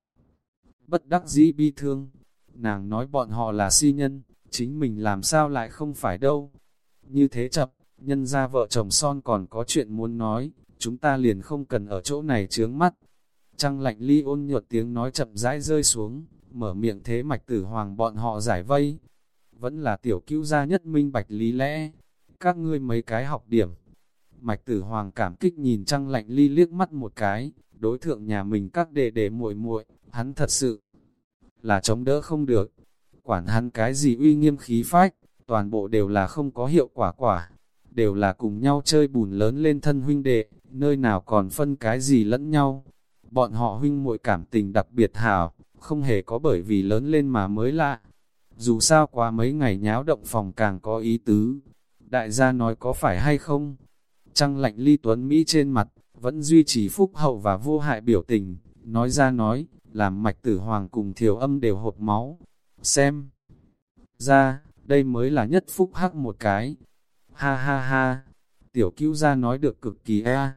[SPEAKER 1] Bất đắc dĩ bi thương, nàng nói bọn họ là si nhân, chính mình làm sao lại không phải đâu. Như thế chập, nhân ra vợ chồng son còn có chuyện muốn nói, chúng ta liền không cần ở chỗ này chướng mắt. Trăng lạnh ly ôn nhuột tiếng nói chậm rãi rơi xuống, mở miệng thế mạch tử hoàng bọn họ giải vây. Vẫn là tiểu cứu gia nhất minh bạch lý lẽ, các ngươi mấy cái học điểm. Mạch tử hoàng cảm kích nhìn trăng lạnh ly liếc mắt một cái, đối thượng nhà mình các đề đề muội muội hắn thật sự là chống đỡ không được. Quản hắn cái gì uy nghiêm khí phách, toàn bộ đều là không có hiệu quả quả, đều là cùng nhau chơi bùn lớn lên thân huynh đệ, nơi nào còn phân cái gì lẫn nhau. Bọn họ huynh muội cảm tình đặc biệt hảo, không hề có bởi vì lớn lên mà mới lạ. Dù sao qua mấy ngày nháo động phòng càng có ý tứ. Đại gia nói có phải hay không? Trăng lạnh ly tuấn Mỹ trên mặt, vẫn duy trì phúc hậu và vô hại biểu tình, nói ra nói, làm mạch tử hoàng cùng thiểu âm đều hộp máu. Xem ra, đây mới là nhất phúc hắc một cái. Ha ha ha, tiểu cứu gia nói được cực kỳ e.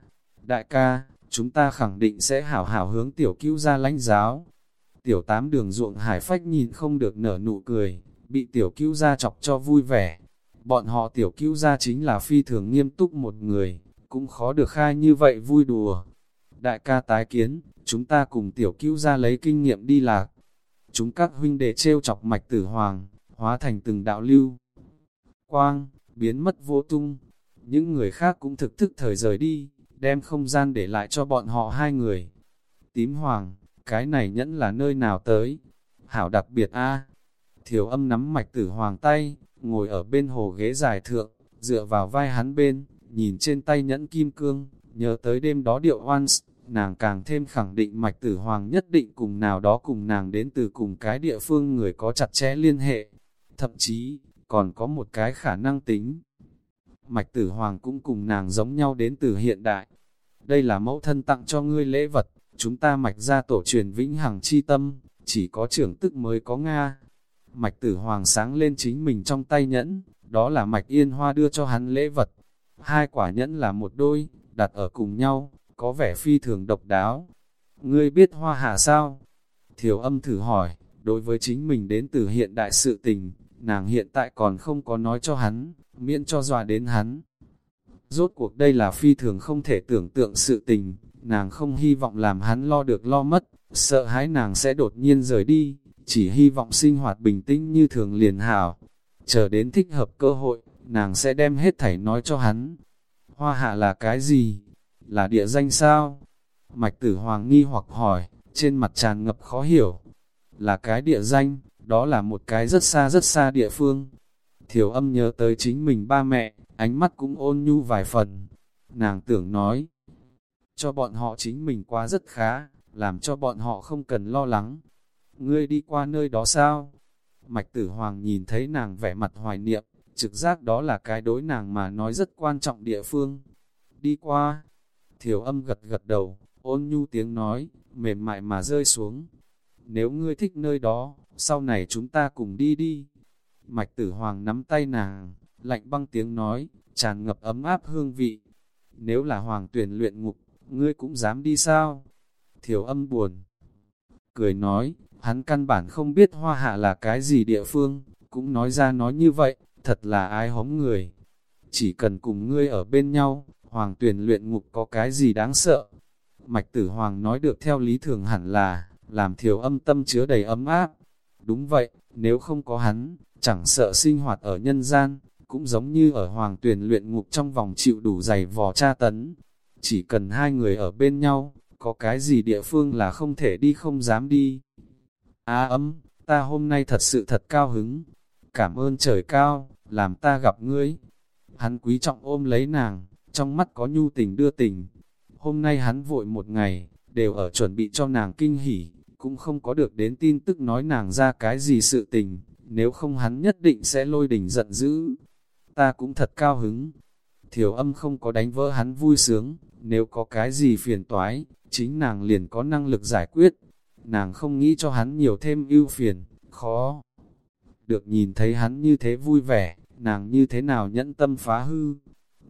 [SPEAKER 1] Đại ca, chúng ta khẳng định sẽ hảo hảo hướng tiểu cứu gia lãnh giáo. Tiểu tám đường ruộng hải phách nhìn không được nở nụ cười, bị tiểu cứu gia chọc cho vui vẻ. Bọn họ tiểu cứu gia chính là phi thường nghiêm túc một người, cũng khó được khai như vậy vui đùa. Đại ca tái kiến, chúng ta cùng tiểu cứu gia lấy kinh nghiệm đi lạc. Chúng các huynh đệ trêu chọc mạch tử hoàng, hóa thành từng đạo lưu. Quang, biến mất vô tung. Những người khác cũng thực thức thời rời đi, đem không gian để lại cho bọn họ hai người. Tím hoàng, cái này nhẫn là nơi nào tới? Hảo đặc biệt a Thiểu âm nắm mạch tử hoàng tay, ngồi ở bên hồ ghế dài thượng, dựa vào vai hắn bên, nhìn trên tay nhẫn kim cương, nhớ tới đêm đó điệu once, nàng càng thêm khẳng định mạch tử hoàng nhất định cùng nào đó cùng nàng đến từ cùng cái địa phương người có chặt chẽ liên hệ. Thậm chí, còn có một cái khả năng tính. Mạch tử hoàng cũng cùng nàng giống nhau đến từ hiện đại. Đây là mẫu thân tặng cho ngươi lễ vật, chúng ta mạch ra tổ truyền vĩnh hằng chi tâm, chỉ có trưởng tức mới có Nga. Mạch tử hoàng sáng lên chính mình trong tay nhẫn, đó là mạch yên hoa đưa cho hắn lễ vật. Hai quả nhẫn là một đôi, đặt ở cùng nhau, có vẻ phi thường độc đáo. Ngươi biết hoa hạ sao? Thiểu âm thử hỏi, đối với chính mình đến từ hiện đại sự tình, nàng hiện tại còn không có nói cho hắn, miễn cho dọa đến hắn. Rốt cuộc đây là phi thường không thể tưởng tượng sự tình, nàng không hy vọng làm hắn lo được lo mất, sợ hãi nàng sẽ đột nhiên rời đi, chỉ hy vọng sinh hoạt bình tĩnh như thường liền hảo. Chờ đến thích hợp cơ hội, nàng sẽ đem hết thảy nói cho hắn. Hoa hạ là cái gì? Là địa danh sao? Mạch tử hoàng nghi hoặc hỏi, trên mặt tràn ngập khó hiểu. Là cái địa danh, đó là một cái rất xa rất xa địa phương. Thiểu âm nhớ tới chính mình ba mẹ, ánh mắt cũng ôn nhu vài phần. Nàng tưởng nói, cho bọn họ chính mình quá rất khá, làm cho bọn họ không cần lo lắng. Ngươi đi qua nơi đó sao? Mạch tử hoàng nhìn thấy nàng vẻ mặt hoài niệm, trực giác đó là cái đối nàng mà nói rất quan trọng địa phương. Đi qua, thiểu âm gật gật đầu, ôn nhu tiếng nói, mềm mại mà rơi xuống. Nếu ngươi thích nơi đó, sau này chúng ta cùng đi đi. Mạch tử hoàng nắm tay nàng, lạnh băng tiếng nói, tràn ngập ấm áp hương vị. Nếu là hoàng tuyển luyện ngục, ngươi cũng dám đi sao? Thiểu âm buồn. Cười nói, hắn căn bản không biết hoa hạ là cái gì địa phương, cũng nói ra nói như vậy, thật là ai hóng người. Chỉ cần cùng ngươi ở bên nhau, hoàng tuyển luyện ngục có cái gì đáng sợ. Mạch tử hoàng nói được theo lý thường hẳn là, làm thiểu âm tâm chứa đầy ấm áp. Đúng vậy, nếu không có hắn, chẳng sợ sinh hoạt ở nhân gian, cũng giống như ở hoàng tuyển luyện ngục trong vòng chịu đủ dày vò tra tấn. Chỉ cần hai người ở bên nhau, có cái gì địa phương là không thể đi không dám đi. Á ấm, ta hôm nay thật sự thật cao hứng. Cảm ơn trời cao, làm ta gặp ngươi. Hắn quý trọng ôm lấy nàng, trong mắt có nhu tình đưa tình. Hôm nay hắn vội một ngày, đều ở chuẩn bị cho nàng kinh hỉ, cũng không có được đến tin tức nói nàng ra cái gì sự tình, nếu không hắn nhất định sẽ lôi đỉnh giận dữ. Ta cũng thật cao hứng. Thiểu âm không có đánh vỡ hắn vui sướng, nếu có cái gì phiền toái, chính nàng liền có năng lực giải quyết. Nàng không nghĩ cho hắn nhiều thêm ưu phiền, khó. Được nhìn thấy hắn như thế vui vẻ, nàng như thế nào nhẫn tâm phá hư.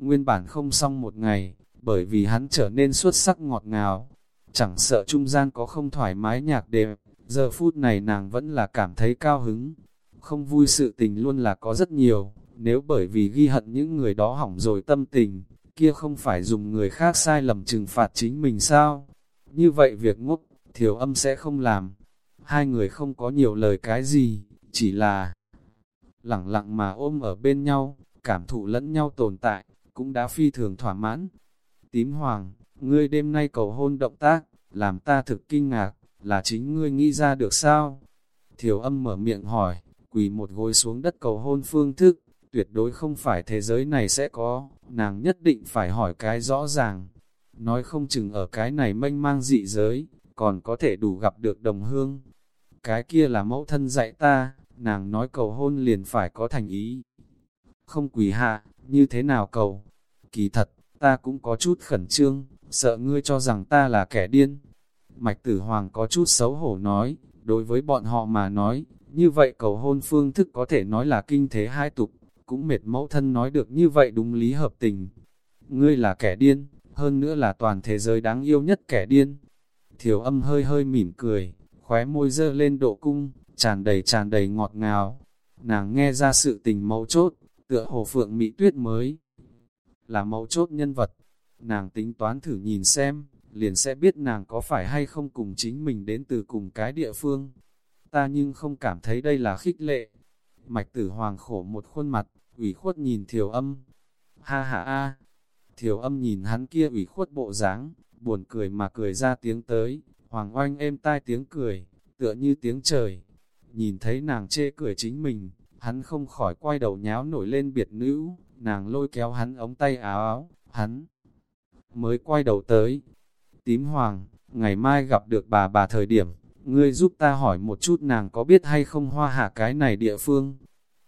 [SPEAKER 1] Nguyên bản không xong một ngày, bởi vì hắn trở nên xuất sắc ngọt ngào. Chẳng sợ trung gian có không thoải mái nhạc đẹp, giờ phút này nàng vẫn là cảm thấy cao hứng. Không vui sự tình luôn là có rất nhiều, nếu bởi vì ghi hận những người đó hỏng rồi tâm tình, kia không phải dùng người khác sai lầm trừng phạt chính mình sao? Như vậy việc ngốc, thiểu âm sẽ không làm. Hai người không có nhiều lời cái gì, chỉ là lẳng lặng mà ôm ở bên nhau, cảm thụ lẫn nhau tồn tại, cũng đã phi thường thỏa mãn. Tím hoàng, ngươi đêm nay cầu hôn động tác, làm ta thực kinh ngạc, là chính ngươi nghĩ ra được sao? Thiểu âm mở miệng hỏi, quỳ một gối xuống đất cầu hôn phương thức, tuyệt đối không phải thế giới này sẽ có, nàng nhất định phải hỏi cái rõ ràng. Nói không chừng ở cái này mênh mang dị giới, còn có thể đủ gặp được đồng hương. Cái kia là mẫu thân dạy ta, nàng nói cầu hôn liền phải có thành ý. Không quỳ hạ, như thế nào cầu? Kỳ thật, ta cũng có chút khẩn trương, sợ ngươi cho rằng ta là kẻ điên. Mạch tử hoàng có chút xấu hổ nói, đối với bọn họ mà nói, như vậy cầu hôn phương thức có thể nói là kinh thế hai tục, cũng mệt mẫu thân nói được như vậy đúng lý hợp tình. Ngươi là kẻ điên, hơn nữa là toàn thế giới đáng yêu nhất kẻ điên. Thiểu âm hơi hơi mỉm cười, khóe môi dơ lên độ cung, tràn đầy tràn đầy ngọt ngào. Nàng nghe ra sự tình mẫu chốt, tựa hồ phượng mỹ tuyết mới. Là mấu chốt nhân vật, nàng tính toán thử nhìn xem, liền sẽ biết nàng có phải hay không cùng chính mình đến từ cùng cái địa phương. Ta nhưng không cảm thấy đây là khích lệ. Mạch tử hoàng khổ một khuôn mặt, ủy khuất nhìn thiểu âm. Ha ha a, thiểu âm nhìn hắn kia ủy khuất bộ dáng, buồn cười mà cười ra tiếng tới, hoàng oanh êm tai tiếng cười, tựa như tiếng trời. Nhìn thấy nàng chê cười chính mình, hắn không khỏi quay đầu nháo nổi lên biệt nữ, nàng lôi kéo hắn ống tay áo áo, hắn mới quay đầu tới. Tím hoàng, ngày mai gặp được bà bà thời điểm, ngươi giúp ta hỏi một chút nàng có biết hay không hoa hạ cái này địa phương.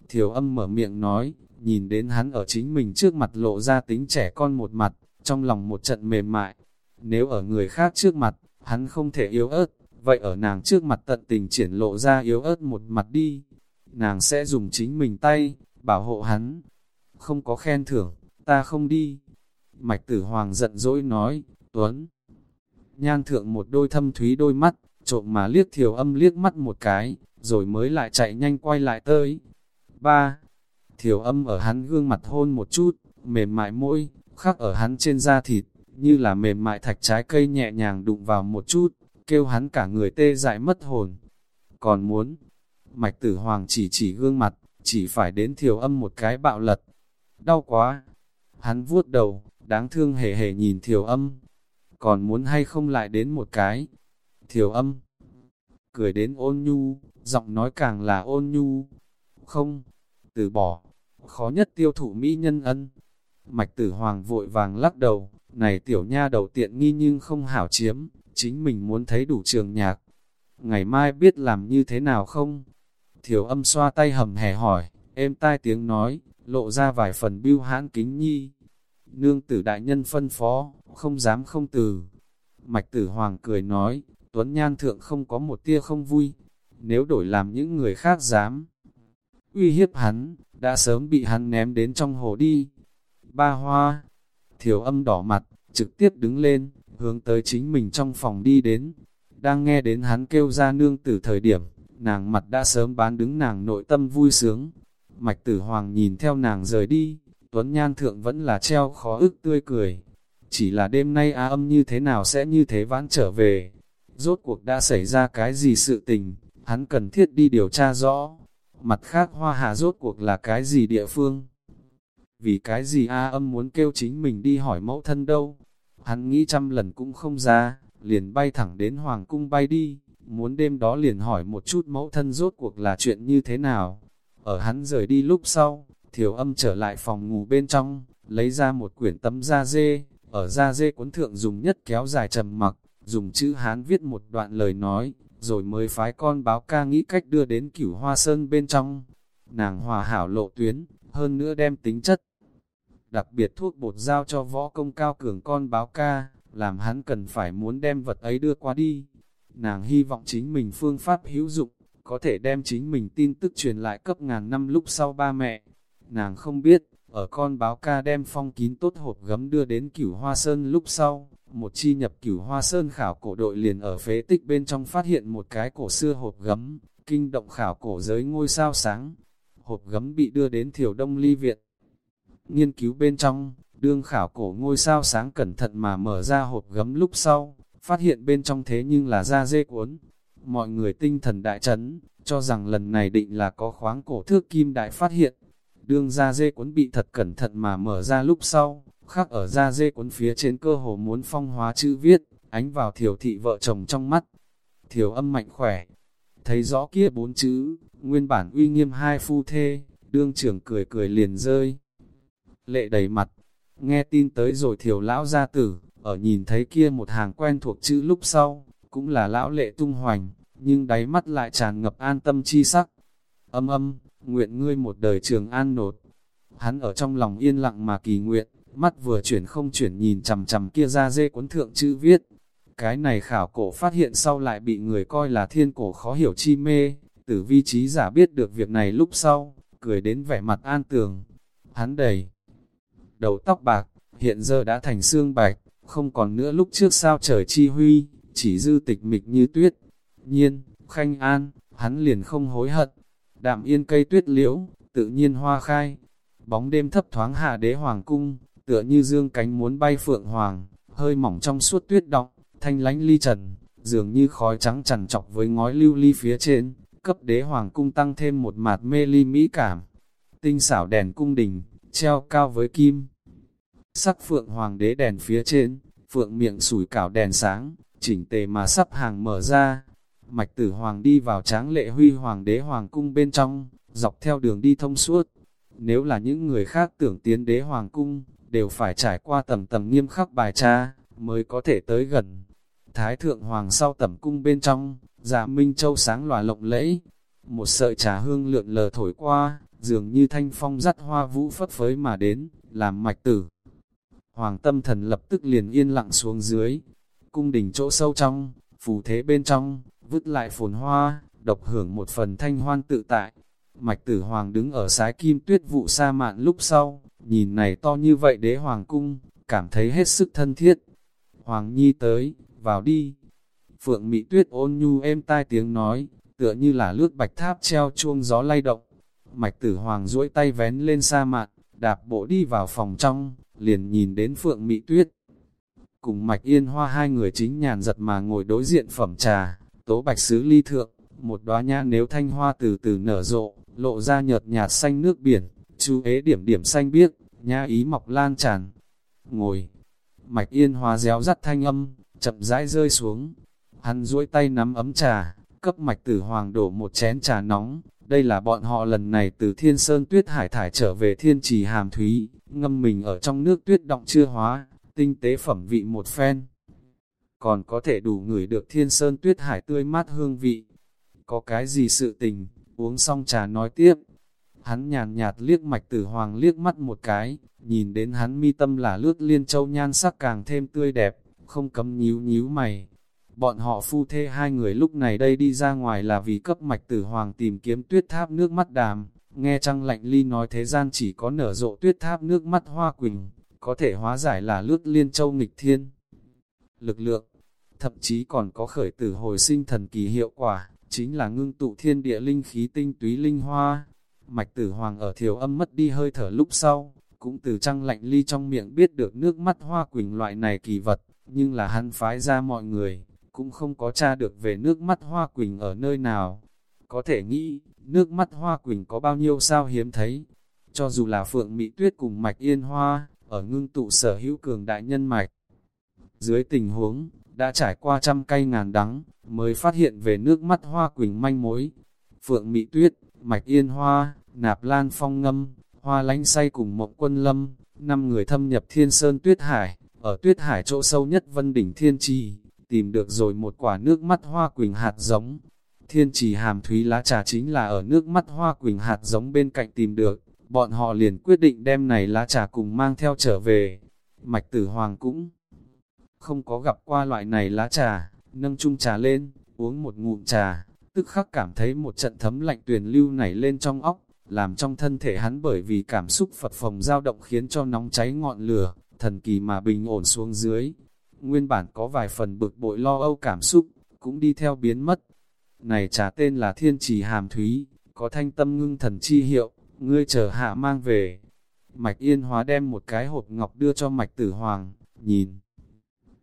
[SPEAKER 1] Thiều âm mở miệng nói, nhìn đến hắn ở chính mình trước mặt lộ ra tính trẻ con một mặt, trong lòng một trận mềm mại. Nếu ở người khác trước mặt, hắn không thể yếu ớt, vậy ở nàng trước mặt tận tình triển lộ ra yếu ớt một mặt đi. Nàng sẽ dùng chính mình tay, bảo hộ hắn. Không có khen thưởng, ta không đi. Mạch tử hoàng giận dỗi nói, Tuấn. Nhan thượng một đôi thâm thúy đôi mắt, trộm mà liếc thiểu âm liếc mắt một cái, rồi mới lại chạy nhanh quay lại tới. Ba, thiểu âm ở hắn gương mặt hôn một chút, mềm mại môi, khắc ở hắn trên da thịt, như là mềm mại thạch trái cây nhẹ nhàng đụng vào một chút, kêu hắn cả người tê dại mất hồn. Còn muốn, mạch tử hoàng chỉ chỉ gương mặt, chỉ phải đến thiểu âm một cái bạo lật. Đau quá! Hắn vuốt đầu, đáng thương hề hề nhìn thiểu âm. Còn muốn hay không lại đến một cái? Thiểu âm! Cười đến ôn nhu, giọng nói càng là ôn nhu. Không, từ bỏ, khó nhất tiêu thụ mỹ nhân ân. Mạch tử hoàng vội vàng lắc đầu, này tiểu nha đầu tiện nghi nhưng không hảo chiếm, chính mình muốn thấy đủ trường nhạc. Ngày mai biết làm như thế nào không? Thiểu âm xoa tay hầm hẻ hỏi, êm tai tiếng nói, lộ ra vài phần biêu hãn kính nhi. Nương tử đại nhân phân phó, không dám không từ. Mạch tử hoàng cười nói, Tuấn Nhan Thượng không có một tia không vui, nếu đổi làm những người khác dám. Uy hiếp hắn, đã sớm bị hắn ném đến trong hồ đi. Ba hoa, thiểu âm đỏ mặt, trực tiếp đứng lên, hướng tới chính mình trong phòng đi đến. Đang nghe đến hắn kêu ra nương tử thời điểm, nàng mặt đã sớm bán đứng nàng nội tâm vui sướng. Mạch tử hoàng nhìn theo nàng rời đi, Tuấn Nhan Thượng vẫn là treo khó ức tươi cười. Chỉ là đêm nay á âm như thế nào sẽ như thế vãn trở về. Rốt cuộc đã xảy ra cái gì sự tình, hắn cần thiết đi điều tra rõ. Mặt khác hoa hà rốt cuộc là cái gì địa phương? Vì cái gì A âm muốn kêu chính mình đi hỏi mẫu thân đâu? Hắn nghĩ trăm lần cũng không ra, liền bay thẳng đến Hoàng cung bay đi, muốn đêm đó liền hỏi một chút mẫu thân rốt cuộc là chuyện như thế nào. Ở hắn rời đi lúc sau, thiểu âm trở lại phòng ngủ bên trong, lấy ra một quyển tấm da dê, ở da dê cuốn thượng dùng nhất kéo dài trầm mặc, dùng chữ Hán viết một đoạn lời nói, rồi mới phái con báo ca nghĩ cách đưa đến cửu hoa sơn bên trong. Nàng hòa hảo lộ tuyến, hơn nữa đem tính chất. Đặc biệt thuốc bột giao cho võ công cao cường con báo ca, làm hắn cần phải muốn đem vật ấy đưa qua đi. Nàng hy vọng chính mình phương pháp hữu dụng, có thể đem chính mình tin tức truyền lại cấp ngàn năm lúc sau ba mẹ. Nàng không biết, ở con báo ca đem phong kín tốt hộp gấm đưa đến cửu hoa sơn lúc sau, một chi nhập cửu hoa sơn khảo cổ đội liền ở phế tích bên trong phát hiện một cái cổ xưa hộp gấm, kinh động khảo cổ giới ngôi sao sáng. Hộp gấm bị đưa đến thiểu đông ly viện. Nghiên cứu bên trong, đương khảo cổ ngôi sao sáng cẩn thận mà mở ra hộp gấm lúc sau, phát hiện bên trong thế nhưng là da dê cuốn. Mọi người tinh thần đại chấn, cho rằng lần này định là có khoáng cổ thước kim đại phát hiện. đương ra dê cuốn bị thật cẩn thận mà mở ra lúc sau, khắc ở da dê cuốn phía trên cơ hồ muốn phong hóa chữ viết, ánh vào thiểu thị vợ chồng trong mắt. Thiểu âm mạnh khỏe, thấy rõ kia bốn chữ, nguyên bản uy nghiêm hai phu thê, đương trưởng cười cười liền rơi. Lệ đầy mặt, nghe tin tới rồi thiểu lão gia tử, ở nhìn thấy kia một hàng quen thuộc chữ lúc sau, cũng là lão lệ tung hoành, nhưng đáy mắt lại tràn ngập an tâm chi sắc. Âm âm, nguyện ngươi một đời trường an nột. Hắn ở trong lòng yên lặng mà kỳ nguyện, mắt vừa chuyển không chuyển nhìn chằm chằm kia ra dê cuốn thượng chữ viết. Cái này khảo cổ phát hiện sau lại bị người coi là thiên cổ khó hiểu chi mê, tử vi trí giả biết được việc này lúc sau, cười đến vẻ mặt an tường. Hắn đầy, đầu tóc bạc, hiện giờ đã thành xương bạch, không còn nữa lúc trước sao trời chi huy, chỉ dư tịch mịch như tuyết. Nhiên, khanh an, hắn liền không hối hận. Đạm yên cây tuyết liễu, tự nhiên hoa khai. Bóng đêm thấp thoáng hạ đế hoàng cung, tựa như dương cánh muốn bay phượng hoàng, hơi mỏng trong suốt tuyết động, thanh lánh ly trần, dường như khói trắng trằn trọc với ngói lưu ly phía trên, cấp đế hoàng cung tăng thêm một mạt mê ly mỹ cảm. Tinh xảo đèn cung đình, treo cao với kim. Sắc phượng hoàng đế đèn phía trên, phượng miệng sủi cảo đèn sáng, chỉnh tề mà sắp hàng mở ra. Mạch tử hoàng đi vào tráng lệ huy hoàng đế hoàng cung bên trong, dọc theo đường đi thông suốt. Nếu là những người khác tưởng tiến đế hoàng cung, đều phải trải qua tầm tầm nghiêm khắc bài tra, mới có thể tới gần. Thái thượng hoàng sau tầm cung bên trong, dạ minh châu sáng lòa lộng lẫy, một sợi trà hương lượn lờ thổi qua, dường như thanh phong dắt hoa vũ phất phới mà đến, làm mạch tử. Hoàng tâm thần lập tức liền yên lặng xuống dưới, cung đình chỗ sâu trong, phù thế bên trong, vứt lại phồn hoa, độc hưởng một phần thanh hoan tự tại. Mạch tử hoàng đứng ở sái kim tuyết vụ sa mạn lúc sau, nhìn này to như vậy đế hoàng cung, cảm thấy hết sức thân thiết. Hoàng nhi tới, vào đi. Phượng Mỹ Tuyết ôn nhu êm tai tiếng nói, tựa như là lướt bạch tháp treo chuông gió lay động. Mạch tử hoàng duỗi tay vén lên sa mạn, đạp bộ đi vào phòng trong, liền nhìn đến Phượng Mỹ Tuyết. Cùng Mạch Yên Hoa hai người chính nhàn giật mà ngồi đối diện phẩm trà, tố bạch sứ ly thượng, một đóa nha nếu thanh hoa từ từ nở rộ, lộ ra nhợt nhạt xanh nước biển, chú ế điểm điểm xanh biếc, nha ý mọc lan tràn. Ngồi, Mạch Yên Hoa réo rắt thanh âm, chậm rãi rơi xuống. Hắn duỗi tay nắm ấm trà, cấp Mạch Tử Hoàng đổ một chén trà nóng, đây là bọn họ lần này từ Thiên Sơn Tuyết Hải thải trở về Thiên Trì Hàm Thúy, ngâm mình ở trong nước tuyết động chưa hóa, tinh tế phẩm vị một phen. Còn có thể đủ ngửi được Thiên Sơn Tuyết Hải tươi mát hương vị. Có cái gì sự tình, uống xong trà nói tiếp. Hắn nhàn nhạt liếc mạch tử hoàng liếc mắt một cái, nhìn đến hắn mi tâm là lướt liên châu nhan sắc càng thêm tươi đẹp, không cấm nhíu nhíu mày, Bọn họ phu thê hai người lúc này đây đi ra ngoài là vì cấp mạch tử hoàng tìm kiếm tuyết tháp nước mắt đàm. Nghe trăng lạnh ly nói thế gian chỉ có nở rộ tuyết tháp nước mắt hoa quỳnh, có thể hóa giải là lướt liên châu nghịch thiên. Lực lượng, thậm chí còn có khởi tử hồi sinh thần kỳ hiệu quả, chính là ngưng tụ thiên địa linh khí tinh túy linh hoa. Mạch tử hoàng ở thiểu âm mất đi hơi thở lúc sau, cũng từ trăng lạnh ly trong miệng biết được nước mắt hoa quỳnh loại này kỳ vật, nhưng là hắn phái ra mọi người, cũng không có tra được về nước mắt hoa quỳnh ở nơi nào. Có thể nghĩ, nước mắt hoa quỳnh có bao nhiêu sao hiếm thấy. Cho dù là phượng mỹ tuyết cùng mạch yên hoa, ở ngưng tụ sở hữu cường đại nhân mạch. Dưới tình huống, đã trải qua trăm cây ngàn đắng, mới phát hiện về nước mắt hoa quỳnh manh mối. Phượng mỹ tuyết, mạch yên hoa, nạp lan phong ngâm, hoa lánh say cùng mộng quân lâm, năm người thâm nhập thiên sơn tuyết hải, ở tuyết hải chỗ sâu nhất vân đỉnh thiên trì, tìm được rồi một quả nước mắt hoa quỳnh hạt giống. Thiên trì hàm thúy lá trà chính là ở nước mắt hoa quỳnh hạt giống bên cạnh tìm được, bọn họ liền quyết định đem này lá trà cùng mang theo trở về. Mạch tử hoàng cũng không có gặp qua loại này lá trà, nâng chung trà lên, uống một ngụm trà, tức khắc cảm thấy một trận thấm lạnh tuyền lưu nảy lên trong óc, làm trong thân thể hắn bởi vì cảm xúc phật phồng dao động khiến cho nóng cháy ngọn lửa, thần kỳ mà bình ổn xuống dưới, nguyên bản có vài phần bực bội lo âu cảm xúc, cũng đi theo biến mất. Này trà tên là thiên trì hàm thúy, có thanh tâm ngưng thần chi hiệu, ngươi chờ hạ mang về. Mạch yên hóa đem một cái hộp ngọc đưa cho mạch tử hoàng, nhìn.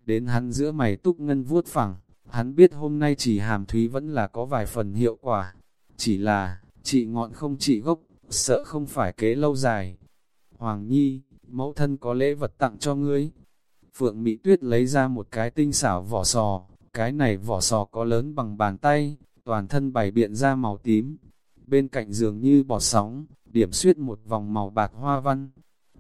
[SPEAKER 1] Đến hắn giữa mày túc ngân vuốt phẳng, hắn biết hôm nay chỉ hàm thúy vẫn là có vài phần hiệu quả. Chỉ là, chị ngọn không chị gốc, sợ không phải kế lâu dài. Hoàng Nhi, mẫu thân có lễ vật tặng cho ngươi. Phượng Mỹ Tuyết lấy ra một cái tinh xảo vỏ sò, cái này vỏ sò có lớn bằng bàn tay, toàn thân bày biện ra màu tím. Bên cạnh giường như bọt sóng, điểm xuyết một vòng màu bạc hoa văn.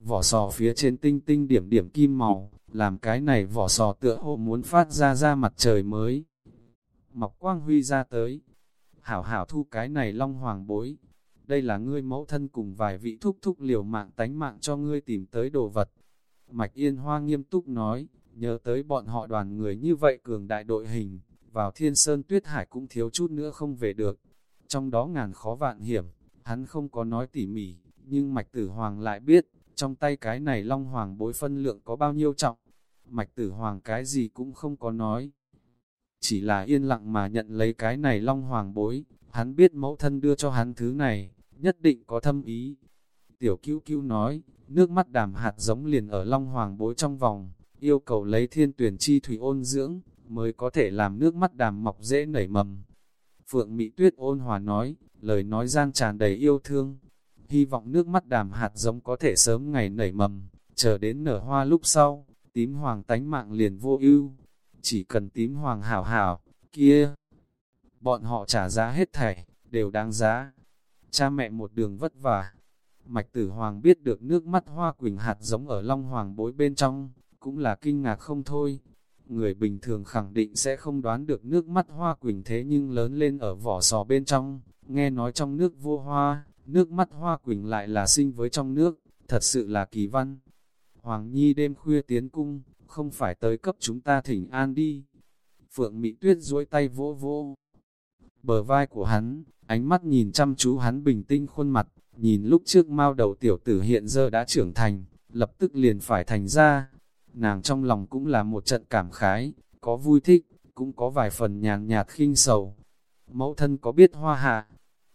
[SPEAKER 1] Vỏ sò phía trên tinh tinh điểm điểm kim màu, làm cái này vỏ sò tựa hồ muốn phát ra ra mặt trời mới. Mọc quang huy ra tới. Hảo hảo thu cái này long hoàng bối. Đây là ngươi mẫu thân cùng vài vị thúc thúc liều mạng tánh mạng cho ngươi tìm tới đồ vật. Mạch Yên Hoa nghiêm túc nói, nhớ tới bọn họ đoàn người như vậy cường đại đội hình, vào thiên sơn tuyết hải cũng thiếu chút nữa không về được. Trong đó ngàn khó vạn hiểm, hắn không có nói tỉ mỉ, nhưng Mạch Tử Hoàng lại biết, trong tay cái này long hoàng bối phân lượng có bao nhiêu trọng. Mạch Tử Hoàng cái gì cũng không có nói. Chỉ là yên lặng mà nhận lấy cái này long hoàng bối, hắn biết mẫu thân đưa cho hắn thứ này, nhất định có thâm ý. Tiểu cứu cứu nói, nước mắt đàm hạt giống liền ở long hoàng bối trong vòng, yêu cầu lấy thiên tuyển chi thủy ôn dưỡng, mới có thể làm nước mắt đàm mọc dễ nảy mầm. Phượng Mỹ Tuyết ôn hòa nói, lời nói gian tràn đầy yêu thương. Hy vọng nước mắt đàm hạt giống có thể sớm ngày nảy mầm, chờ đến nở hoa lúc sau, tím hoàng tánh mạng liền vô ưu. Chỉ cần tím hoàng hảo hảo, kia, bọn họ trả giá hết thảy, đều đáng giá. Cha mẹ một đường vất vả. Mạch tử hoàng biết được nước mắt hoa quỳnh hạt giống ở long hoàng bối bên trong, cũng là kinh ngạc không thôi. Người bình thường khẳng định sẽ không đoán được nước mắt hoa quỳnh thế nhưng lớn lên ở vỏ sò bên trong, nghe nói trong nước vô hoa, nước mắt hoa quỳnh lại là sinh với trong nước, thật sự là kỳ văn. Hoàng Nhi đêm khuya tiến cung, không phải tới cấp chúng ta thỉnh an đi. Phượng Mỹ Tuyết duỗi tay vỗ vỗ. Bờ vai của hắn, ánh mắt nhìn chăm chú hắn bình tinh khuôn mặt, nhìn lúc trước mao đầu tiểu tử hiện giờ đã trưởng thành, lập tức liền phải thành ra. Nàng trong lòng cũng là một trận cảm khái, có vui thích, cũng có vài phần nhàn nhạt khinh sầu. Mẫu thân có biết hoa hạ?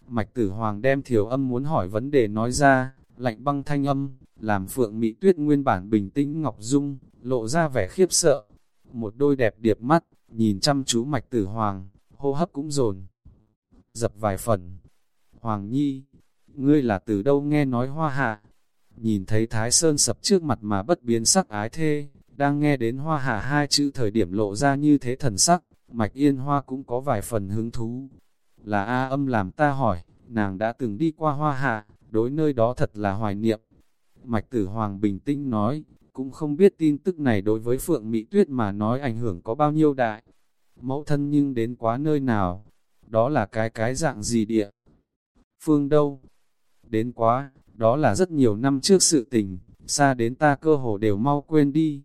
[SPEAKER 1] Mạch tử hoàng đem thiểu âm muốn hỏi vấn đề nói ra, lạnh băng thanh âm, làm phượng mỹ tuyết nguyên bản bình tĩnh ngọc dung, lộ ra vẻ khiếp sợ. Một đôi đẹp điệp mắt, nhìn chăm chú mạch tử hoàng, hô hấp cũng dồn dập vài phần. Hoàng Nhi, ngươi là từ đâu nghe nói hoa hạ? Nhìn thấy Thái Sơn sập trước mặt mà bất biến sắc ái thê, đang nghe đến hoa hạ hai chữ thời điểm lộ ra như thế thần sắc, mạch yên hoa cũng có vài phần hứng thú. Là A âm làm ta hỏi, nàng đã từng đi qua hoa hạ, đối nơi đó thật là hoài niệm. Mạch tử hoàng bình tĩnh nói, cũng không biết tin tức này đối với Phượng Mỹ Tuyết mà nói ảnh hưởng có bao nhiêu đại. Mẫu thân nhưng đến quá nơi nào, đó là cái cái dạng gì địa. Phương đâu? Đến quá, đó là rất nhiều năm trước sự tình, xa đến ta cơ hồ đều mau quên đi.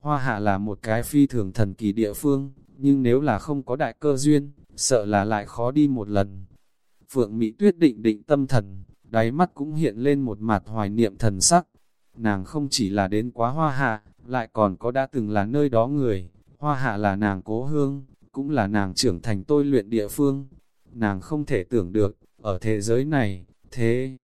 [SPEAKER 1] Hoa hạ là một cái phi thường thần kỳ địa phương, nhưng nếu là không có đại cơ duyên, sợ là lại khó đi một lần. Phượng Mỹ Tuyết định định tâm thần, đáy mắt cũng hiện lên một mặt hoài niệm thần sắc. Nàng không chỉ là đến quá hoa hạ, lại còn có đã từng là nơi đó người, hoa hạ là nàng cố hương, cũng là nàng trưởng thành tôi luyện địa phương. Nàng không thể tưởng được, ở thế giới này, thế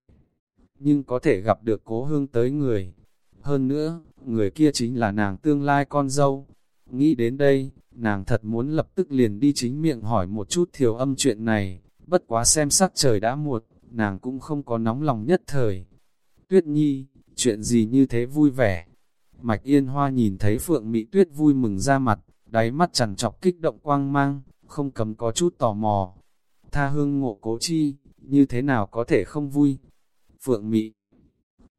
[SPEAKER 1] nhưng có thể gặp được cố hương tới người. Hơn nữa, người kia chính là nàng tương lai con dâu. Nghĩ đến đây, nàng thật muốn lập tức liền đi chính miệng hỏi một chút thiểu âm chuyện này, bất quá xem sắc trời đã muộn, nàng cũng không có nóng lòng nhất thời. Tuyết Nhi, chuyện gì như thế vui vẻ? Mạch Yên Hoa nhìn thấy Phượng Mỹ Tuyết vui mừng ra mặt, đáy mắt chẳng chọc kích động quang mang, không cấm có chút tò mò. Tha hương ngộ cố chi, như thế nào có thể không vui? Phượng Mỹ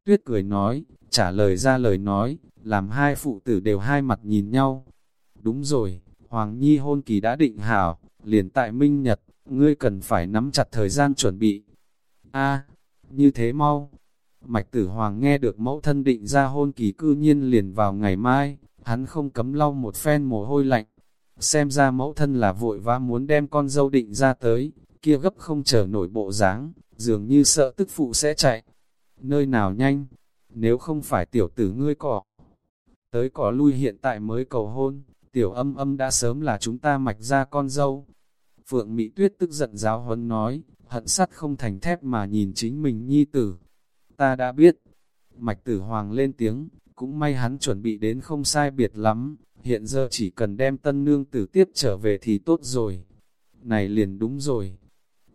[SPEAKER 1] Tuyết cười nói, trả lời ra lời nói, làm hai phụ tử đều hai mặt nhìn nhau. Đúng rồi, Hoàng Nhi hôn kỳ đã định hảo, liền tại Minh Nhật, ngươi cần phải nắm chặt thời gian chuẩn bị. A, như thế mau. Mạch tử Hoàng nghe được mẫu thân định ra hôn kỳ cư nhiên liền vào ngày mai, hắn không cấm lau một phen mồ hôi lạnh. Xem ra mẫu thân là vội vã muốn đem con dâu định ra tới, kia gấp không chờ nổi bộ dáng, dường như sợ tức phụ sẽ chạy. Nơi nào nhanh, nếu không phải tiểu tử ngươi cỏ. Tới cỏ lui hiện tại mới cầu hôn, tiểu âm âm đã sớm là chúng ta mạch ra con dâu. Phượng Mỹ Tuyết tức giận giáo huấn nói, hận sắt không thành thép mà nhìn chính mình nhi tử. Ta đã biết, mạch tử hoàng lên tiếng, cũng may hắn chuẩn bị đến không sai biệt lắm, hiện giờ chỉ cần đem tân nương tử tiếp trở về thì tốt rồi. Này liền đúng rồi.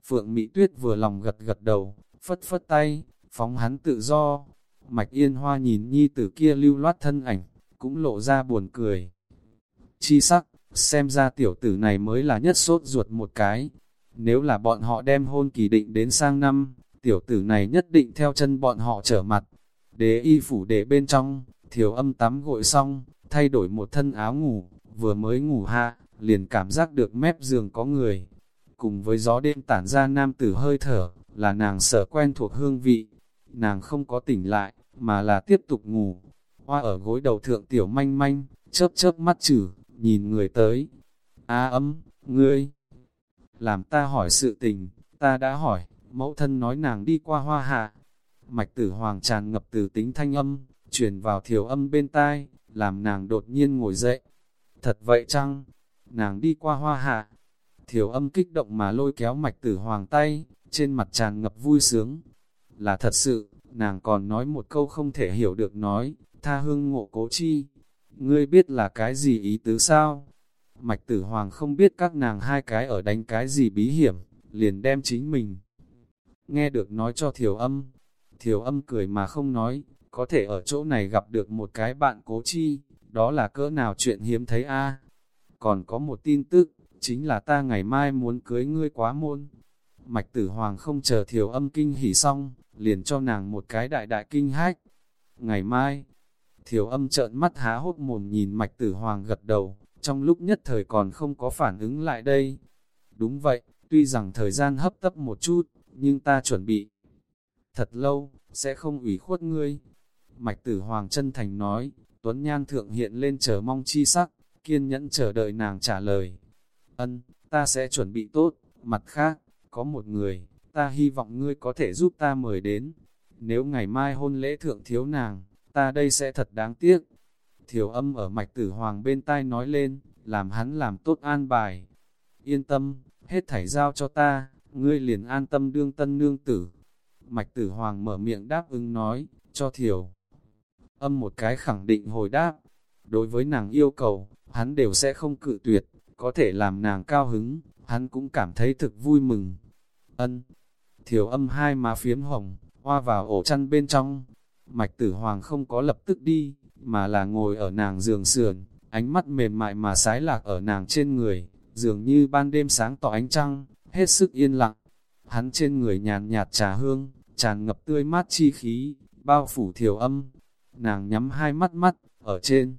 [SPEAKER 1] Phượng Mỹ Tuyết vừa lòng gật gật đầu, phất phất tay, phóng hắn tự do. Mạch Yên Hoa nhìn nhi tử kia lưu loát thân ảnh, cũng lộ ra buồn cười. Chi sắc, xem ra tiểu tử này mới là nhất sốt ruột một cái. Nếu là bọn họ đem hôn kỳ định đến sang năm, tiểu tử này nhất định theo chân bọn họ trở mặt. Đế y phủ để bên trong, thiểu âm tắm gội xong, thay đổi một thân áo ngủ, vừa mới ngủ hạ, liền cảm giác được mép giường có người. Cùng với gió đêm tản ra nam tử hơi thở, là nàng sở quen thuộc hương vị. Nàng không có tỉnh lại, mà là tiếp tục ngủ. Hoa ở gối đầu thượng tiểu manh manh, chớp chớp mắt chử, nhìn người tới. Á ấm, ngươi, làm ta hỏi sự tình, ta đã hỏi, mẫu thân nói nàng đi qua hoa hạ. Mạch tử hoàng tràn ngập từ tính thanh âm, truyền vào thiểu âm bên tai, làm nàng đột nhiên ngồi dậy. Thật vậy chăng? Nàng đi qua hoa hạ. Thiểu âm kích động mà lôi kéo mạch tử hoàng tay, trên mặt tràn ngập vui sướng. Là thật sự, nàng còn nói một câu không thể hiểu được nói, tha hương ngộ cố chi. Ngươi biết là cái gì ý tứ sao? Mạch tử hoàng không biết các nàng hai cái ở đánh cái gì bí hiểm, liền đem chính mình. Nghe được nói cho thiểu âm, thiểu âm cười mà không nói, có thể ở chỗ này gặp được một cái bạn cố chi, đó là cỡ nào chuyện hiếm thấy a Còn có một tin tức, chính là ta ngày mai muốn cưới ngươi quá môn. Mạch tử hoàng không chờ thiểu âm kinh hỉ xong, liền cho nàng một cái đại đại kinh hách. Ngày mai, thiểu âm trợn mắt há hốt mồm nhìn mạch tử hoàng gật đầu, trong lúc nhất thời còn không có phản ứng lại đây. Đúng vậy, tuy rằng thời gian hấp tấp một chút, nhưng ta chuẩn bị thật lâu, sẽ không ủy khuất ngươi. Mạch tử Hoàng chân thành nói, Tuấn Nhan Thượng hiện lên chờ mong chi sắc, kiên nhẫn chờ đợi nàng trả lời. Ân, ta sẽ chuẩn bị tốt, mặt khác, có một người, ta hy vọng ngươi có thể giúp ta mời đến. Nếu ngày mai hôn lễ thượng thiếu nàng, ta đây sẽ thật đáng tiếc. Thiểu âm ở mạch tử hoàng bên tai nói lên, làm hắn làm tốt an bài. Yên tâm, hết thảy giao cho ta, ngươi liền an tâm đương tân nương tử. Mạch tử hoàng mở miệng đáp ứng nói, cho thiểu. Âm một cái khẳng định hồi đáp, đối với nàng yêu cầu, hắn đều sẽ không cự tuyệt, có thể làm nàng cao hứng, hắn cũng cảm thấy thực vui mừng. Ân, thiểu âm hai má phiếm hồng, hoa vào ổ chăn bên trong. Mạch tử hoàng không có lập tức đi, mà là ngồi ở nàng giường sườn, ánh mắt mềm mại mà sái lạc ở nàng trên người, dường như ban đêm sáng tỏ ánh trăng, hết sức yên lặng. Hắn trên người nhàn nhạt trà hương, tràn ngập tươi mát chi khí, bao phủ thiểu âm. Nàng nhắm hai mắt mắt, ở trên.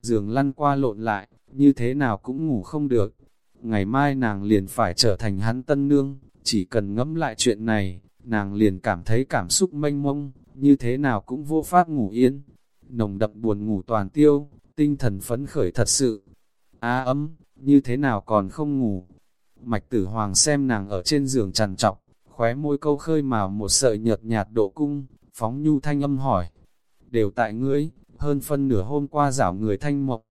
[SPEAKER 1] Giường lăn qua lộn lại, như thế nào cũng ngủ không được. Ngày mai nàng liền phải trở thành hắn tân nương, chỉ cần ngẫm lại chuyện này, nàng liền cảm thấy cảm xúc mênh mông, như thế nào cũng vô pháp ngủ yên. Nồng đậm buồn ngủ toàn tiêu, tinh thần phấn khởi thật sự. Á ấm, như thế nào còn không ngủ? Mạch tử hoàng xem nàng ở trên giường trằn trọc, khóe môi câu khơi màu một sợi nhợt nhạt độ cung, phóng nhu thanh âm hỏi. Đều tại ngươi, hơn phân nửa hôm qua rảo người thanh mộc.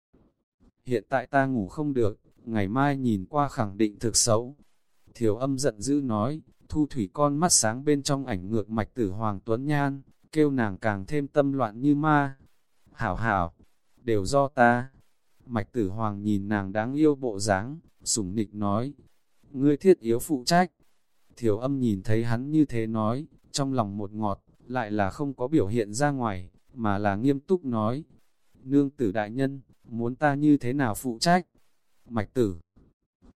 [SPEAKER 1] Hiện tại ta ngủ không được, ngày mai nhìn qua khẳng định thực xấu. Thiểu âm giận dữ nói, thu thủy con mắt sáng bên trong ảnh ngược mạch tử Hoàng Tuấn Nhan, kêu nàng càng thêm tâm loạn như ma. Hảo hảo, đều do ta. Mạch tử Hoàng nhìn nàng đáng yêu bộ dáng, sủng nịch nói, ngươi thiết yếu phụ trách. Thiểu âm nhìn thấy hắn như thế nói, trong lòng một ngọt, lại là không có biểu hiện ra ngoài, mà là nghiêm túc nói. Nương tử đại nhân, muốn ta như thế nào phụ trách? Mạch tử.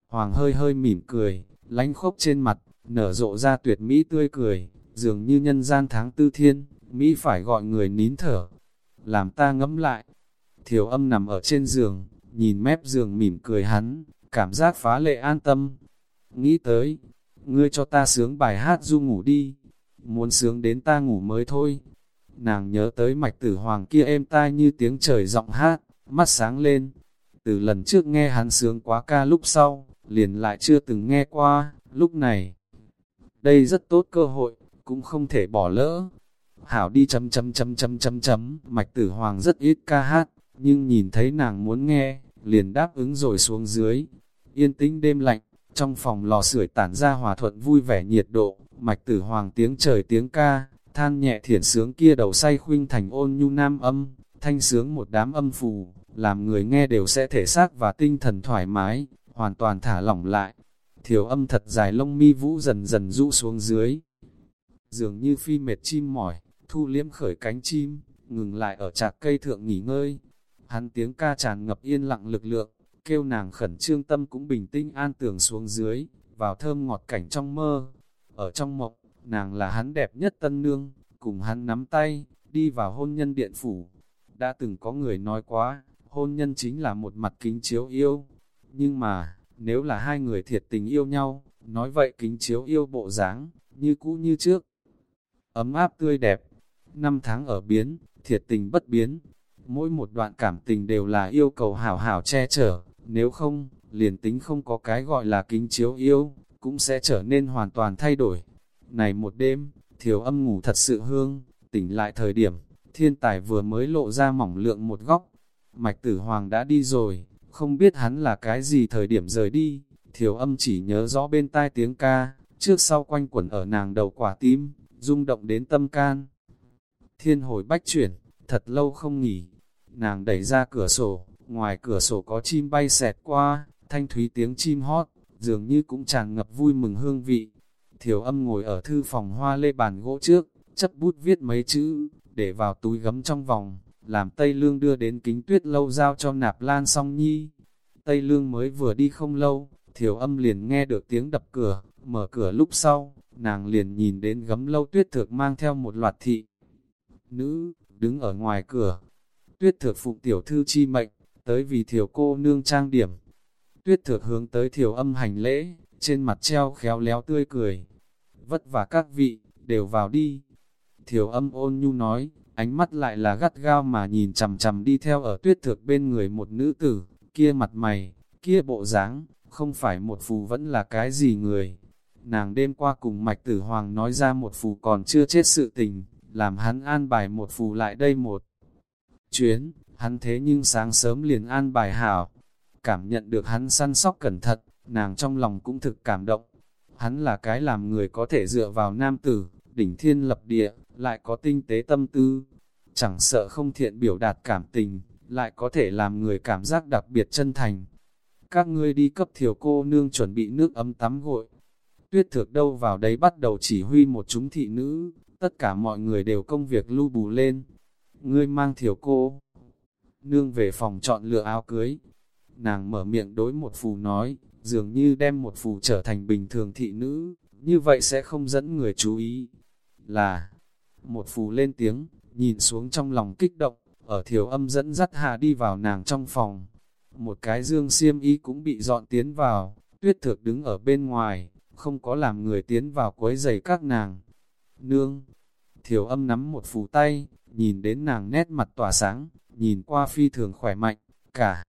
[SPEAKER 1] Hoàng hơi hơi mỉm cười, lánh khốc trên mặt, nở rộ ra tuyệt mỹ tươi cười, dường như nhân gian tháng tư thiên, Mỹ phải gọi người nín thở. Làm ta ngẫm lại. Thiểu âm nằm ở trên giường, nhìn mép giường mỉm cười hắn, cảm giác phá lệ an tâm. Nghĩ tới, ngươi cho ta sướng bài hát du ngủ đi, muốn sướng đến ta ngủ mới thôi. Nàng nhớ tới mạch tử hoàng kia êm tai như tiếng trời giọng hát, mắt sáng lên. Từ lần trước nghe hắn sướng quá ca lúc sau, liền lại chưa từng nghe qua, lúc này. Đây rất tốt cơ hội, cũng không thể bỏ lỡ. Hảo đi chấm chấm chấm chấm chấm chấm, mạch tử hoàng rất ít ca hát, nhưng nhìn thấy nàng muốn nghe, liền đáp ứng rồi xuống dưới. Yên tĩnh đêm lạnh, trong phòng lò sưởi tản ra hòa thuận vui vẻ nhiệt độ, mạch tử hoàng tiếng trời tiếng ca, than nhẹ thiển sướng kia đầu say khuynh thành ôn nhu nam âm, thanh sướng một đám âm phù, làm người nghe đều sẽ thể xác và tinh thần thoải mái, hoàn toàn thả lỏng lại. Thiểu âm thật dài lông mi vũ dần dần rũ xuống dưới. Dường như phi mệt chim mỏi, thu liếm khởi cánh chim, ngừng lại ở chạc cây thượng nghỉ ngơi. Hắn tiếng ca tràn ngập yên lặng lực lượng, kêu nàng khẩn trương tâm cũng bình tĩnh an tưởng xuống dưới, vào thơm ngọt cảnh trong mơ. Ở trong mộng, nàng là hắn đẹp nhất tân nương, cùng hắn nắm tay, đi vào hôn nhân điện phủ. Đã từng có người nói quá, hôn nhân chính là một mặt kính chiếu yêu. Nhưng mà, nếu là hai người thiệt tình yêu nhau, nói vậy kính chiếu yêu bộ dáng như cũ như trước. Ấm áp tươi đẹp, năm tháng ở biến, thiệt tình bất biến. Mỗi một đoạn cảm tình đều là yêu cầu hảo hảo che chở, nếu không, liền tính không có cái gọi là kính chiếu yêu, cũng sẽ trở nên hoàn toàn thay đổi. Này một đêm, thiếu âm ngủ thật sự hương, tỉnh lại thời điểm, thiên tài vừa mới lộ ra mỏng lượng một góc. Mạch tử hoàng đã đi rồi, không biết hắn là cái gì thời điểm rời đi, thiếu âm chỉ nhớ rõ bên tai tiếng ca, trước sau quanh quẩn ở nàng đầu quả tim, rung động đến tâm can. Thiên hồi bách chuyển, thật lâu không nghỉ, nàng đẩy ra cửa sổ, ngoài cửa sổ có chim bay xẹt qua, thanh thúy tiếng chim hót, dường như cũng tràn ngập vui mừng hương vị. Thiểu âm ngồi ở thư phòng hoa lê bàn gỗ trước, chấp bút viết mấy chữ, để vào túi gấm trong vòng, làm Tây Lương đưa đến kính tuyết lâu giao cho nạp lan song nhi. Tây Lương mới vừa đi không lâu, thiểu âm liền nghe được tiếng đập cửa, mở cửa lúc sau, nàng liền nhìn đến gấm lâu tuyết thược mang theo một loạt thị. Nữ, đứng ở ngoài cửa, tuyết thược phụng tiểu thư chi mệnh, tới vì thiểu cô nương trang điểm. Tuyết thược hướng tới thiểu âm hành lễ, trên mặt treo khéo léo tươi cười. Vất vả các vị, đều vào đi. Thiểu âm ôn nhu nói, ánh mắt lại là gắt gao mà nhìn chầm chầm đi theo ở tuyết thược bên người một nữ tử, kia mặt mày, kia bộ dáng, không phải một phù vẫn là cái gì người. Nàng đêm qua cùng mạch tử hoàng nói ra một phù còn chưa chết sự tình, làm hắn an bài một phù lại đây một chuyến, hắn thế nhưng sáng sớm liền an bài hảo. Cảm nhận được hắn săn sóc cẩn thận, nàng trong lòng cũng thực cảm động. Hắn là cái làm người có thể dựa vào nam tử, đỉnh thiên lập địa, lại có tinh tế tâm tư. Chẳng sợ không thiện biểu đạt cảm tình, lại có thể làm người cảm giác đặc biệt chân thành. Các ngươi đi cấp thiểu cô nương chuẩn bị nước ấm tắm gội. Tuyết thược đâu vào đấy bắt đầu chỉ huy một chúng thị nữ, tất cả mọi người đều công việc lưu bù lên. Ngươi mang thiểu cô nương về phòng chọn lựa áo cưới. Nàng mở miệng đối một phù nói, dường như đem một phù trở thành bình thường thị nữ, như vậy sẽ không dẫn người chú ý. Là, một phù lên tiếng, nhìn xuống trong lòng kích động, ở thiểu âm dẫn dắt hạ đi vào nàng trong phòng. Một cái dương xiêm y cũng bị dọn tiến vào, tuyết thược đứng ở bên ngoài, không có làm người tiến vào quấy giày các nàng. Nương, thiểu âm nắm một phù tay, nhìn đến nàng nét mặt tỏa sáng, nhìn qua phi thường khỏe mạnh, cả.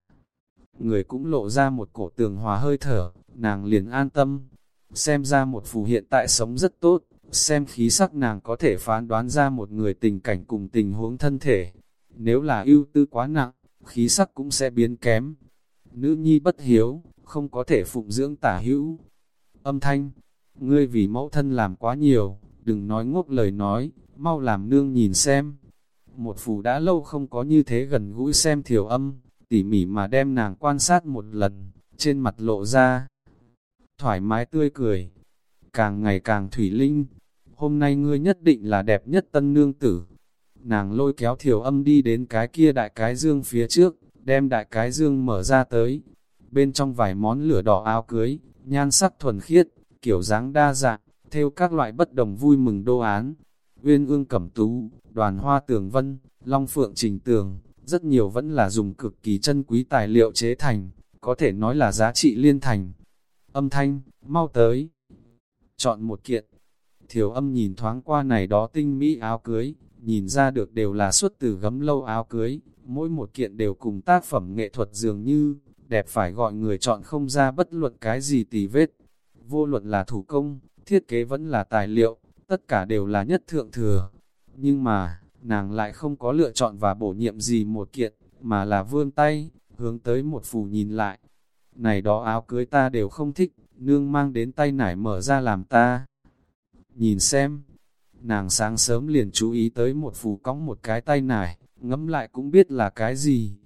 [SPEAKER 1] Người cũng lộ ra một cổ tường hòa hơi thở, nàng liền an tâm. Xem ra một phù hiện tại sống rất tốt, xem khí sắc nàng có thể phán đoán ra một người tình cảnh cùng tình huống thân thể. Nếu là ưu tư quá nặng, khí sắc cũng sẽ biến kém. Nữ nhi bất hiếu, không có thể phụng dưỡng tả hữu. Âm thanh, ngươi vì mẫu thân làm quá nhiều, đừng nói ngốc lời nói, mau làm nương nhìn xem một phù đã lâu không có như thế gần gũi xem thiểu âm, tỉ mỉ mà đem nàng quan sát một lần, trên mặt lộ ra. Thoải mái tươi cười, càng ngày càng thủy linh, hôm nay ngươi nhất định là đẹp nhất tân nương tử. Nàng lôi kéo thiểu âm đi đến cái kia đại cái dương phía trước, đem đại cái dương mở ra tới. Bên trong vài món lửa đỏ áo cưới, nhan sắc thuần khiết, kiểu dáng đa dạng, theo các loại bất đồng vui mừng đô án. Uyên ương cẩm tú, đoàn hoa tường vân, long phượng trình tường, rất nhiều vẫn là dùng cực kỳ chân quý tài liệu chế thành, có thể nói là giá trị liên thành. Âm thanh, mau tới. Chọn một kiện. Thiểu âm nhìn thoáng qua này đó tinh mỹ áo cưới, nhìn ra được đều là xuất từ gấm lâu áo cưới, mỗi một kiện đều cùng tác phẩm nghệ thuật dường như, đẹp phải gọi người chọn không ra bất luận cái gì tì vết. Vô luận là thủ công, thiết kế vẫn là tài liệu, tất cả đều là nhất thượng thừa, nhưng mà, nàng lại không có lựa chọn và bổ nhiệm gì một kiện, mà là vươn tay, hướng tới một phù nhìn lại. Này đó áo cưới ta đều không thích, nương mang đến tay nải mở ra làm ta. Nhìn xem, nàng sáng sớm liền chú ý tới một phù cong một cái tay nải, ngẫm lại cũng biết là cái gì.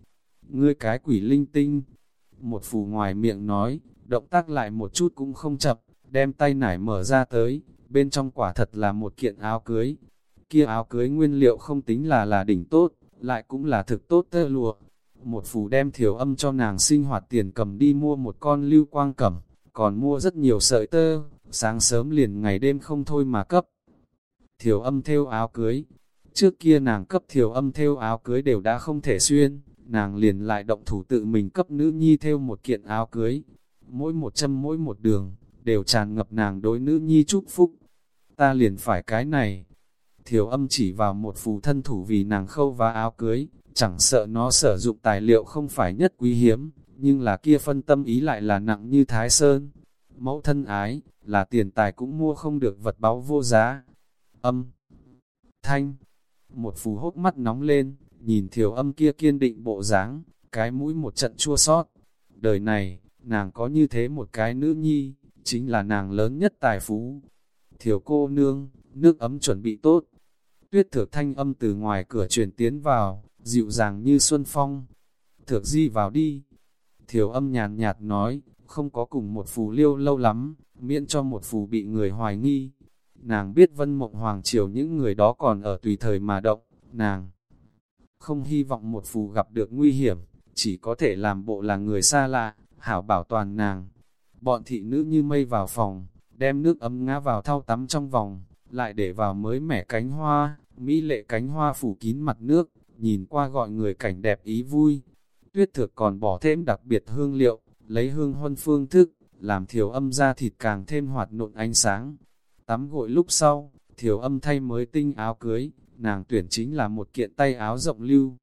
[SPEAKER 1] Ngươi cái quỷ linh tinh. Một phù ngoài miệng nói, động tác lại một chút cũng không chập, đem tay nải mở ra tới, bên trong quả thật là một kiện áo cưới. Kia áo cưới nguyên liệu không tính là là đỉnh tốt, lại cũng là thực tốt tơ lụa. Một phù đem thiểu âm cho nàng sinh hoạt tiền cầm đi mua một con lưu quang cẩm, còn mua rất nhiều sợi tơ, sáng sớm liền ngày đêm không thôi mà cấp. Thiểu âm theo áo cưới, trước kia nàng cấp thiểu âm theo áo cưới đều đã không thể xuyên, nàng liền lại động thủ tự mình cấp nữ nhi theo một kiện áo cưới. Mỗi một châm mỗi một đường, đều tràn ngập nàng đối nữ nhi chúc phúc. Ta liền phải cái này. Thiểu âm chỉ vào một phù thân thủ vì nàng khâu và áo cưới, chẳng sợ nó sử dụng tài liệu không phải nhất quý hiếm, nhưng là kia phân tâm ý lại là nặng như thái sơn. Mẫu thân ái, là tiền tài cũng mua không được vật báu vô giá. Âm, thanh, một phù hốt mắt nóng lên, nhìn thiểu âm kia kiên định bộ dáng, cái mũi một trận chua sót. Đời này, nàng có như thế một cái nữ nhi, chính là nàng lớn nhất tài phú. Thiểu cô nương, nước ấm chuẩn bị tốt. Tuyết thược thanh âm từ ngoài cửa truyền tiến vào, dịu dàng như xuân phong. Thược di vào đi. Thiểu âm nhàn nhạt nói, không có cùng một phù liêu lâu lắm, miễn cho một phù bị người hoài nghi. Nàng biết vân mộng hoàng triều những người đó còn ở tùy thời mà động, nàng không hy vọng một phù gặp được nguy hiểm, chỉ có thể làm bộ là người xa lạ, hảo bảo toàn nàng. Bọn thị nữ như mây vào phòng, đem nước ấm ngã vào thau tắm trong vòng, lại để vào mới mẻ cánh hoa, mỹ lệ cánh hoa phủ kín mặt nước, nhìn qua gọi người cảnh đẹp ý vui. Tuyết thược còn bỏ thêm đặc biệt hương liệu, lấy hương huân phương thức, làm thiểu âm ra thịt càng thêm hoạt nộn ánh sáng. Tắm gội lúc sau, thiểu âm thay mới tinh áo cưới, nàng tuyển chính là một kiện tay áo rộng lưu.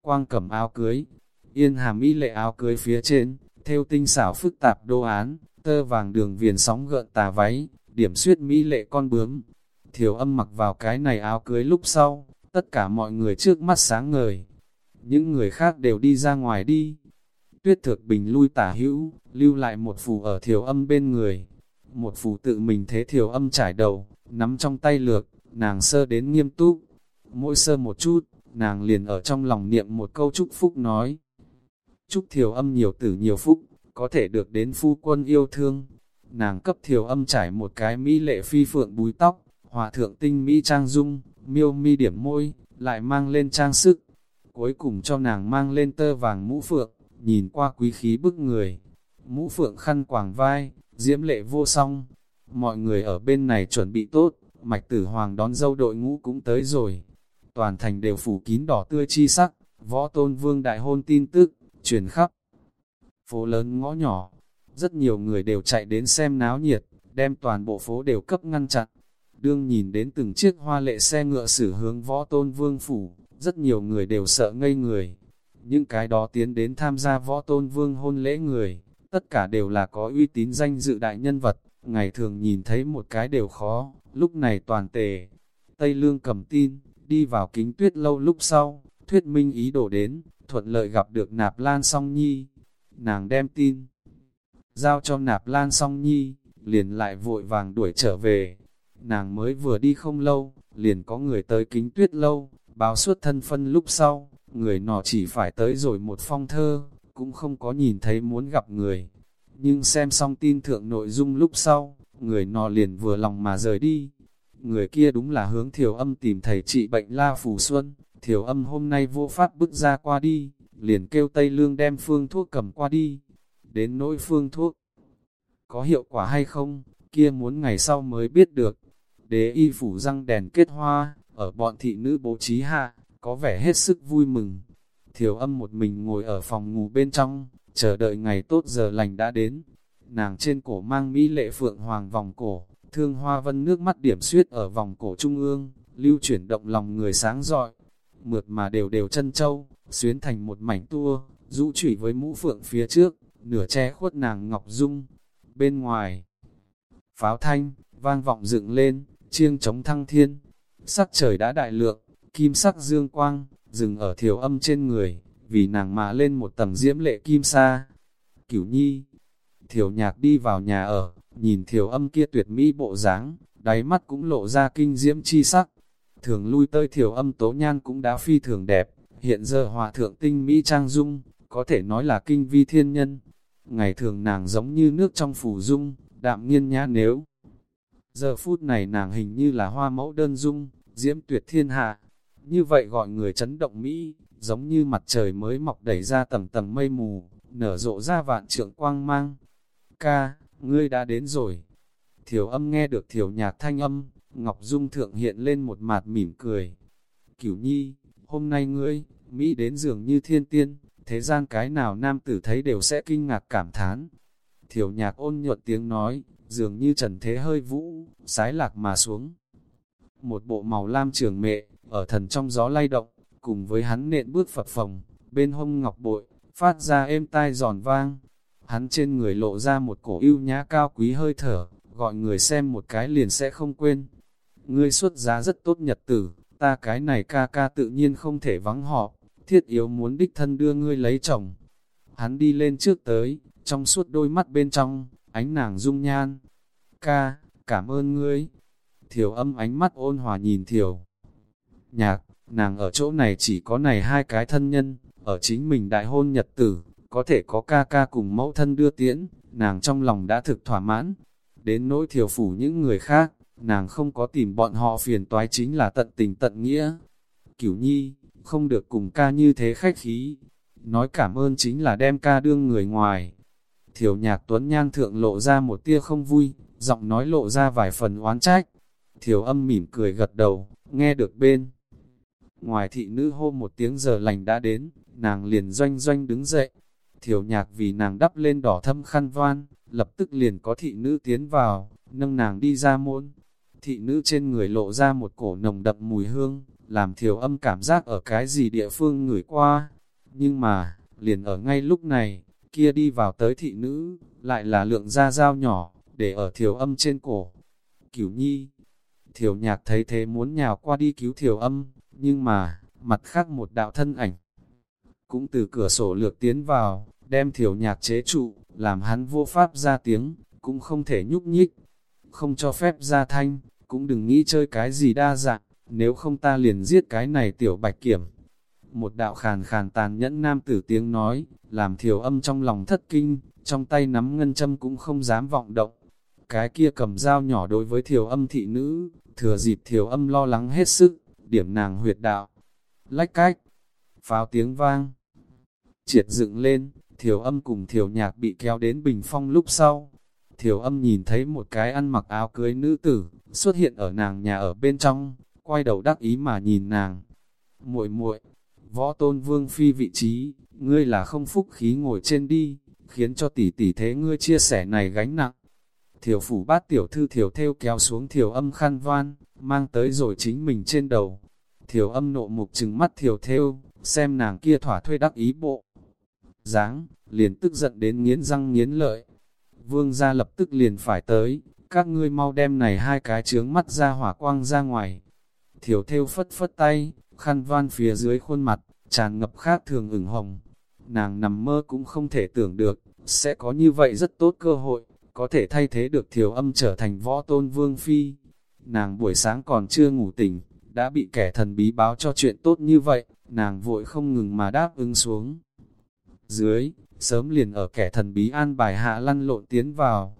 [SPEAKER 1] Quang cầm áo cưới, yên hàm mỹ lệ áo cưới phía trên, theo tinh xảo phức tạp đô án, tơ vàng đường viền sóng gợn tà váy, điểm suyết mỹ lệ con bướm. Thiểu âm mặc vào cái này áo cưới lúc sau, tất cả mọi người trước mắt sáng ngời. Những người khác đều đi ra ngoài đi. Tuyết thược bình lui tả hữu, lưu lại một phù ở thiểu âm bên người. Một phù tự mình thế thiểu âm trải đầu, nắm trong tay lược, nàng sơ đến nghiêm túc. Mỗi sơ một chút, nàng liền ở trong lòng niệm một câu chúc phúc nói. Chúc thiểu âm nhiều tử nhiều phúc, có thể được đến phu quân yêu thương. Nàng cấp thiểu âm trải một cái mỹ lệ phi phượng búi tóc, hòa thượng tinh mỹ trang dung, miêu mi điểm môi, lại mang lên trang sức. Cuối cùng cho nàng mang lên tơ vàng mũ phượng, nhìn qua quý khí bức người. Mũ phượng khăn quàng vai, diễm lệ vô song. Mọi người ở bên này chuẩn bị tốt, mạch tử hoàng đón dâu đội ngũ cũng tới rồi. Toàn thành đều phủ kín đỏ tươi chi sắc, võ tôn vương đại hôn tin tức, truyền khắp. Phố lớn ngõ nhỏ, rất nhiều người đều chạy đến xem náo nhiệt, đem toàn bộ phố đều cấp ngăn chặn. Đương nhìn đến từng chiếc hoa lệ xe ngựa xử hướng võ tôn vương phủ, rất nhiều người đều sợ ngây người. Những cái đó tiến đến tham gia võ tôn vương hôn lễ người, tất cả đều là có uy tín danh dự đại nhân vật, ngày thường nhìn thấy một cái đều khó, lúc này toàn tề. Tây Lương cầm tin, đi vào kính tuyết lâu lúc sau, thuyết minh ý đổ đến, thuận lợi gặp được nạp lan song nhi. Nàng đem tin, giao cho nạp lan song nhi, liền lại vội vàng đuổi trở về. Nàng mới vừa đi không lâu, liền có người tới kính tuyết lâu, báo suốt thân phân lúc sau, người nọ chỉ phải tới rồi một phong thơ, cũng không có nhìn thấy muốn gặp người. Nhưng xem xong tin thượng nội dung lúc sau, người nọ liền vừa lòng mà rời đi. Người kia đúng là hướng thiểu âm tìm thầy trị bệnh La Phù Xuân, thiểu âm hôm nay vô pháp bước ra qua đi, liền kêu Tây Lương đem phương thuốc cầm qua đi. Đến nỗi phương thuốc, có hiệu quả hay không, kia muốn ngày sau mới biết được. Đế y phủ răng đèn kết hoa, ở bọn thị nữ bố trí hạ, có vẻ hết sức vui mừng. Thiểu âm một mình ngồi ở phòng ngủ bên trong, chờ đợi ngày tốt giờ lành đã đến. Nàng trên cổ mang mỹ lệ phượng hoàng vòng cổ, thương hoa vân nước mắt điểm suyết ở vòng cổ trung ương, lưu chuyển động lòng người sáng rọi. Mượt mà đều đều chân châu, xuyến thành một mảnh tua, rũ chủy với mũ phượng phía trước, nửa che khuất nàng ngọc dung. Bên ngoài, pháo thanh, vang vọng dựng lên, chiêng chống thăng thiên. Sắc trời đã đại lượng, kim sắc dương quang, dừng ở thiểu âm trên người, vì nàng mà lên một tầng diễm lệ kim sa. Cửu nhi, thiểu nhạc đi vào nhà ở, nhìn thiểu âm kia tuyệt mỹ bộ dáng, đáy mắt cũng lộ ra kinh diễm chi sắc. Thường lui tơi thiểu âm tố nhan cũng đã phi thường đẹp, hiện giờ hòa thượng tinh mỹ trang dung, có thể nói là kinh vi thiên nhân. Ngày thường nàng giống như nước trong phủ dung, đạm nhiên nhã nếu. Giờ phút này nàng hình như là hoa mẫu đơn dung, diễm tuyệt thiên hạ. Như vậy gọi người chấn động Mỹ, giống như mặt trời mới mọc đẩy ra tầng tầng mây mù, nở rộ ra vạn trượng quang mang. Ca, ngươi đã đến rồi. Thiểu âm nghe được thiểu nhạc thanh âm, Ngọc Dung thượng hiện lên một mặt mỉm cười. Cửu nhi, hôm nay ngươi, Mỹ đến dường như thiên tiên, thế gian cái nào nam tử thấy đều sẽ kinh ngạc cảm thán. Thiểu nhạc ôn nhuận tiếng nói, dường như trần thế hơi vũ, sái lạc mà xuống. Một bộ màu lam trường mệ, ở thần trong gió lay động, cùng với hắn nện bước phập phồng, bên hông ngọc bội, phát ra êm tai giòn vang. Hắn trên người lộ ra một cổ ưu nhã cao quý hơi thở, gọi người xem một cái liền sẽ không quên. Ngươi xuất giá rất tốt nhật tử, ta cái này ca ca tự nhiên không thể vắng họ, thiết yếu muốn đích thân đưa ngươi lấy chồng. Hắn đi lên trước tới, trong suốt đôi mắt bên trong, ánh nàng dung nhan. Ca, cảm ơn ngươi. Thiểu âm ánh mắt ôn hòa nhìn thiểu. Nhạc, nàng ở chỗ này chỉ có này hai cái thân nhân, ở chính mình đại hôn nhật tử, có thể có ca ca cùng mẫu thân đưa tiễn, nàng trong lòng đã thực thỏa mãn. Đến nỗi thiểu phủ những người khác, nàng không có tìm bọn họ phiền toái chính là tận tình tận nghĩa. Cửu nhi, không được cùng ca như thế khách khí. Nói cảm ơn chính là đem ca đương người ngoài. Thiểu nhạc tuấn nhan thượng lộ ra một tia không vui, giọng nói lộ ra vài phần oán trách. Thiểu âm mỉm cười gật đầu, nghe được bên. Ngoài thị nữ hô một tiếng giờ lành đã đến, nàng liền doanh doanh đứng dậy. Thiểu nhạc vì nàng đắp lên đỏ thâm khăn voan, lập tức liền có thị nữ tiến vào, nâng nàng đi ra môn. Thị nữ trên người lộ ra một cổ nồng đậm mùi hương, làm thiểu âm cảm giác ở cái gì địa phương ngửi qua. Nhưng mà, liền ở ngay lúc này, kia đi vào tới thị nữ, lại là lượng da dao nhỏ, để ở thiểu âm trên cổ. Cửu nhi, thiểu nhạc thấy thế muốn nhào qua đi cứu thiểu âm, nhưng mà, mặt khác một đạo thân ảnh, cũng từ cửa sổ lược tiến vào, đem thiểu nhạc chế trụ, làm hắn vô pháp ra tiếng, cũng không thể nhúc nhích, không cho phép ra thanh, cũng đừng nghĩ chơi cái gì đa dạng, nếu không ta liền giết cái này tiểu bạch kiểm. Một đạo khàn khàn tàn nhẫn nam tử tiếng nói, làm thiểu âm trong lòng thất kinh, trong tay nắm ngân châm cũng không dám vọng động. Cái kia cầm dao nhỏ đối với thiểu âm thị nữ, thừa dịp thiểu âm lo lắng hết sức, điểm nàng huyệt đạo. Lách cách, pháo tiếng vang, triệt dựng lên, thiểu âm cùng thiểu nhạc bị kéo đến bình phong lúc sau. Thiểu âm nhìn thấy một cái ăn mặc áo cưới nữ tử, xuất hiện ở nàng nhà ở bên trong, quay đầu đắc ý mà nhìn nàng. muội muội võ tôn vương phi vị trí, ngươi là không phúc khí ngồi trên đi, khiến cho tỷ tỷ thế ngươi chia sẻ này gánh nặng. Thiểu phủ bát tiểu thư thiểu theo kéo xuống thiểu âm khăn van mang tới rồi chính mình trên đầu. Thiểu âm nộ mục trừng mắt thiểu theo, xem nàng kia thỏa thuê đắc ý bộ. dáng liền tức giận đến nghiến răng nghiến lợi. Vương gia lập tức liền phải tới, các ngươi mau đem này hai cái trướng mắt ra hỏa quang ra ngoài. Thiểu thêu phất phất tay, khăn van phía dưới khuôn mặt, tràn ngập khác thường ửng hồng. Nàng nằm mơ cũng không thể tưởng được, sẽ có như vậy rất tốt cơ hội, có thể thay thế được thiểu âm trở thành võ tôn vương phi. Nàng buổi sáng còn chưa ngủ tỉnh, đã bị kẻ thần bí báo cho chuyện tốt như vậy, nàng vội không ngừng mà đáp ứng xuống. Dưới, sớm liền ở kẻ thần bí an bài hạ lăn lộn tiến vào,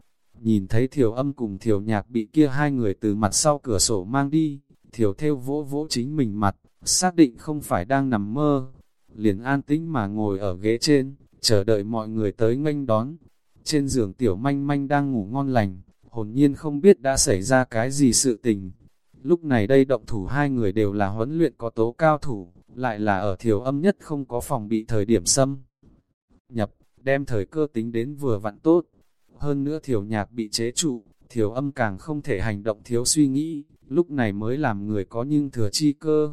[SPEAKER 1] nhìn thấy thiểu âm cùng thiểu nhạc bị kia hai người từ mặt sau cửa sổ mang đi, thiểu theo vỗ vỗ chính mình mặt, xác định không phải đang nằm mơ, liền an tĩnh mà ngồi ở ghế trên, chờ đợi mọi người tới nghênh đón. Trên giường tiểu manh manh đang ngủ ngon lành, hồn nhiên không biết đã xảy ra cái gì sự tình. Lúc này đây động thủ hai người đều là huấn luyện có tố cao thủ, lại là ở thiểu âm nhất không có phòng bị thời điểm xâm. Nhập, đem thời cơ tính đến vừa vặn tốt. Hơn nữa thiểu nhạc bị chế trụ, thiểu âm càng không thể hành động thiếu suy nghĩ, lúc này mới làm người có nhưng thừa chi cơ.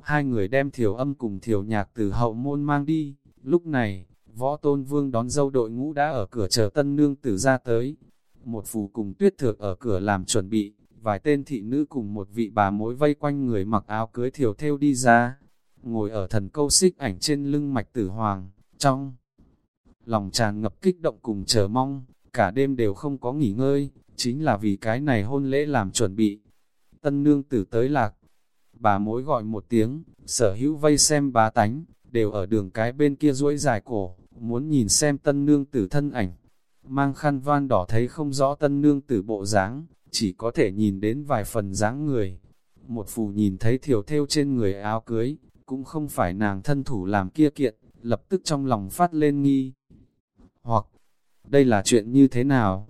[SPEAKER 1] Hai người đem thiểu âm cùng thiểu nhạc từ hậu môn mang đi, lúc này, võ tôn vương đón dâu đội ngũ đã ở cửa chờ tân nương tử ra tới. Một phù cùng tuyết thược ở cửa làm chuẩn bị, vài tên thị nữ cùng một vị bà mối vây quanh người mặc áo cưới thiểu theo đi ra, ngồi ở thần câu xích ảnh trên lưng mạch tử hoàng, trong lòng tràn ngập kích động cùng chờ mong, cả đêm đều không có nghỉ ngơi, chính là vì cái này hôn lễ làm chuẩn bị. Tân nương tử tới lạc, bà mối gọi một tiếng, sở hữu vây xem bá tánh, đều ở đường cái bên kia duỗi dài cổ, muốn nhìn xem tân nương tử thân ảnh. Mang khăn van đỏ thấy không rõ tân nương tử bộ dáng, chỉ có thể nhìn đến vài phần dáng người. Một phù nhìn thấy thiểu thêu trên người áo cưới, cũng không phải nàng thân thủ làm kia kiện, lập tức trong lòng phát lên nghi. Hoặc, đây là chuyện như thế nào?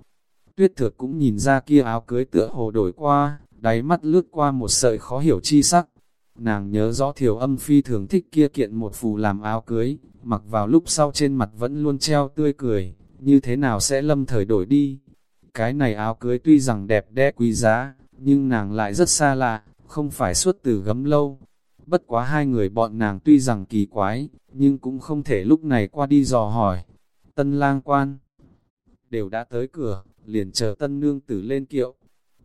[SPEAKER 1] Tuyết thược cũng nhìn ra kia áo cưới tựa hồ đổi qua, đáy mắt lướt qua một sợi khó hiểu chi sắc. Nàng nhớ rõ thiểu âm phi thường thích kia kiện một phù làm áo cưới, mặc vào lúc sau trên mặt vẫn luôn treo tươi cười, như thế nào sẽ lâm thời đổi đi. Cái này áo cưới tuy rằng đẹp đẽ quý giá, nhưng nàng lại rất xa lạ, không phải suốt từ gấm lâu. Bất quá hai người bọn nàng tuy rằng kỳ quái, nhưng cũng không thể lúc này qua đi dò hỏi. Tân lang quan đều đã tới cửa, liền chờ tân nương tử lên kiệu.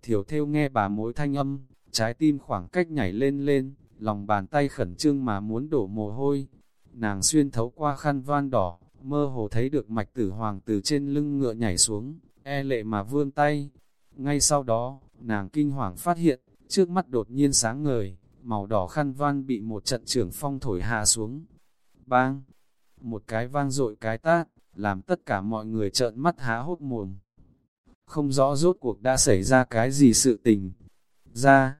[SPEAKER 1] Thiểu theo nghe bà mối thanh âm, trái tim khoảng cách nhảy lên lên, lòng bàn tay khẩn trương mà muốn đổ mồ hôi. Nàng xuyên thấu qua khăn van đỏ, mơ hồ thấy được mạch tử hoàng từ trên lưng ngựa nhảy xuống, e lệ mà vươn tay. Ngay sau đó, nàng kinh hoàng phát hiện, trước mắt đột nhiên sáng ngời, màu đỏ khăn van bị một trận trưởng phong thổi hạ xuống. Bang! Một cái vang dội cái tát, làm tất cả mọi người trợn mắt há hốt mồm. Không rõ rốt cuộc đã xảy ra cái gì sự tình. Ra!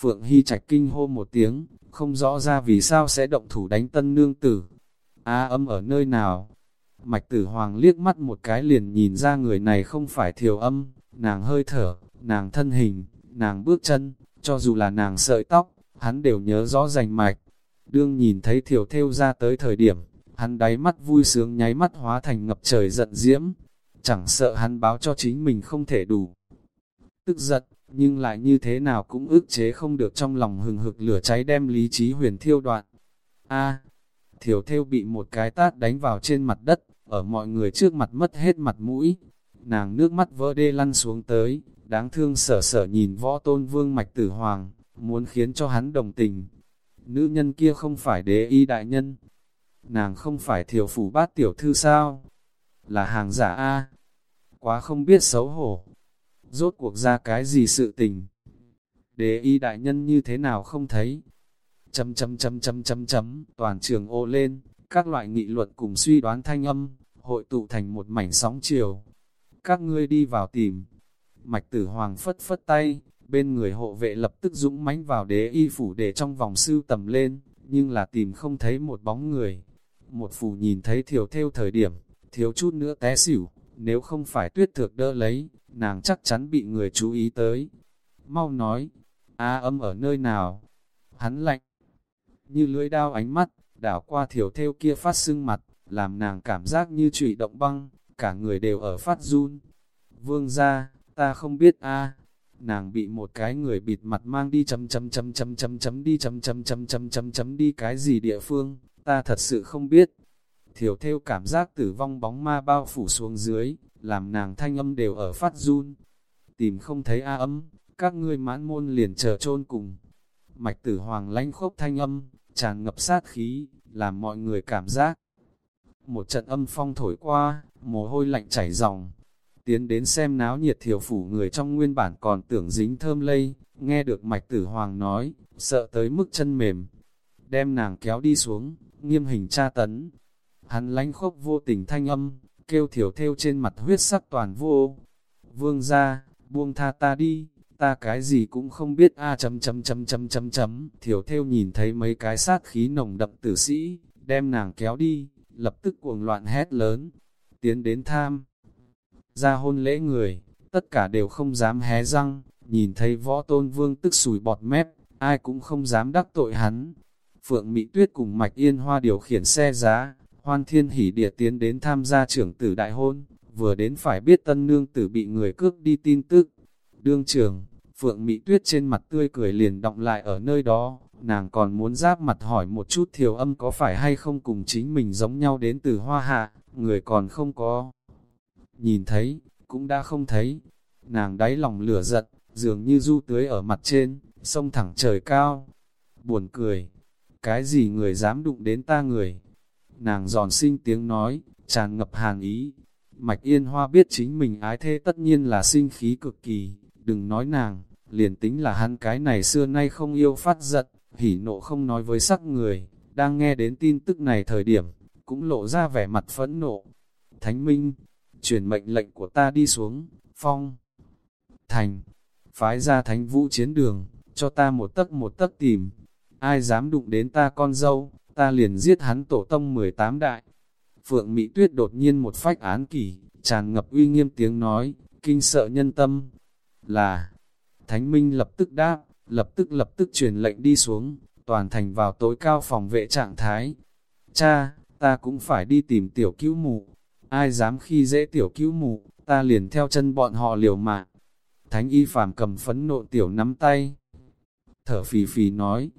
[SPEAKER 1] Phượng Hy Trạch kinh hô một tiếng, không rõ ra vì sao sẽ động thủ đánh tân nương tử. A âm ở nơi nào? Mạch tử hoàng liếc mắt một cái liền nhìn ra người này không phải thiểu âm, nàng hơi thở, nàng thân hình, nàng bước chân, cho dù là nàng sợi tóc, hắn đều nhớ rõ rành mạch. Đương nhìn thấy thiểu theo ra tới thời điểm, hắn đáy mắt vui sướng nháy mắt hóa thành ngập trời giận diễm. Chẳng sợ hắn báo cho chính mình không thể đủ. Tức giận, nhưng lại như thế nào cũng ức chế không được trong lòng hừng hực lửa cháy đem lý trí huyền thiêu đoạn. A, thiểu theo bị một cái tát đánh vào trên mặt đất, ở mọi người trước mặt mất hết mặt mũi. Nàng nước mắt vỡ đê lăn xuống tới, đáng thương sở sở nhìn võ tôn vương mạch tử hoàng, muốn khiến cho hắn đồng tình. Nữ nhân kia không phải đế y đại nhân, nàng không phải thiểu phủ bát tiểu thư sao, là hàng giả A, quá không biết xấu hổ, rốt cuộc ra cái gì sự tình. Đế y đại nhân như thế nào không thấy, chấm chấm chấm chấm chấm chấm, toàn trường ô lên, các loại nghị luận cùng suy đoán thanh âm, hội tụ thành một mảnh sóng chiều. Các ngươi đi vào tìm. Mạch tử hoàng phất phất tay, bên người hộ vệ lập tức dũng mãnh vào đế y phủ để trong vòng sưu tầm lên, nhưng là tìm không thấy một bóng người. Một phù nhìn thấy thiểu theo thời điểm, thiếu chút nữa té xỉu, nếu không phải tuyết thược đỡ lấy, nàng chắc chắn bị người chú ý tới. Mau nói, a âm ở nơi nào? Hắn lạnh, như lưỡi đao ánh mắt, đảo qua thiểu theo kia phát sưng mặt, làm nàng cảm giác như trụy động băng, cả người đều ở phát run. Vương ra, ta không biết a nàng bị một cái người bịt mặt mang đi chấm chấm chấm chấm chấm chấm đi chấm chấm chấm chấm chấm chấm đi cái gì địa phương, ta thật sự không biết. Thiểu theo cảm giác tử vong bóng ma bao phủ xuống dưới, làm nàng thanh âm đều ở phát run. Tìm không thấy a âm, các ngươi mãn môn liền chờ chôn cùng. Mạch tử hoàng lanh khốc thanh âm, tràn ngập sát khí, làm mọi người cảm giác. Một trận âm phong thổi qua, mồ hôi lạnh chảy ròng. Tiến đến xem náo nhiệt thiểu phủ người trong nguyên bản còn tưởng dính thơm lây, nghe được mạch tử hoàng nói, sợ tới mức chân mềm. Đem nàng kéo đi xuống, nghiêm hình tra tấn. Hắn lánh khốc vô tình thanh âm, kêu thiểu theo trên mặt huyết sắc toàn vô. Vương ra, buông tha ta đi, ta cái gì cũng không biết a chấm chấm chấm chấm chấm chấm, thiểu theo nhìn thấy mấy cái sát khí nồng đậm tử sĩ, đem nàng kéo đi, lập tức cuồng loạn hét lớn, tiến đến tham. Ra hôn lễ người, tất cả đều không dám hé răng, nhìn thấy võ tôn vương tức sùi bọt mép, ai cũng không dám đắc tội hắn. Phượng Mỹ Tuyết cùng Mạch Yên Hoa điều khiển xe giá, hoan thiên hỉ địa tiến đến tham gia trưởng tử đại hôn, vừa đến phải biết tân nương tử bị người cướp đi tin tức. Đương Trường, Phượng Mỹ Tuyết trên mặt tươi cười liền động lại ở nơi đó, nàng còn muốn giáp mặt hỏi một chút thiểu âm có phải hay không cùng chính mình giống nhau đến từ hoa hạ, người còn không có. Nhìn thấy, cũng đã không thấy, nàng đáy lòng lửa giật, dường như du tưới ở mặt trên, sông thẳng trời cao. Buồn cười, cái gì người dám đụng đến ta người? Nàng giòn sinh tiếng nói, tràn ngập hàn ý. Mạch Yên Hoa biết chính mình ái thê tất nhiên là sinh khí cực kỳ, đừng nói nàng, liền tính là hắn cái này xưa nay không yêu phát giận, hỉ nộ không nói với sắc người, đang nghe đến tin tức này thời điểm, cũng lộ ra vẻ mặt phẫn nộ. Thánh Minh, truyền mệnh lệnh của ta đi xuống, phong, thành, phái ra thánh vũ chiến đường, cho ta một tấc một tấc tìm. Ai dám đụng đến ta con dâu, ta liền giết hắn tổ tông 18 đại. Phượng Mỹ Tuyết đột nhiên một phách án kỷ, tràn ngập uy nghiêm tiếng nói, kinh sợ nhân tâm. Là, Thánh Minh lập tức đáp, lập tức lập tức truyền lệnh đi xuống, toàn thành vào tối cao phòng vệ trạng thái. Cha, ta cũng phải đi tìm tiểu cứu mụ. Ai dám khi dễ tiểu cứu mụ, ta liền theo chân bọn họ liều mạng. Thánh y phàm cầm phấn nộ tiểu nắm tay. Thở phì phì nói,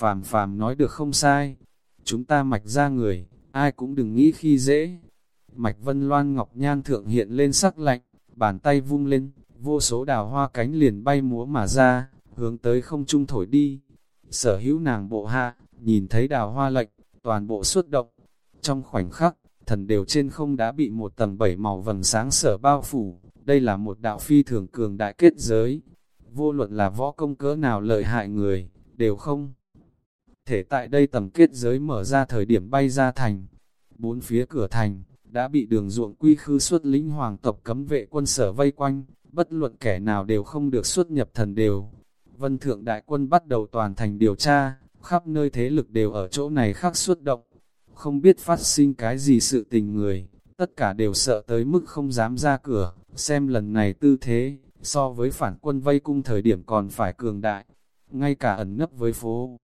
[SPEAKER 1] phàm phàm nói được không sai. Chúng ta mạch ra người, ai cũng đừng nghĩ khi dễ. Mạch vân loan ngọc nhan thượng hiện lên sắc lạnh, bàn tay vung lên, vô số đào hoa cánh liền bay múa mà ra, hướng tới không trung thổi đi. Sở hữu nàng bộ hạ, nhìn thấy đào hoa lệnh, toàn bộ xuất động. Trong khoảnh khắc, thần đều trên không đã bị một tầng bảy màu vầng sáng sở bao phủ. Đây là một đạo phi thường cường đại kết giới. Vô luận là võ công cỡ nào lợi hại người, đều không. Thể tại đây tầng kết giới mở ra thời điểm bay ra thành. Bốn phía cửa thành, đã bị đường ruộng quy khư xuất lĩnh hoàng tộc cấm vệ quân sở vây quanh, bất luận kẻ nào đều không được xuất nhập thần đều. Vân Thượng Đại Quân bắt đầu toàn thành điều tra, khắp nơi thế lực đều ở chỗ này khắc xuất động. Không biết phát sinh cái gì sự tình người, tất cả đều sợ tới mức không dám ra cửa, xem lần này tư thế, so với phản quân vây cung thời điểm còn phải cường đại. Ngay cả ẩn nấp với phố.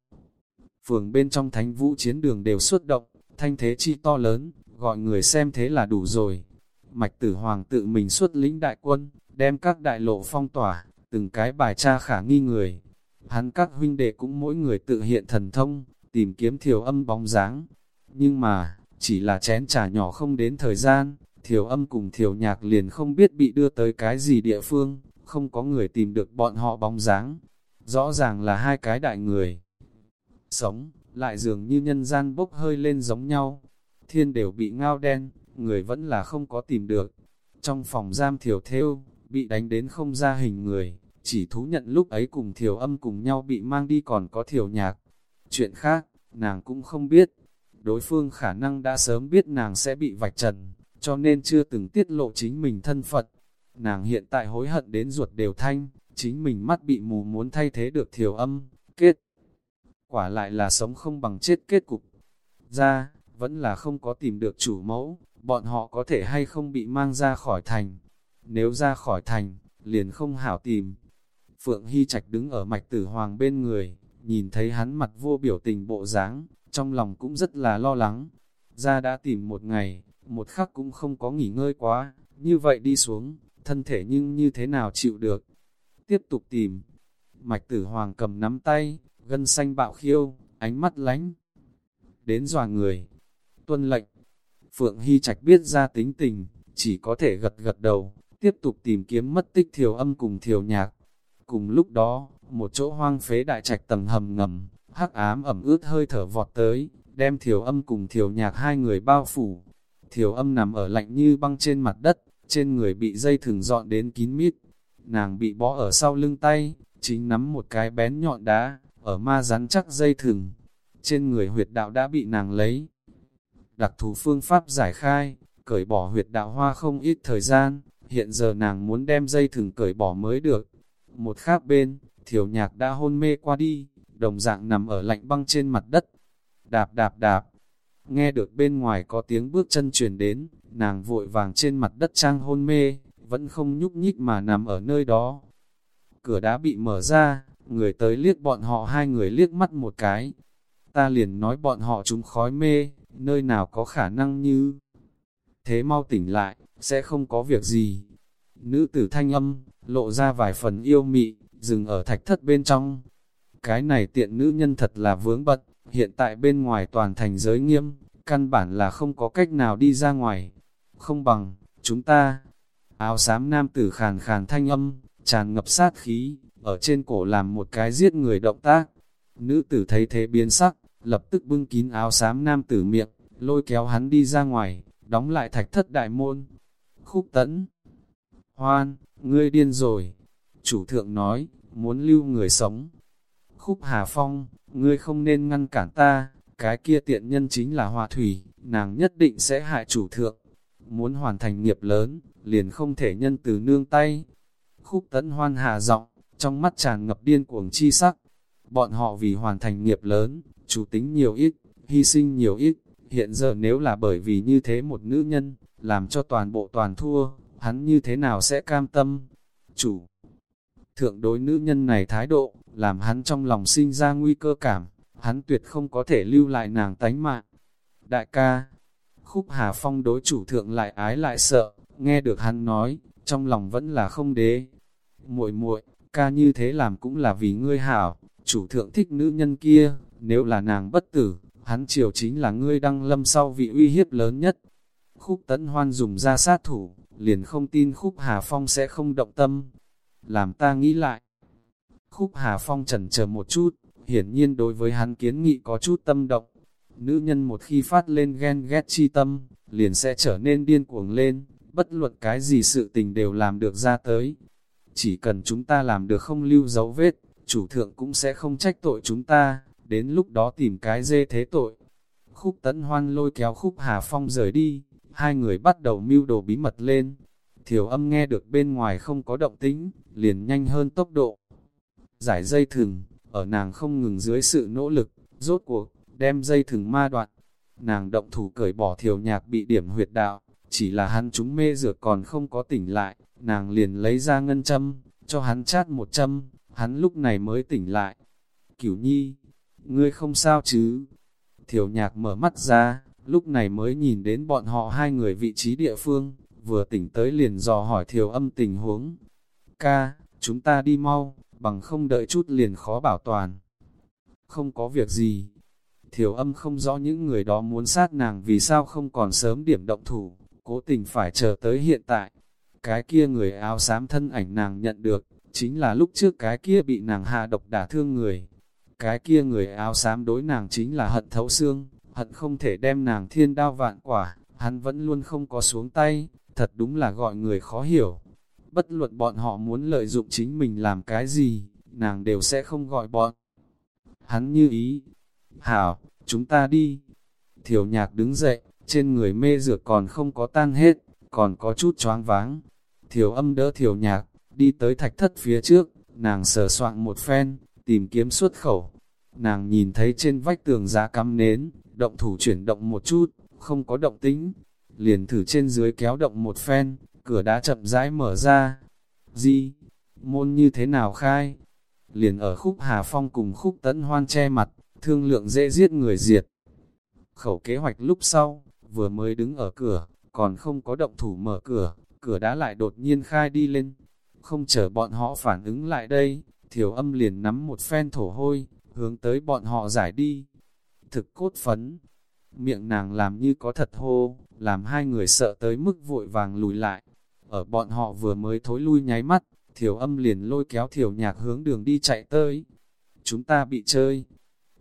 [SPEAKER 1] Phường bên trong thánh vũ chiến đường đều xuất động, thanh thế chi to lớn, gọi người xem thế là đủ rồi. Mạch tử hoàng tự mình xuất lĩnh đại quân, đem các đại lộ phong tỏa, từng cái bài tra khả nghi người. Hắn các huynh đệ cũng mỗi người tự hiện thần thông, tìm kiếm thiểu âm bóng dáng. Nhưng mà, chỉ là chén trà nhỏ không đến thời gian, thiểu âm cùng thiểu nhạc liền không biết bị đưa tới cái gì địa phương, không có người tìm được bọn họ bóng dáng. Rõ ràng là hai cái đại người. Sống, lại dường như nhân gian bốc hơi lên giống nhau. Thiên đều bị ngao đen, người vẫn là không có tìm được. Trong phòng giam thiểu theo, bị đánh đến không ra hình người, chỉ thú nhận lúc ấy cùng thiểu âm cùng nhau bị mang đi còn có thiểu nhạc. Chuyện khác, nàng cũng không biết, đối phương khả năng đã sớm biết nàng sẽ bị vạch trần, cho nên chưa từng tiết lộ chính mình thân phận. Nàng hiện tại hối hận đến ruột đều thanh, chính mình mắt bị mù muốn thay thế được thiểu âm, kết. Quả lại là sống không bằng chết kết cục. Ra, vẫn là không có tìm được chủ mẫu, bọn họ có thể hay không bị mang ra khỏi thành nếu ra khỏi thành, liền không hảo tìm. Phượng Hy Trạch đứng ở mạch tử hoàng bên người, nhìn thấy hắn mặt vô biểu tình bộ dáng, trong lòng cũng rất là lo lắng. Ra đã tìm một ngày, một khắc cũng không có nghỉ ngơi quá, như vậy đi xuống, thân thể nhưng như thế nào chịu được. Tiếp tục tìm, mạch tử hoàng cầm nắm tay, gân xanh bạo khiêu, ánh mắt lánh. Đến dòa người, tuân lệnh, Phượng Hy Trạch biết ra tính tình, chỉ có thể gật gật đầu, tiếp tục tìm kiếm mất tích thiều âm cùng thiều nhạc. Cùng lúc đó, một chỗ hoang phế đại trạch tầng hầm ngầm, hắc ám ẩm ướt hơi thở vọt tới, đem thiều âm cùng thiều nhạc hai người bao phủ. Thiều âm nằm ở lạnh như băng trên mặt đất, trên người bị dây thừng dọn đến kín mít. Nàng bị bó ở sau lưng tay, chính nắm một cái bén nhọn đá, ở ma rắn chắc dây thừng. Trên người huyệt đạo đã bị nàng lấy. Đặc thù phương pháp giải khai, cởi bỏ huyệt đạo hoa không ít thời gian, hiện giờ nàng muốn đem dây thừng cởi bỏ mới được. Một khác bên, thiểu nhạc đã hôn mê qua đi, đồng dạng nằm ở lạnh băng trên mặt đất. Đạp đạp đạp, nghe được bên ngoài có tiếng bước chân truyền đến, nàng vội vàng trên mặt đất trang hôn mê, vẫn không nhúc nhích mà nằm ở nơi đó. Cửa đá bị mở ra, người tới liếc bọn họ hai người liếc mắt một cái. Ta liền nói bọn họ chúng khói mê, nơi nào có khả năng như... Thế mau tỉnh lại, sẽ không có việc gì. Nữ tử thanh âm, lộ ra vài phần yêu mị, dừng ở thạch thất bên trong. Cái này tiện nữ nhân thật là vướng bật, hiện tại bên ngoài toàn thành giới nghiêm, căn bản là không có cách nào đi ra ngoài. Không bằng, chúng ta, áo xám nam tử khàn khàn thanh âm, tràn ngập sát khí, ở trên cổ làm một cái giết người động tác. Nữ tử thấy thế biến sắc, lập tức bưng kín áo xám nam tử miệng, lôi kéo hắn đi ra ngoài, đóng lại thạch thất đại môn. Khúc tẫn. Hoan, ngươi điên rồi. Chủ thượng nói, muốn lưu người sống. Khúc Hà Phong, ngươi không nên ngăn cản ta, cái kia tiện nhân chính là hòa thủy, nàng nhất định sẽ hại chủ thượng. Muốn hoàn thành nghiệp lớn, liền không thể nhân từ nương tay. Khúc tẫn hoan hà giọng, trong mắt tràn ngập điên cuồng chi sắc. Bọn họ vì hoàn thành nghiệp lớn, chủ tính nhiều ít, hy sinh nhiều ít, hiện giờ nếu là bởi vì như thế một nữ nhân, làm cho toàn bộ toàn thua, hắn như thế nào sẽ cam tâm? Chủ thượng đối nữ nhân này thái độ, làm hắn trong lòng sinh ra nguy cơ cảm, hắn tuyệt không có thể lưu lại nàng tánh mạng. Đại ca, khúc Hà Phong đối chủ thượng lại ái lại sợ, nghe được hắn nói, trong lòng vẫn là không đế. muội muội ca như thế làm cũng là vì ngươi hảo, chủ thượng thích nữ nhân kia, nếu là nàng bất tử, hắn triều chính là ngươi đăng lâm sau vị uy hiếp lớn nhất. Khúc tấn hoan dùng ra sát thủ, liền không tin khúc Hà Phong sẽ không động tâm. Làm ta nghĩ lại. Khúc Hà Phong chần chờ một chút, hiển nhiên đối với hắn kiến nghị có chút tâm động. Nữ nhân một khi phát lên ghen ghét chi tâm, liền sẽ trở nên điên cuồng lên, bất luận cái gì sự tình đều làm được ra tới. Chỉ cần chúng ta làm được không lưu dấu vết, chủ thượng cũng sẽ không trách tội chúng ta, đến lúc đó tìm cái dê thế tội. Khúc tấn hoan lôi kéo khúc Hà Phong rời đi, hai người bắt đầu mưu đồ bí mật lên. Thiểu âm nghe được bên ngoài không có động tính, liền nhanh hơn tốc độ. Giải dây thừng, ở nàng không ngừng dưới sự nỗ lực, rốt cuộc, đem dây thừng ma đoạn. Nàng động thủ cởi bỏ thiểu nhạc bị điểm huyệt đạo, chỉ là hắn chúng mê dược còn không có tỉnh lại, nàng liền lấy ra ngân châm, cho hắn chát một châm, hắn lúc này mới tỉnh lại. Cửu nhi, ngươi không sao chứ? Thiểu nhạc mở mắt ra, lúc này mới nhìn đến bọn họ hai người vị trí địa phương, vừa tỉnh tới liền dò hỏi thiểu âm tình huống. Ca, chúng ta đi mau, bằng không đợi chút liền khó bảo toàn. Không có việc gì. Thiểu âm không rõ những người đó muốn sát nàng vì sao không còn sớm điểm động thủ, cố tình phải chờ tới hiện tại. Cái kia người áo xám thân ảnh nàng nhận được, chính là lúc trước cái kia bị nàng hạ độc đả thương người. Cái kia người áo xám đối nàng chính là hận thấu xương, hận không thể đem nàng thiên đao vạn quả, hắn vẫn luôn không có xuống tay, thật đúng là gọi người khó hiểu. Bất luận bọn họ muốn lợi dụng chính mình làm cái gì, nàng đều sẽ không gọi bọn. Hắn như ý, hảo, chúng ta đi. Thiểu nhạc đứng dậy, trên người mê dược còn không có tan hết, còn có chút choáng váng. Thiểu âm đỡ thiểu nhạc, đi tới thạch thất phía trước, nàng sờ soạn một phen, tìm kiếm xuất khẩu. Nàng nhìn thấy trên vách tường giá cắm nến, động thủ chuyển động một chút, không có động tính. Liền thử trên dưới kéo động một phen, cửa đá chậm rãi mở ra. Gì? Môn như thế nào khai? Liền ở khúc Hà Phong cùng khúc tấn hoan che mặt, thương lượng dễ giết người diệt. Khẩu kế hoạch lúc sau, vừa mới đứng ở cửa, còn không có động thủ mở cửa, cửa đá lại đột nhiên khai đi lên. Không chờ bọn họ phản ứng lại đây, thiểu âm liền nắm một phen thổ hôi, hướng tới bọn họ giải đi. Thực cốt phấn, miệng nàng làm như có thật hô, làm hai người sợ tới mức vội vàng lùi lại. Ở bọn họ vừa mới thối lui nháy mắt, thiểu âm liền lôi kéo thiểu nhạc hướng đường đi chạy tới. Chúng ta bị chơi.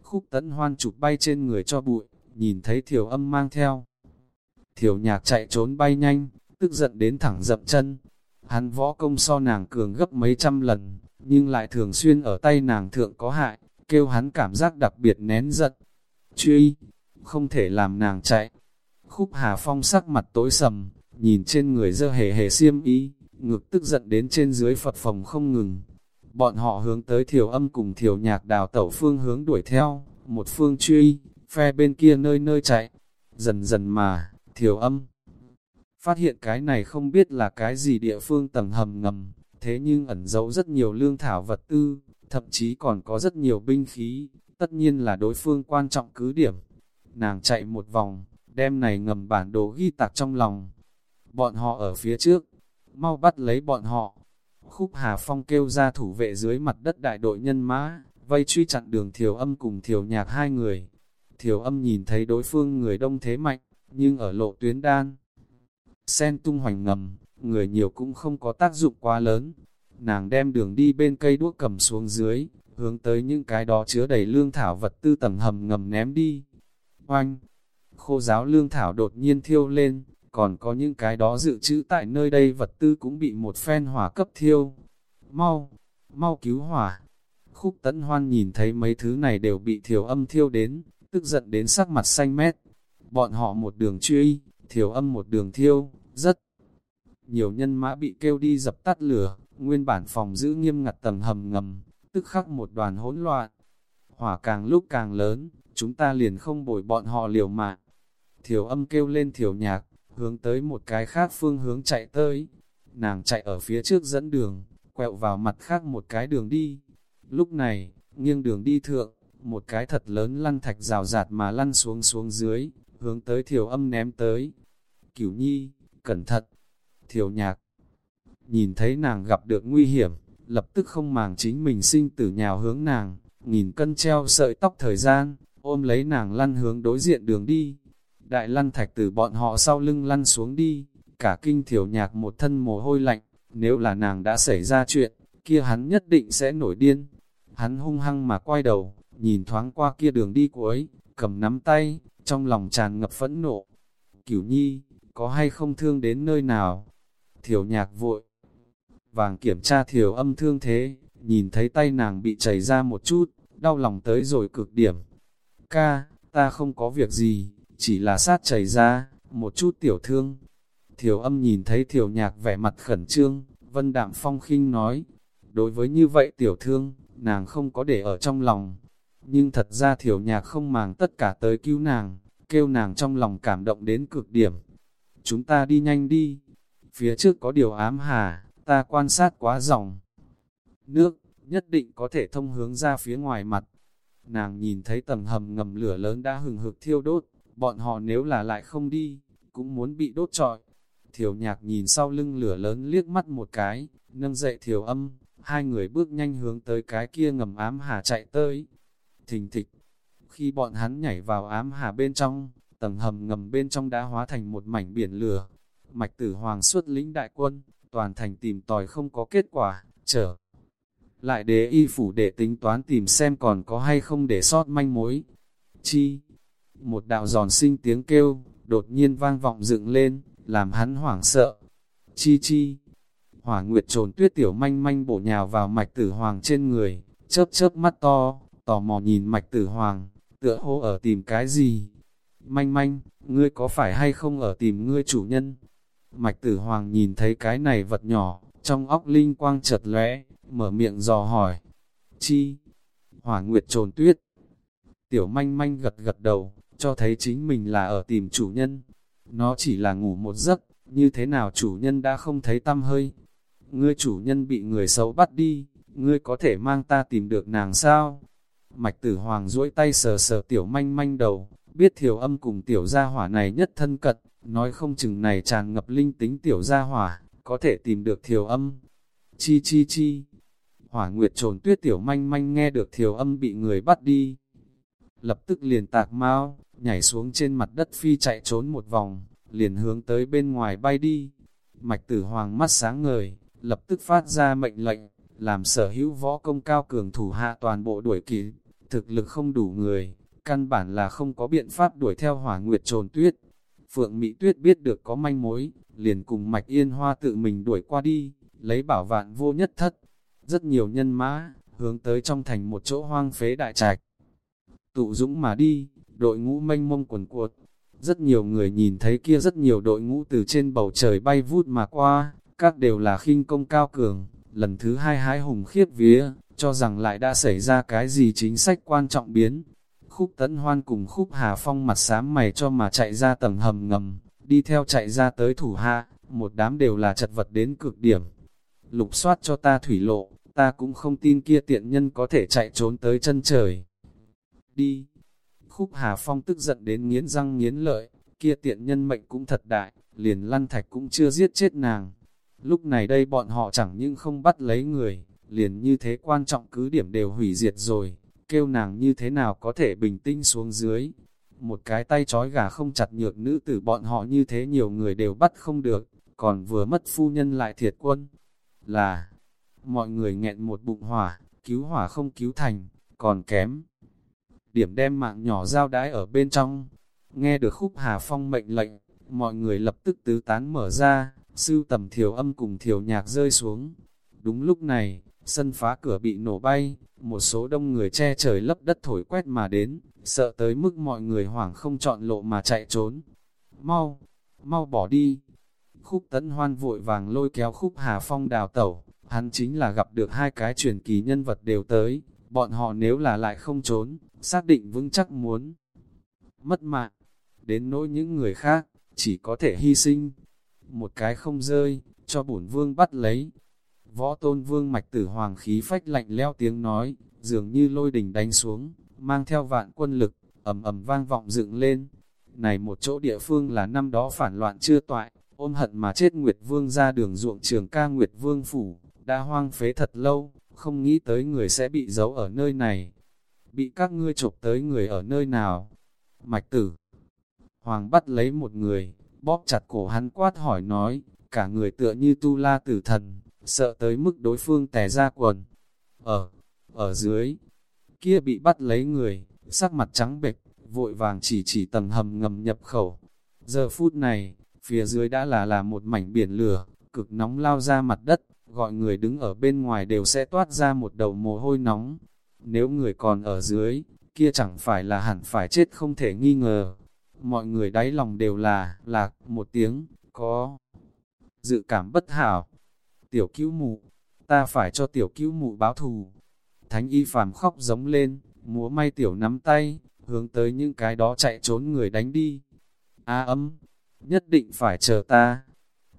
[SPEAKER 1] Khúc tấn hoan chụp bay trên người cho bụi, nhìn thấy thiểu âm mang theo. Thiểu nhạc chạy trốn bay nhanh, tức giận đến thẳng dậm chân. Hắn võ công so nàng cường gấp mấy trăm lần, nhưng lại thường xuyên ở tay nàng thượng có hại, kêu hắn cảm giác đặc biệt nén giận. Truy, không thể làm nàng chạy. Khúc Hà Phong sắc mặt tối sầm, nhìn trên người dơ hề hề xiêm ý, ngực tức giận đến trên dưới Phật phòng không ngừng. Bọn họ hướng tới thiểu âm cùng thiểu nhạc đào tẩu phương hướng đuổi theo, một phương truy, phe bên kia nơi nơi chạy. Dần dần mà, thiểu âm. Phát hiện cái này không biết là cái gì địa phương tầng hầm ngầm, thế nhưng ẩn giấu rất nhiều lương thảo vật tư, thậm chí còn có rất nhiều binh khí, tất nhiên là đối phương quan trọng cứ điểm. Nàng chạy một vòng, đem này ngầm bản đồ ghi tạc trong lòng. Bọn họ ở phía trước, mau bắt lấy bọn họ. Khúc Hà Phong kêu ra thủ vệ dưới mặt đất đại đội nhân mã, vây truy chặn đường thiểu âm cùng thiểu nhạc hai người. Thiểu âm nhìn thấy đối phương người đông thế mạnh, nhưng ở lộ tuyến đan. Sen tung hoành ngầm, người nhiều cũng không có tác dụng quá lớn. Nàng đem đường đi bên cây đuốc cầm xuống dưới, hướng tới những cái đó chứa đầy lương thảo vật tư tầng hầm ngầm ném đi. Oanh! Khô giáo lương thảo đột nhiên thiêu lên, còn có những cái đó dự trữ tại nơi đây vật tư cũng bị một phen hỏa cấp thiêu. Mau! Mau cứu hỏa! Khúc tấn hoan nhìn thấy mấy thứ này đều bị thiểu âm thiêu đến, tức giận đến sắc mặt xanh mét. Bọn họ một đường truy, thiểu âm một đường thiêu, rất nhiều nhân mã bị kêu đi dập tắt lửa, nguyên bản phòng giữ nghiêm ngặt tầng hầm ngầm, tức khắc một đoàn hỗn loạn. Hỏa càng lúc càng lớn, chúng ta liền không bồi bọn họ liều mạng. Thiểu âm kêu lên thiểu nhạc, hướng tới một cái khác phương hướng chạy tới. Nàng chạy ở phía trước dẫn đường, quẹo vào mặt khác một cái đường đi. Lúc này, nghiêng đường đi thượng, một cái thật lớn lăn thạch rào rạt mà lăn xuống xuống dưới, hướng tới thiểu âm ném tới. Cửu nhi, cẩn thận. Thiểu nhạc, nhìn thấy nàng gặp được nguy hiểm, lập tức không màng chính mình sinh tử nhào hướng nàng, nghìn cân treo sợi tóc thời gian, ôm lấy nàng lăn hướng đối diện đường đi. Đại lăn thạch từ bọn họ sau lưng lăn xuống đi, cả kinh thiểu nhạc một thân mồ hôi lạnh, nếu là nàng đã xảy ra chuyện, kia hắn nhất định sẽ nổi điên. Hắn hung hăng mà quay đầu, nhìn thoáng qua kia đường đi cuối, cầm nắm tay, trong lòng tràn ngập phẫn nộ. Cửu nhi, có hay không thương đến nơi nào? Thiểu nhạc vội, vàng kiểm tra thiểu âm thương thế, nhìn thấy tay nàng bị chảy ra một chút, đau lòng tới rồi cực điểm. Ca, ta không có việc gì, chỉ là sát chảy ra, một chút tiểu thương. Thiểu âm nhìn thấy thiểu nhạc vẻ mặt khẩn trương, vân đạm phong khinh nói, đối với như vậy tiểu thương, nàng không có để ở trong lòng. Nhưng thật ra thiểu nhạc không màng tất cả tới cứu nàng, kêu nàng trong lòng cảm động đến cực điểm. Chúng ta đi nhanh đi, phía trước có điều ám hà, ta quan sát quá dòng. Nước, nhất định có thể thông hướng ra phía ngoài mặt. Nàng nhìn thấy tầng hầm ngầm lửa lớn đã hừng hực thiêu đốt, bọn họ nếu là lại không đi, cũng muốn bị đốt trọi. Thiểu nhạc nhìn sau lưng lửa lớn liếc mắt một cái, nâng dậy thiểu âm, hai người bước nhanh hướng tới cái kia ngầm ám hà chạy tới. Thình thịch, khi bọn hắn nhảy vào ám hà bên trong, tầng hầm ngầm bên trong đã hóa thành một mảnh biển lửa. Mạch tử hoàng xuất lĩnh đại quân, toàn thành tìm tòi không có kết quả, trở lại đế y phủ để tính toán tìm xem còn có hay không để sót manh mối. Chi, một đạo giòn sinh tiếng kêu, đột nhiên vang vọng dựng lên, làm hắn hoảng sợ. Chi chi, hỏa nguyệt trồn tuyết tiểu manh manh bổ nhào vào mạch tử hoàng trên người, chớp chớp mắt to, tò mò nhìn mạch tử hoàng, tựa hô ở tìm cái gì. Manh manh, ngươi có phải hay không ở tìm ngươi chủ nhân? Mạch tử hoàng nhìn thấy cái này vật nhỏ, trong óc linh quang chợt lóe, mở miệng dò hỏi. Chi? Hỏa nguyệt trồn tuyết. Tiểu manh manh gật gật đầu, cho thấy chính mình là ở tìm chủ nhân. Nó chỉ là ngủ một giấc, như thế nào chủ nhân đã không thấy tâm hơi. Ngươi chủ nhân bị người xấu bắt đi, ngươi có thể mang ta tìm được nàng sao? Mạch tử hoàng duỗi tay sờ sờ tiểu manh manh đầu, biết thiểu âm cùng tiểu gia hỏa này nhất thân cận, nói không chừng này tràn ngập linh tính tiểu gia hỏa, có thể tìm được thiểu âm. Chi chi chi, hỏa nguyệt trồn tuyết tiểu manh manh nghe được thiểu âm bị người bắt đi. Lập tức liền tạc mau, nhảy xuống trên mặt đất phi chạy trốn một vòng, liền hướng tới bên ngoài bay đi. Mạch tử hoàng mắt sáng ngời, lập tức phát ra mệnh lệnh, làm sở hữu võ công cao cường thủ hạ toàn bộ đuổi kịp, thực lực không đủ người, căn bản là không có biện pháp đuổi theo hỏa nguyệt trồn tuyết. Phượng Mỹ Tuyết biết được có manh mối, liền cùng Mạch Yên Hoa tự mình đuổi qua đi, lấy bảo vạn vô nhất thất. Rất nhiều nhân mã, hướng tới trong thành một chỗ hoang phế đại trạch. Tụ dũng mà đi, đội ngũ mênh mông quần cuột. Rất nhiều người nhìn thấy kia rất nhiều đội ngũ từ trên bầu trời bay vút mà qua, các đều là khinh công cao cường, lần thứ hai hái hùng khiếp vía, cho rằng lại đã xảy ra cái gì chính sách quan trọng biến, Khúc tấn hoan cùng khúc hà phong mặt xám mày cho mà chạy ra tầng hầm ngầm, đi theo chạy ra tới thủ hạ, một đám đều là chật vật đến cực điểm. Lục soát cho ta thủy lộ, ta cũng không tin kia tiện nhân có thể chạy trốn tới chân trời. Đi! Khúc hà phong tức giận đến nghiến răng nghiến lợi, kia tiện nhân mệnh cũng thật đại, liền lăn thạch cũng chưa giết chết nàng. Lúc này đây bọn họ chẳng những không bắt lấy người, liền như thế quan trọng cứ điểm đều hủy diệt rồi kêu nàng như thế nào có thể bình tĩnh xuống dưới. Một cái tay trói gà không chặt nhược nữ tử bọn họ như thế nhiều người đều bắt không được, còn vừa mất phu nhân lại thiệt quân. Là, mọi người nghẹn một bụng hỏa, cứu hỏa không cứu thành, còn kém. Điểm đem mạng nhỏ giao đái ở bên trong, nghe được khúc hà phong mệnh lệnh, mọi người lập tức tứ tán mở ra, sưu tầm thiểu âm cùng thiểu nhạc rơi xuống. Đúng lúc này, sân phá cửa bị nổ bay, một số đông người che trời lấp đất thổi quét mà đến, sợ tới mức mọi người hoảng không chọn lộ mà chạy trốn. Mau, mau bỏ đi. Khúc tấn hoan vội vàng lôi kéo khúc hà phong đào tẩu, hắn chính là gặp được hai cái truyền kỳ nhân vật đều tới, bọn họ nếu là lại không trốn, xác định vững chắc muốn mất mạng, đến nỗi những người khác, chỉ có thể hy sinh. Một cái không rơi, cho bổn vương bắt lấy. Võ tôn vương mạch tử hoàng khí phách lạnh leo tiếng nói, dường như lôi đình đánh xuống, mang theo vạn quân lực, ầm ầm vang vọng dựng lên. Này một chỗ địa phương là năm đó phản loạn chưa toại, ôm hận mà chết Nguyệt Vương ra đường ruộng trường ca Nguyệt Vương phủ, đã hoang phế thật lâu, không nghĩ tới người sẽ bị giấu ở nơi này. Bị các ngươi chụp tới người ở nơi nào? Mạch tử. Hoàng bắt lấy một người, bóp chặt cổ hắn quát hỏi nói, cả người tựa như tu la tử thần, sợ tới mức đối phương tè ra quần. Ở, ở dưới, kia bị bắt lấy người, sắc mặt trắng bệch, vội vàng chỉ chỉ tầng hầm ngầm nhập khẩu. Giờ phút này, phía dưới đã là là một mảnh biển lửa, cực nóng lao ra mặt đất, gọi người đứng ở bên ngoài đều sẽ toát ra một đầu mồ hôi nóng. Nếu người còn ở dưới, kia chẳng phải là hẳn phải chết không thể nghi ngờ. Mọi người đáy lòng đều là, lạc, một tiếng, có dự cảm bất hảo. Tiểu cứu mụ, ta phải cho tiểu cứu mụ báo thù. Thánh y phàm khóc giống lên, múa may tiểu nắm tay, hướng tới những cái đó chạy trốn người đánh đi. A âm, nhất định phải chờ ta.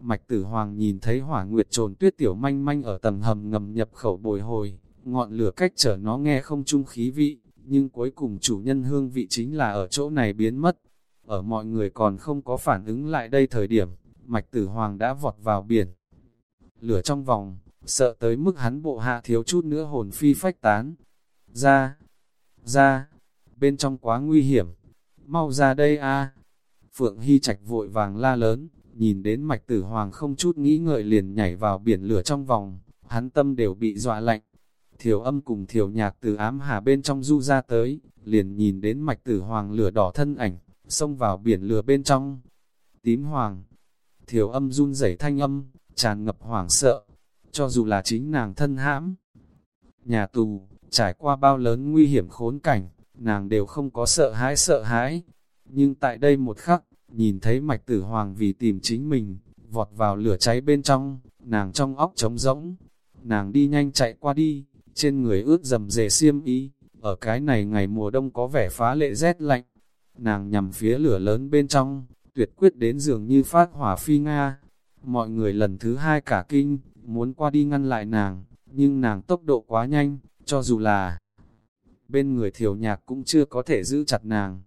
[SPEAKER 1] Mạch tử hoàng nhìn thấy hỏa nguyệt trồn tuyết tiểu manh manh ở tầng hầm ngầm nhập khẩu bồi hồi, ngọn lửa cách trở nó nghe không chung khí vị, nhưng cuối cùng chủ nhân hương vị chính là ở chỗ này biến mất. Ở mọi người còn không có phản ứng lại đây thời điểm, mạch tử hoàng đã vọt vào biển. Lửa trong vòng, sợ tới mức hắn bộ hạ thiếu chút nữa hồn phi phách tán. Ra, ra, bên trong quá nguy hiểm, mau ra đây a Phượng Hy Trạch vội vàng la lớn, nhìn đến mạch tử hoàng không chút nghĩ ngợi liền nhảy vào biển lửa trong vòng, hắn tâm đều bị dọa lạnh. Thiểu âm cùng thiểu nhạc từ ám hà bên trong du ra tới, liền nhìn đến mạch tử hoàng lửa đỏ thân ảnh, xông vào biển lửa bên trong. Tím hoàng, thiểu âm run rẩy thanh âm, tràn ngập hoảng sợ, cho dù là chính nàng thân hãm. Nhà tù, trải qua bao lớn nguy hiểm khốn cảnh, nàng đều không có sợ hãi sợ hãi. Nhưng tại đây một khắc, nhìn thấy mạch tử hoàng vì tìm chính mình, vọt vào lửa cháy bên trong, nàng trong óc trống rỗng. Nàng đi nhanh chạy qua đi, trên người ướt dầm dề xiêm y, ở cái này ngày mùa đông có vẻ phá lệ rét lạnh. Nàng nhằm phía lửa lớn bên trong, tuyệt quyết đến dường như phát hỏa phi Nga. Mọi người lần thứ hai cả kinh, muốn qua đi ngăn lại nàng, nhưng nàng tốc độ quá nhanh, cho dù là bên người thiểu nhạc cũng chưa có thể giữ chặt nàng.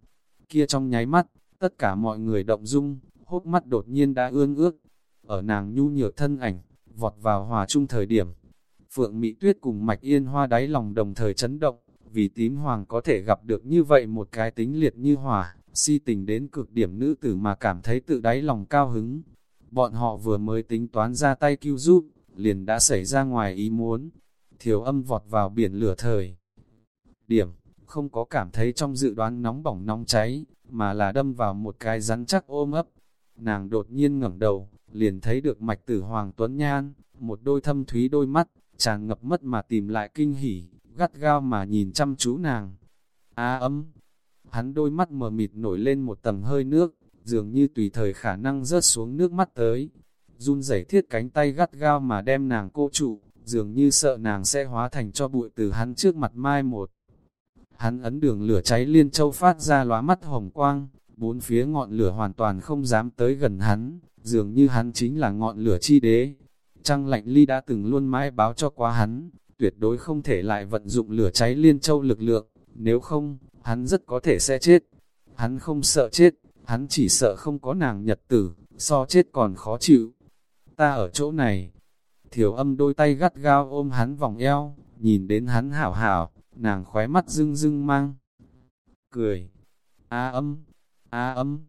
[SPEAKER 1] Kia trong nháy mắt, tất cả mọi người động dung, hốc mắt đột nhiên đã ương ước. Ở nàng nhu nhược thân ảnh, vọt vào hòa chung thời điểm. Phượng Mỹ Tuyết cùng Mạch Yên Hoa đáy lòng đồng thời chấn động, vì tím hoàng có thể gặp được như vậy một cái tính liệt như hỏa, si tình đến cực điểm nữ tử mà cảm thấy tự đáy lòng cao hứng. Bọn họ vừa mới tính toán ra tay cứu giúp, liền đã xảy ra ngoài ý muốn. Thiếu âm vọt vào biển lửa thời. Điểm, không có cảm thấy trong dự đoán nóng bỏng nóng cháy, mà là đâm vào một cái rắn chắc ôm ấp. Nàng đột nhiên ngẩng đầu, liền thấy được mạch tử Hoàng Tuấn Nhan, một đôi thâm thúy đôi mắt, tràn ngập mất mà tìm lại kinh hỉ, gắt gao mà nhìn chăm chú nàng. Á ấm, à, hắn đôi mắt mờ mịt nổi lên một tầng hơi nước, dường như tùy thời khả năng rớt xuống nước mắt tới. Run rẩy thiết cánh tay gắt gao mà đem nàng cô trụ, dường như sợ nàng sẽ hóa thành cho bụi từ hắn trước mặt mai một. Hắn ấn đường lửa cháy liên châu phát ra lóa mắt hồng quang, bốn phía ngọn lửa hoàn toàn không dám tới gần hắn, dường như hắn chính là ngọn lửa chi đế. Trăng lạnh ly đã từng luôn mãi báo cho quá hắn, tuyệt đối không thể lại vận dụng lửa cháy liên châu lực lượng, nếu không, hắn rất có thể sẽ chết. Hắn không sợ chết, hắn chỉ sợ không có nàng nhật tử, so chết còn khó chịu. Ta ở chỗ này, thiểu âm đôi tay gắt gao ôm hắn vòng eo, nhìn đến hắn hảo hảo, nàng khóe mắt rưng rưng mang. Cười, a âm, a âm,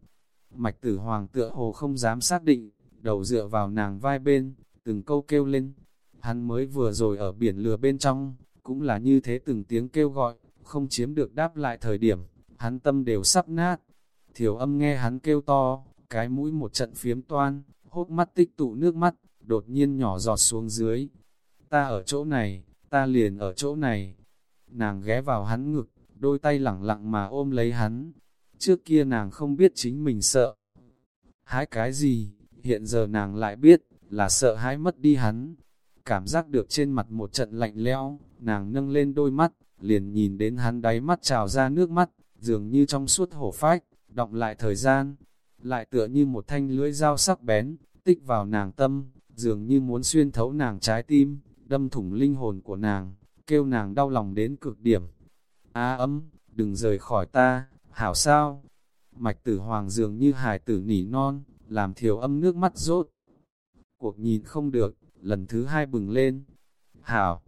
[SPEAKER 1] mạch tử hoàng tựa hồ không dám xác định, đầu dựa vào nàng vai bên, từng câu kêu lên. Hắn mới vừa rồi ở biển lửa bên trong, cũng là như thế từng tiếng kêu gọi, không chiếm được đáp lại thời điểm, hắn tâm đều sắp nát. Thiểu âm nghe hắn kêu to, cái mũi một trận phiếm toan, hốt mắt tích tụ nước mắt, đột nhiên nhỏ giọt xuống dưới. Ta ở chỗ này, ta liền ở chỗ này. Nàng ghé vào hắn ngực, đôi tay lẳng lặng mà ôm lấy hắn. Trước kia nàng không biết chính mình sợ. Hái cái gì, hiện giờ nàng lại biết, là sợ hãi mất đi hắn. cảm giác được trên mặt một trận lạnh lẽo, nàng nâng lên đôi mắt, liền nhìn đến hắn đáy mắt trào ra nước mắt, dường như trong suốt hổ phách, động lại thời gian, lại tựa như một thanh lưỡi dao sắc bén, tích vào nàng tâm, dường như muốn xuyên thấu nàng trái tim, đâm thủng linh hồn của nàng, kêu nàng đau lòng đến cực điểm. Á ấm, đừng rời khỏi ta, hảo sao? Mạch tử hoàng dường như hài tử nỉ non, làm thiểu âm nước mắt rốt. Cuộc nhìn không được, lần thứ hai bừng lên. Hảo,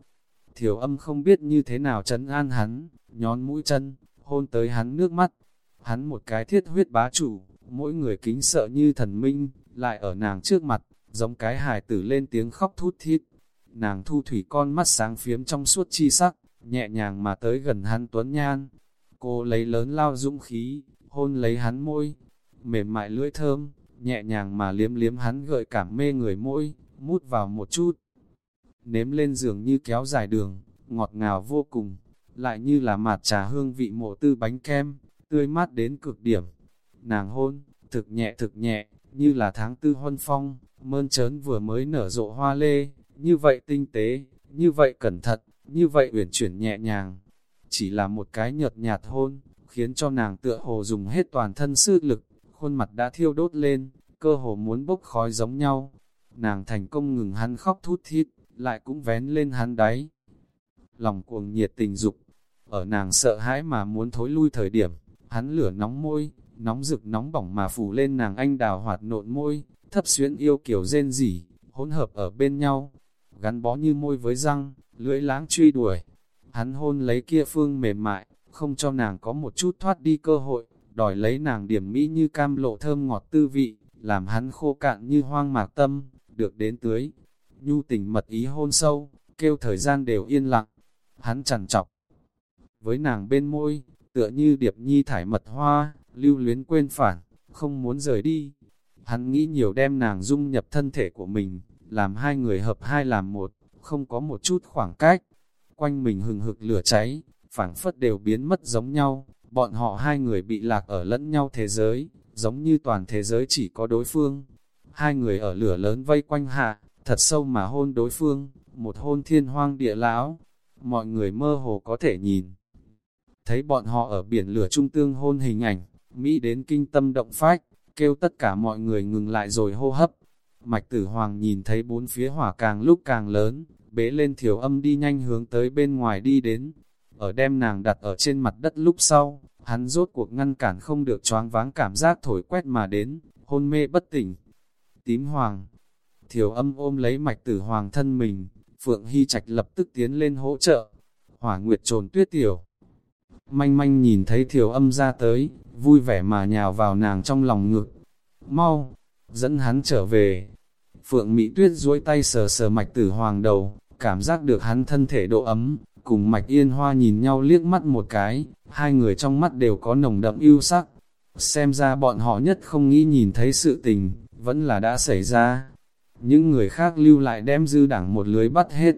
[SPEAKER 1] thiểu âm không biết như thế nào trấn an hắn, nhón mũi chân, hôn tới hắn nước mắt. Hắn một cái thiết huyết bá chủ, mỗi người kính sợ như thần minh, lại ở nàng trước mặt, giống cái hài tử lên tiếng khóc thút thít. Nàng thu thủy con mắt sáng phiếm trong suốt chi sắc, nhẹ nhàng mà tới gần hắn tuấn nhan. Cô lấy lớn lao dũng khí, hôn lấy hắn môi, mềm mại lưỡi thơm, nhẹ nhàng mà liếm liếm hắn gợi cảm mê người môi, mút vào một chút. Nếm lên giường như kéo dài đường, ngọt ngào vô cùng, lại như là mạt trà hương vị mộ tư bánh kem, tươi mát đến cực điểm. Nàng hôn, thực nhẹ thực nhẹ, như là tháng tư huân phong, mơn trớn vừa mới nở rộ hoa lê, như vậy tinh tế, như vậy cẩn thận, như vậy uyển chuyển nhẹ nhàng. Chỉ là một cái nhợt nhạt hôn, khiến cho nàng tựa hồ dùng hết toàn thân sức lực, khuôn mặt đã thiêu đốt lên, cơ hồ muốn bốc khói giống nhau. Nàng thành công ngừng hắn khóc thút thít, lại cũng vén lên hắn đáy. Lòng cuồng nhiệt tình dục, ở nàng sợ hãi mà muốn thối lui thời điểm, hắn lửa nóng môi, nóng rực nóng bỏng mà phủ lên nàng anh đào hoạt nộn môi, thấp xuyến yêu kiểu rên rỉ, hỗn hợp ở bên nhau, gắn bó như môi với răng, lưỡi láng truy đuổi. Hắn hôn lấy kia phương mềm mại, không cho nàng có một chút thoát đi cơ hội, đòi lấy nàng điểm mỹ như cam lộ thơm ngọt tư vị, làm hắn khô cạn như hoang mạc tâm, được đến tưới. Nhu tình mật ý hôn sâu, kêu thời gian đều yên lặng, hắn chẳng chọc. Với nàng bên môi, tựa như điệp nhi thải mật hoa, lưu luyến quên phản, không muốn rời đi. Hắn nghĩ nhiều đem nàng dung nhập thân thể của mình, làm hai người hợp hai làm một, không có một chút khoảng cách. Quanh mình hừng hực lửa cháy, phảng phất đều biến mất giống nhau, bọn họ hai người bị lạc ở lẫn nhau thế giới, giống như toàn thế giới chỉ có đối phương. Hai người ở lửa lớn vây quanh hạ, thật sâu mà hôn đối phương, một hôn thiên hoang địa lão. Mọi người mơ hồ có thể nhìn. Thấy bọn họ ở biển lửa trung tương hôn hình ảnh, Mỹ đến kinh tâm động phách, kêu tất cả mọi người ngừng lại rồi hô hấp. Mạch tử hoàng nhìn thấy bốn phía hỏa càng lúc càng lớn, bế lên thiểu âm đi nhanh hướng tới bên ngoài đi đến. Ở đem nàng đặt ở trên mặt đất lúc sau, hắn rốt cuộc ngăn cản không được choáng váng cảm giác thổi quét mà đến, hôn mê bất tỉnh. Tím hoàng, thiểu âm ôm lấy mạch tử hoàng thân mình, Phượng Hy Trạch lập tức tiến lên hỗ trợ. Hỏa Nguyệt trồn tuyết tiểu. Manh manh nhìn thấy thiểu âm ra tới, vui vẻ mà nhào vào nàng trong lòng ngực. Mau, dẫn hắn trở về. Phượng Mỹ Tuyết duỗi tay sờ sờ mạch tử hoàng đầu, cảm giác được hắn thân thể độ ấm, cùng mạch yên hoa nhìn nhau liếc mắt một cái, hai người trong mắt đều có nồng đậm yêu sắc. Xem ra bọn họ nhất không nghĩ nhìn thấy sự tình, vẫn là đã xảy ra. Những người khác lưu lại đem dư đảng một lưới bắt hết.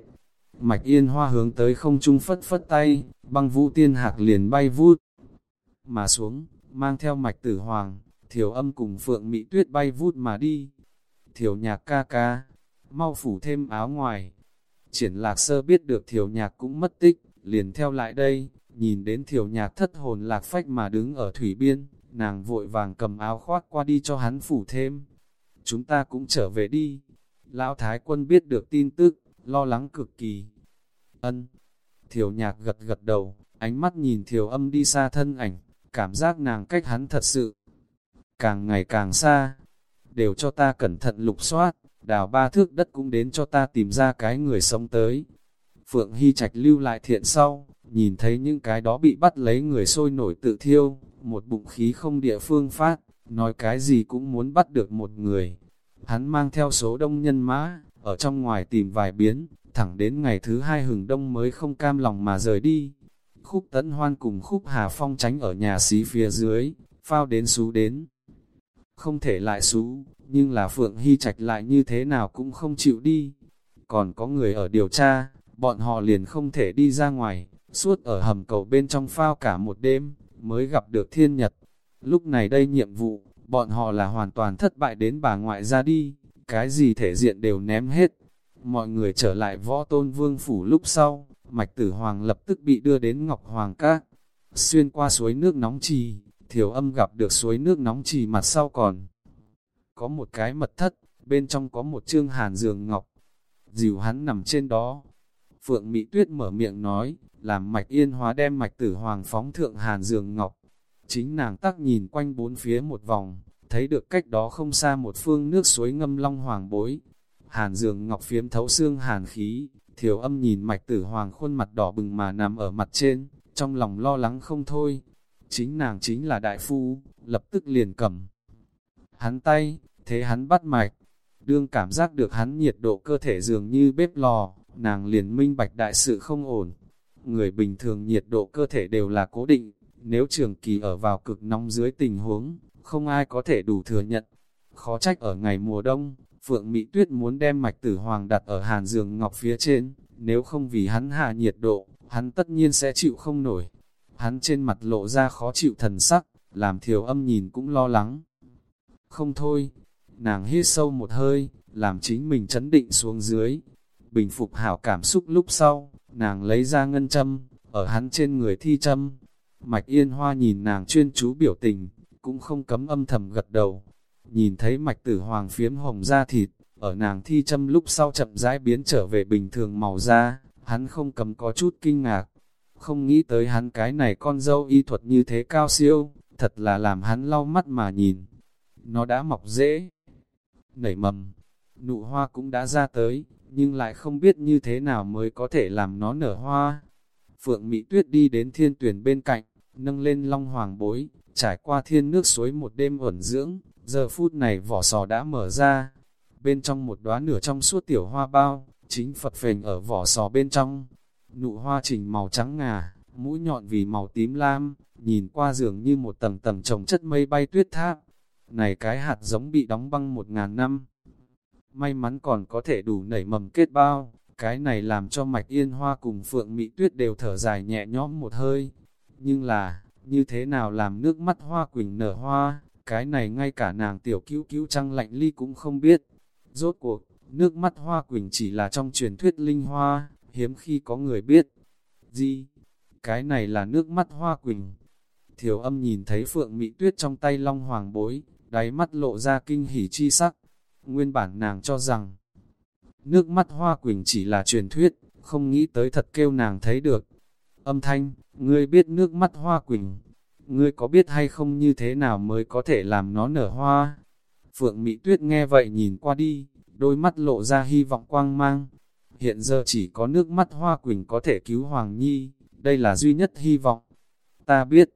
[SPEAKER 1] Mạch yên hoa hướng tới không trung phất phất tay, băng vũ tiên hạc liền bay vút. Mà xuống, mang theo mạch tử hoàng, thiểu âm cùng phượng mỹ tuyết bay vút mà đi. Thiểu nhạc ca ca, mau phủ thêm áo ngoài. Triển lạc sơ biết được thiểu nhạc cũng mất tích, liền theo lại đây, nhìn đến thiểu nhạc thất hồn lạc phách mà đứng ở thủy biên, nàng vội vàng cầm áo khoác qua đi cho hắn phủ thêm. Chúng ta cũng trở về đi. Lão Thái quân biết được tin tức, lo lắng cực kỳ. Ân. Thiểu nhạc gật gật đầu, ánh mắt nhìn thiểu âm đi xa thân ảnh, cảm giác nàng cách hắn thật sự càng ngày càng xa. Đều cho ta cẩn thận lục soát, đào ba thước đất cũng đến cho ta tìm ra cái người sống tới. Phượng Hy Trạch lưu lại thiện sau, nhìn thấy những cái đó bị bắt lấy người sôi nổi tự thiêu, một bụng khí không địa phương phát, nói cái gì cũng muốn bắt được một người. Hắn mang theo số đông nhân mã, ở trong ngoài tìm vài biến, thẳng đến ngày thứ hai hừng đông mới không cam lòng mà rời đi. Khúc tấn hoan cùng khúc hà phong tránh ở nhà xí phía dưới, phao đến xú đến. Không thể lại xú, nhưng là Phượng Hy Trạch lại như thế nào cũng không chịu đi. Còn có người ở điều tra, bọn họ liền không thể đi ra ngoài, suốt ở hầm cầu bên trong phao cả một đêm, mới gặp được thiên nhật. Lúc này đây nhiệm vụ, bọn họ là hoàn toàn thất bại đến bà ngoại ra đi, cái gì thể diện đều ném hết. Mọi người trở lại võ tôn vương phủ lúc sau, mạch tử hoàng lập tức bị đưa đến Ngọc Hoàng Các. Xuyên qua suối nước nóng trì, thiểu âm gặp được suối nước nóng trì mặt sau còn. Có một cái mật thất, bên trong có một chương hàn giường ngọc. Dìu hắn nằm trên đó. Phượng Mỹ Tuyết mở miệng nói, làm mạch yên hóa đem mạch tử hoàng phóng thượng hàn giường ngọc. Chính nàng tắc nhìn quanh bốn phía một vòng, thấy được cách đó không xa một phương nước suối ngâm long hoàng bối. Hàn dường ngọc phiếm thấu xương hàn khí, thiểu âm nhìn mạch tử hoàng khuôn mặt đỏ bừng mà nằm ở mặt trên, trong lòng lo lắng không thôi. Chính nàng chính là đại phu, lập tức liền cầm. Hắn tay, thế hắn bắt mạch, đương cảm giác được hắn nhiệt độ cơ thể dường như bếp lò, nàng liền minh bạch đại sự không ổn. Người bình thường nhiệt độ cơ thể đều là cố định, nếu trường kỳ ở vào cực nóng dưới tình huống, không ai có thể đủ thừa nhận. Khó trách ở ngày mùa đông, Phượng Mỹ Tuyết muốn đem mạch tử hoàng đặt ở hàn giường ngọc phía trên, nếu không vì hắn hạ nhiệt độ, hắn tất nhiên sẽ chịu không nổi. Hắn trên mặt lộ ra khó chịu thần sắc, làm thiểu âm nhìn cũng lo lắng. Không thôi, nàng hít sâu một hơi, làm chính mình chấn định xuống dưới. Bình phục hảo cảm xúc lúc sau, nàng lấy ra ngân châm, ở hắn trên người thi châm. Mạch yên hoa nhìn nàng chuyên chú biểu tình, cũng không cấm âm thầm gật đầu. Nhìn thấy mạch tử hoàng phiếm hồng da thịt, ở nàng thi châm lúc sau chậm rãi biến trở về bình thường màu da, hắn không cấm có chút kinh ngạc. Không nghĩ tới hắn cái này con dâu y thuật như thế cao siêu, thật là làm hắn lau mắt mà nhìn. Nó đã mọc dễ, nảy mầm, nụ hoa cũng đã ra tới, nhưng lại không biết như thế nào mới có thể làm nó nở hoa. Phượng Mỹ Tuyết đi đến thiên tuyển bên cạnh, nâng lên long hoàng bối, trải qua thiên nước suối một đêm ẩn dưỡng, giờ phút này vỏ sò đã mở ra. Bên trong một đóa nửa trong suốt tiểu hoa bao, chính Phật phềnh ở vỏ sò bên trong. Nụ hoa trình màu trắng ngà, mũi nhọn vì màu tím lam, nhìn qua dường như một tầng tầng trồng chất mây bay tuyết tháp. Này cái hạt giống bị đóng băng một ngàn năm. May mắn còn có thể đủ nảy mầm kết bao, cái này làm cho mạch yên hoa cùng phượng mỹ tuyết đều thở dài nhẹ nhõm một hơi. Nhưng là, như thế nào làm nước mắt hoa quỳnh nở hoa, cái này ngay cả nàng tiểu cứu cứu trăng lạnh ly cũng không biết. Rốt cuộc, nước mắt hoa quỳnh chỉ là trong truyền thuyết linh hoa, hiếm khi có người biết. Gì? Cái này là nước mắt hoa quỳnh. Thiểu âm nhìn thấy phượng mị tuyết trong tay long hoàng bối, đáy mắt lộ ra kinh hỉ chi sắc. Nguyên bản nàng cho rằng, nước mắt hoa quỳnh chỉ là truyền thuyết, không nghĩ tới thật kêu nàng thấy được. Âm thanh, ngươi biết nước mắt hoa quỳnh, ngươi có biết hay không như thế nào mới có thể làm nó nở hoa? Phượng Mỹ Tuyết nghe vậy nhìn qua đi, đôi mắt lộ ra hy vọng quang mang. Hiện giờ chỉ có nước mắt hoa quỳnh có thể cứu Hoàng Nhi, đây là duy nhất hy vọng. Ta biết,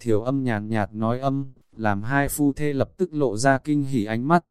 [SPEAKER 1] thiểu âm nhàn nhạt nói âm, làm hai phu thê lập tức lộ ra kinh hỉ ánh mắt.